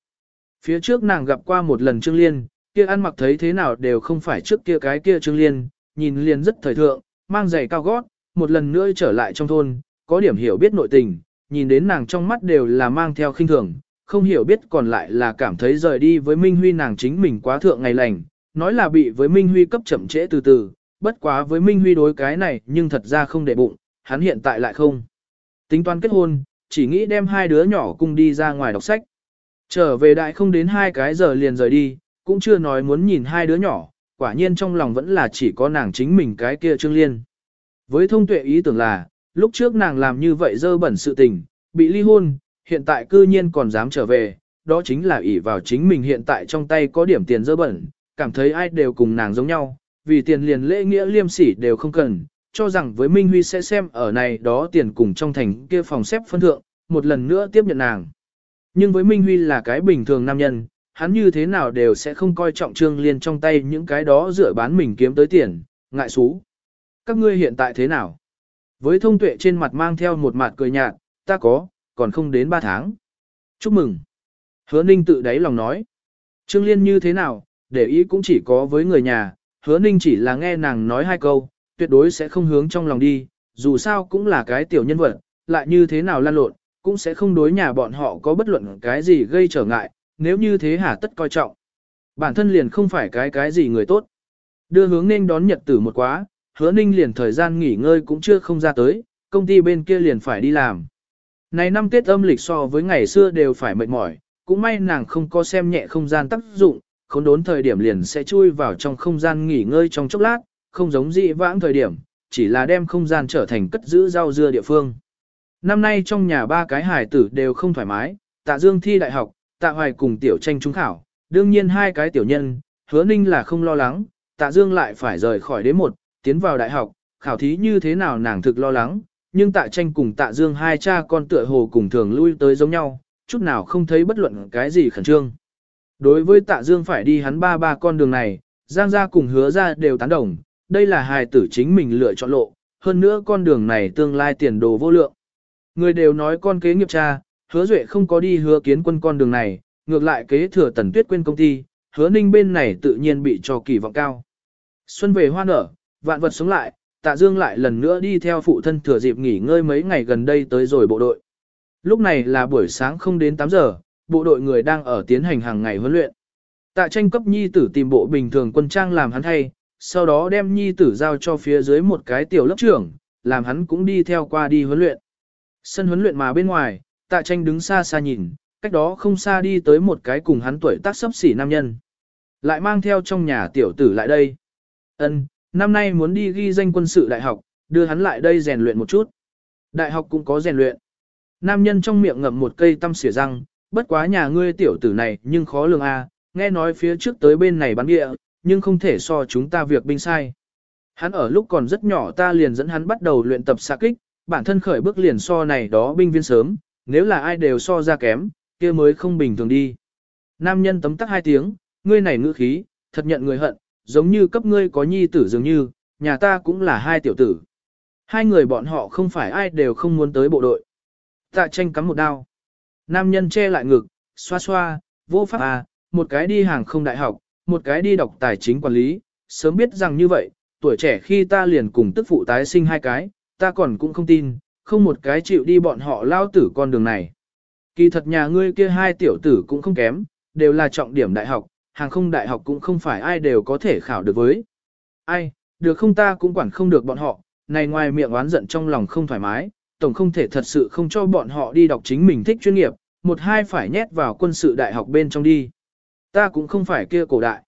Phía trước nàng gặp qua một lần Trương Liên, kia ăn mặc thấy thế nào đều không phải trước kia cái kia Trương Liên, nhìn liền rất thời thượng, mang giày cao gót, một lần nữa trở lại trong thôn, có điểm hiểu biết nội tình, nhìn đến nàng trong mắt đều là mang theo khinh thường, không hiểu biết còn lại là cảm thấy rời đi với Minh Huy nàng chính mình quá thượng ngày lành, nói là bị với Minh Huy cấp chậm trễ từ từ, bất quá với Minh Huy đối cái này nhưng thật ra không để bụng, hắn hiện tại lại không. Tính toán kết hôn, chỉ nghĩ đem hai đứa nhỏ cùng đi ra ngoài đọc sách. Trở về đại không đến hai cái giờ liền rời đi, cũng chưa nói muốn nhìn hai đứa nhỏ, quả nhiên trong lòng vẫn là chỉ có nàng chính mình cái kia Trương Liên. Với thông tuệ ý tưởng là, lúc trước nàng làm như vậy dơ bẩn sự tình, bị ly hôn, hiện tại cư nhiên còn dám trở về, đó chính là ỷ vào chính mình hiện tại trong tay có điểm tiền dơ bẩn, cảm thấy ai đều cùng nàng giống nhau, vì tiền liền lễ nghĩa liêm sỉ đều không cần, cho rằng với Minh Huy sẽ xem ở này đó tiền cùng trong thành kia phòng xếp phân thượng, một lần nữa tiếp nhận nàng. Nhưng với Minh Huy là cái bình thường nam nhân, hắn như thế nào đều sẽ không coi trọng Trương Liên trong tay những cái đó dựa bán mình kiếm tới tiền, ngại xú. Các ngươi hiện tại thế nào? Với thông tuệ trên mặt mang theo một mặt cười nhạt, ta có, còn không đến 3 tháng. Chúc mừng. Hứa Ninh tự đáy lòng nói. Trương Liên như thế nào, để ý cũng chỉ có với người nhà, hứa Ninh chỉ là nghe nàng nói hai câu, tuyệt đối sẽ không hướng trong lòng đi, dù sao cũng là cái tiểu nhân vật, lại như thế nào lan lộn, cũng sẽ không đối nhà bọn họ có bất luận cái gì gây trở ngại, nếu như thế Hà tất coi trọng. Bản thân liền không phải cái cái gì người tốt. Đưa hướng nên đón nhật tử một quá, hứa ninh liền thời gian nghỉ ngơi cũng chưa không ra tới, công ty bên kia liền phải đi làm. Này năm Tết âm lịch so với ngày xưa đều phải mệt mỏi, cũng may nàng không có xem nhẹ không gian tác dụng, khốn đốn thời điểm liền sẽ chui vào trong không gian nghỉ ngơi trong chốc lát, không giống dị vãng thời điểm, chỉ là đem không gian trở thành cất giữ rau dưa địa phương. Năm nay trong nhà ba cái hải tử đều không thoải mái, tạ dương thi đại học, tạ hoài cùng tiểu tranh trúng khảo, đương nhiên hai cái tiểu nhân, hứa ninh là không lo lắng, tạ dương lại phải rời khỏi đế một, tiến vào đại học, khảo thí như thế nào nàng thực lo lắng, nhưng tạ tranh cùng tạ dương hai cha con tựa hồ cùng thường lui tới giống nhau, chút nào không thấy bất luận cái gì khẩn trương. Đối với tạ dương phải đi hắn ba ba con đường này, Giang gia cùng hứa ra đều tán đồng, đây là hài tử chính mình lựa chọn lộ, hơn nữa con đường này tương lai tiền đồ vô lượng. Người đều nói con kế nghiệp cha, hứa duệ không có đi hứa kiến quân con đường này, ngược lại kế thừa tần tuyết quên công ty, hứa ninh bên này tự nhiên bị cho kỳ vọng cao. Xuân về hoa nở, vạn vật sống lại, tạ dương lại lần nữa đi theo phụ thân thừa dịp nghỉ ngơi mấy ngày gần đây tới rồi bộ đội. Lúc này là buổi sáng không đến 8 giờ, bộ đội người đang ở tiến hành hàng ngày huấn luyện. Tạ tranh cấp nhi tử tìm bộ bình thường quân trang làm hắn thay, sau đó đem nhi tử giao cho phía dưới một cái tiểu lớp trưởng, làm hắn cũng đi theo qua đi huấn luyện. Sân huấn luyện mà bên ngoài, tạ tranh đứng xa xa nhìn, cách đó không xa đi tới một cái cùng hắn tuổi tác sấp xỉ nam nhân. Lại mang theo trong nhà tiểu tử lại đây. Ân, năm nay muốn đi ghi danh quân sự đại học, đưa hắn lại đây rèn luyện một chút. Đại học cũng có rèn luyện. Nam nhân trong miệng ngậm một cây tăm xỉa răng, bất quá nhà ngươi tiểu tử này nhưng khó lường a, nghe nói phía trước tới bên này bắn địa, nhưng không thể so chúng ta việc binh sai. Hắn ở lúc còn rất nhỏ ta liền dẫn hắn bắt đầu luyện tập xạ kích, bản thân khởi bước liền so này đó binh viên sớm, nếu là ai đều so ra kém, kia mới không bình thường đi. Nam nhân tấm tắc hai tiếng, ngươi này ngữ khí, thật nhận người hận, giống như cấp ngươi có nhi tử dường như, nhà ta cũng là hai tiểu tử. Hai người bọn họ không phải ai đều không muốn tới bộ đội. Tạ tranh cắm một đao. Nam nhân che lại ngực, xoa xoa, vô pháp à, một cái đi hàng không đại học, một cái đi đọc tài chính quản lý, sớm biết rằng như vậy, tuổi trẻ khi ta liền cùng tức phụ tái sinh hai cái, ta còn cũng không tin, không một cái chịu đi bọn họ lao tử con đường này. Kỳ thật nhà ngươi kia hai tiểu tử cũng không kém, đều là trọng điểm đại học, hàng không đại học cũng không phải ai đều có thể khảo được với. Ai, được không ta cũng quản không được bọn họ, này ngoài miệng oán giận trong lòng không thoải mái, tổng không thể thật sự không cho bọn họ đi đọc chính mình thích chuyên nghiệp, một hai phải nhét vào quân sự đại học bên trong đi. Ta cũng không phải kia cổ đại.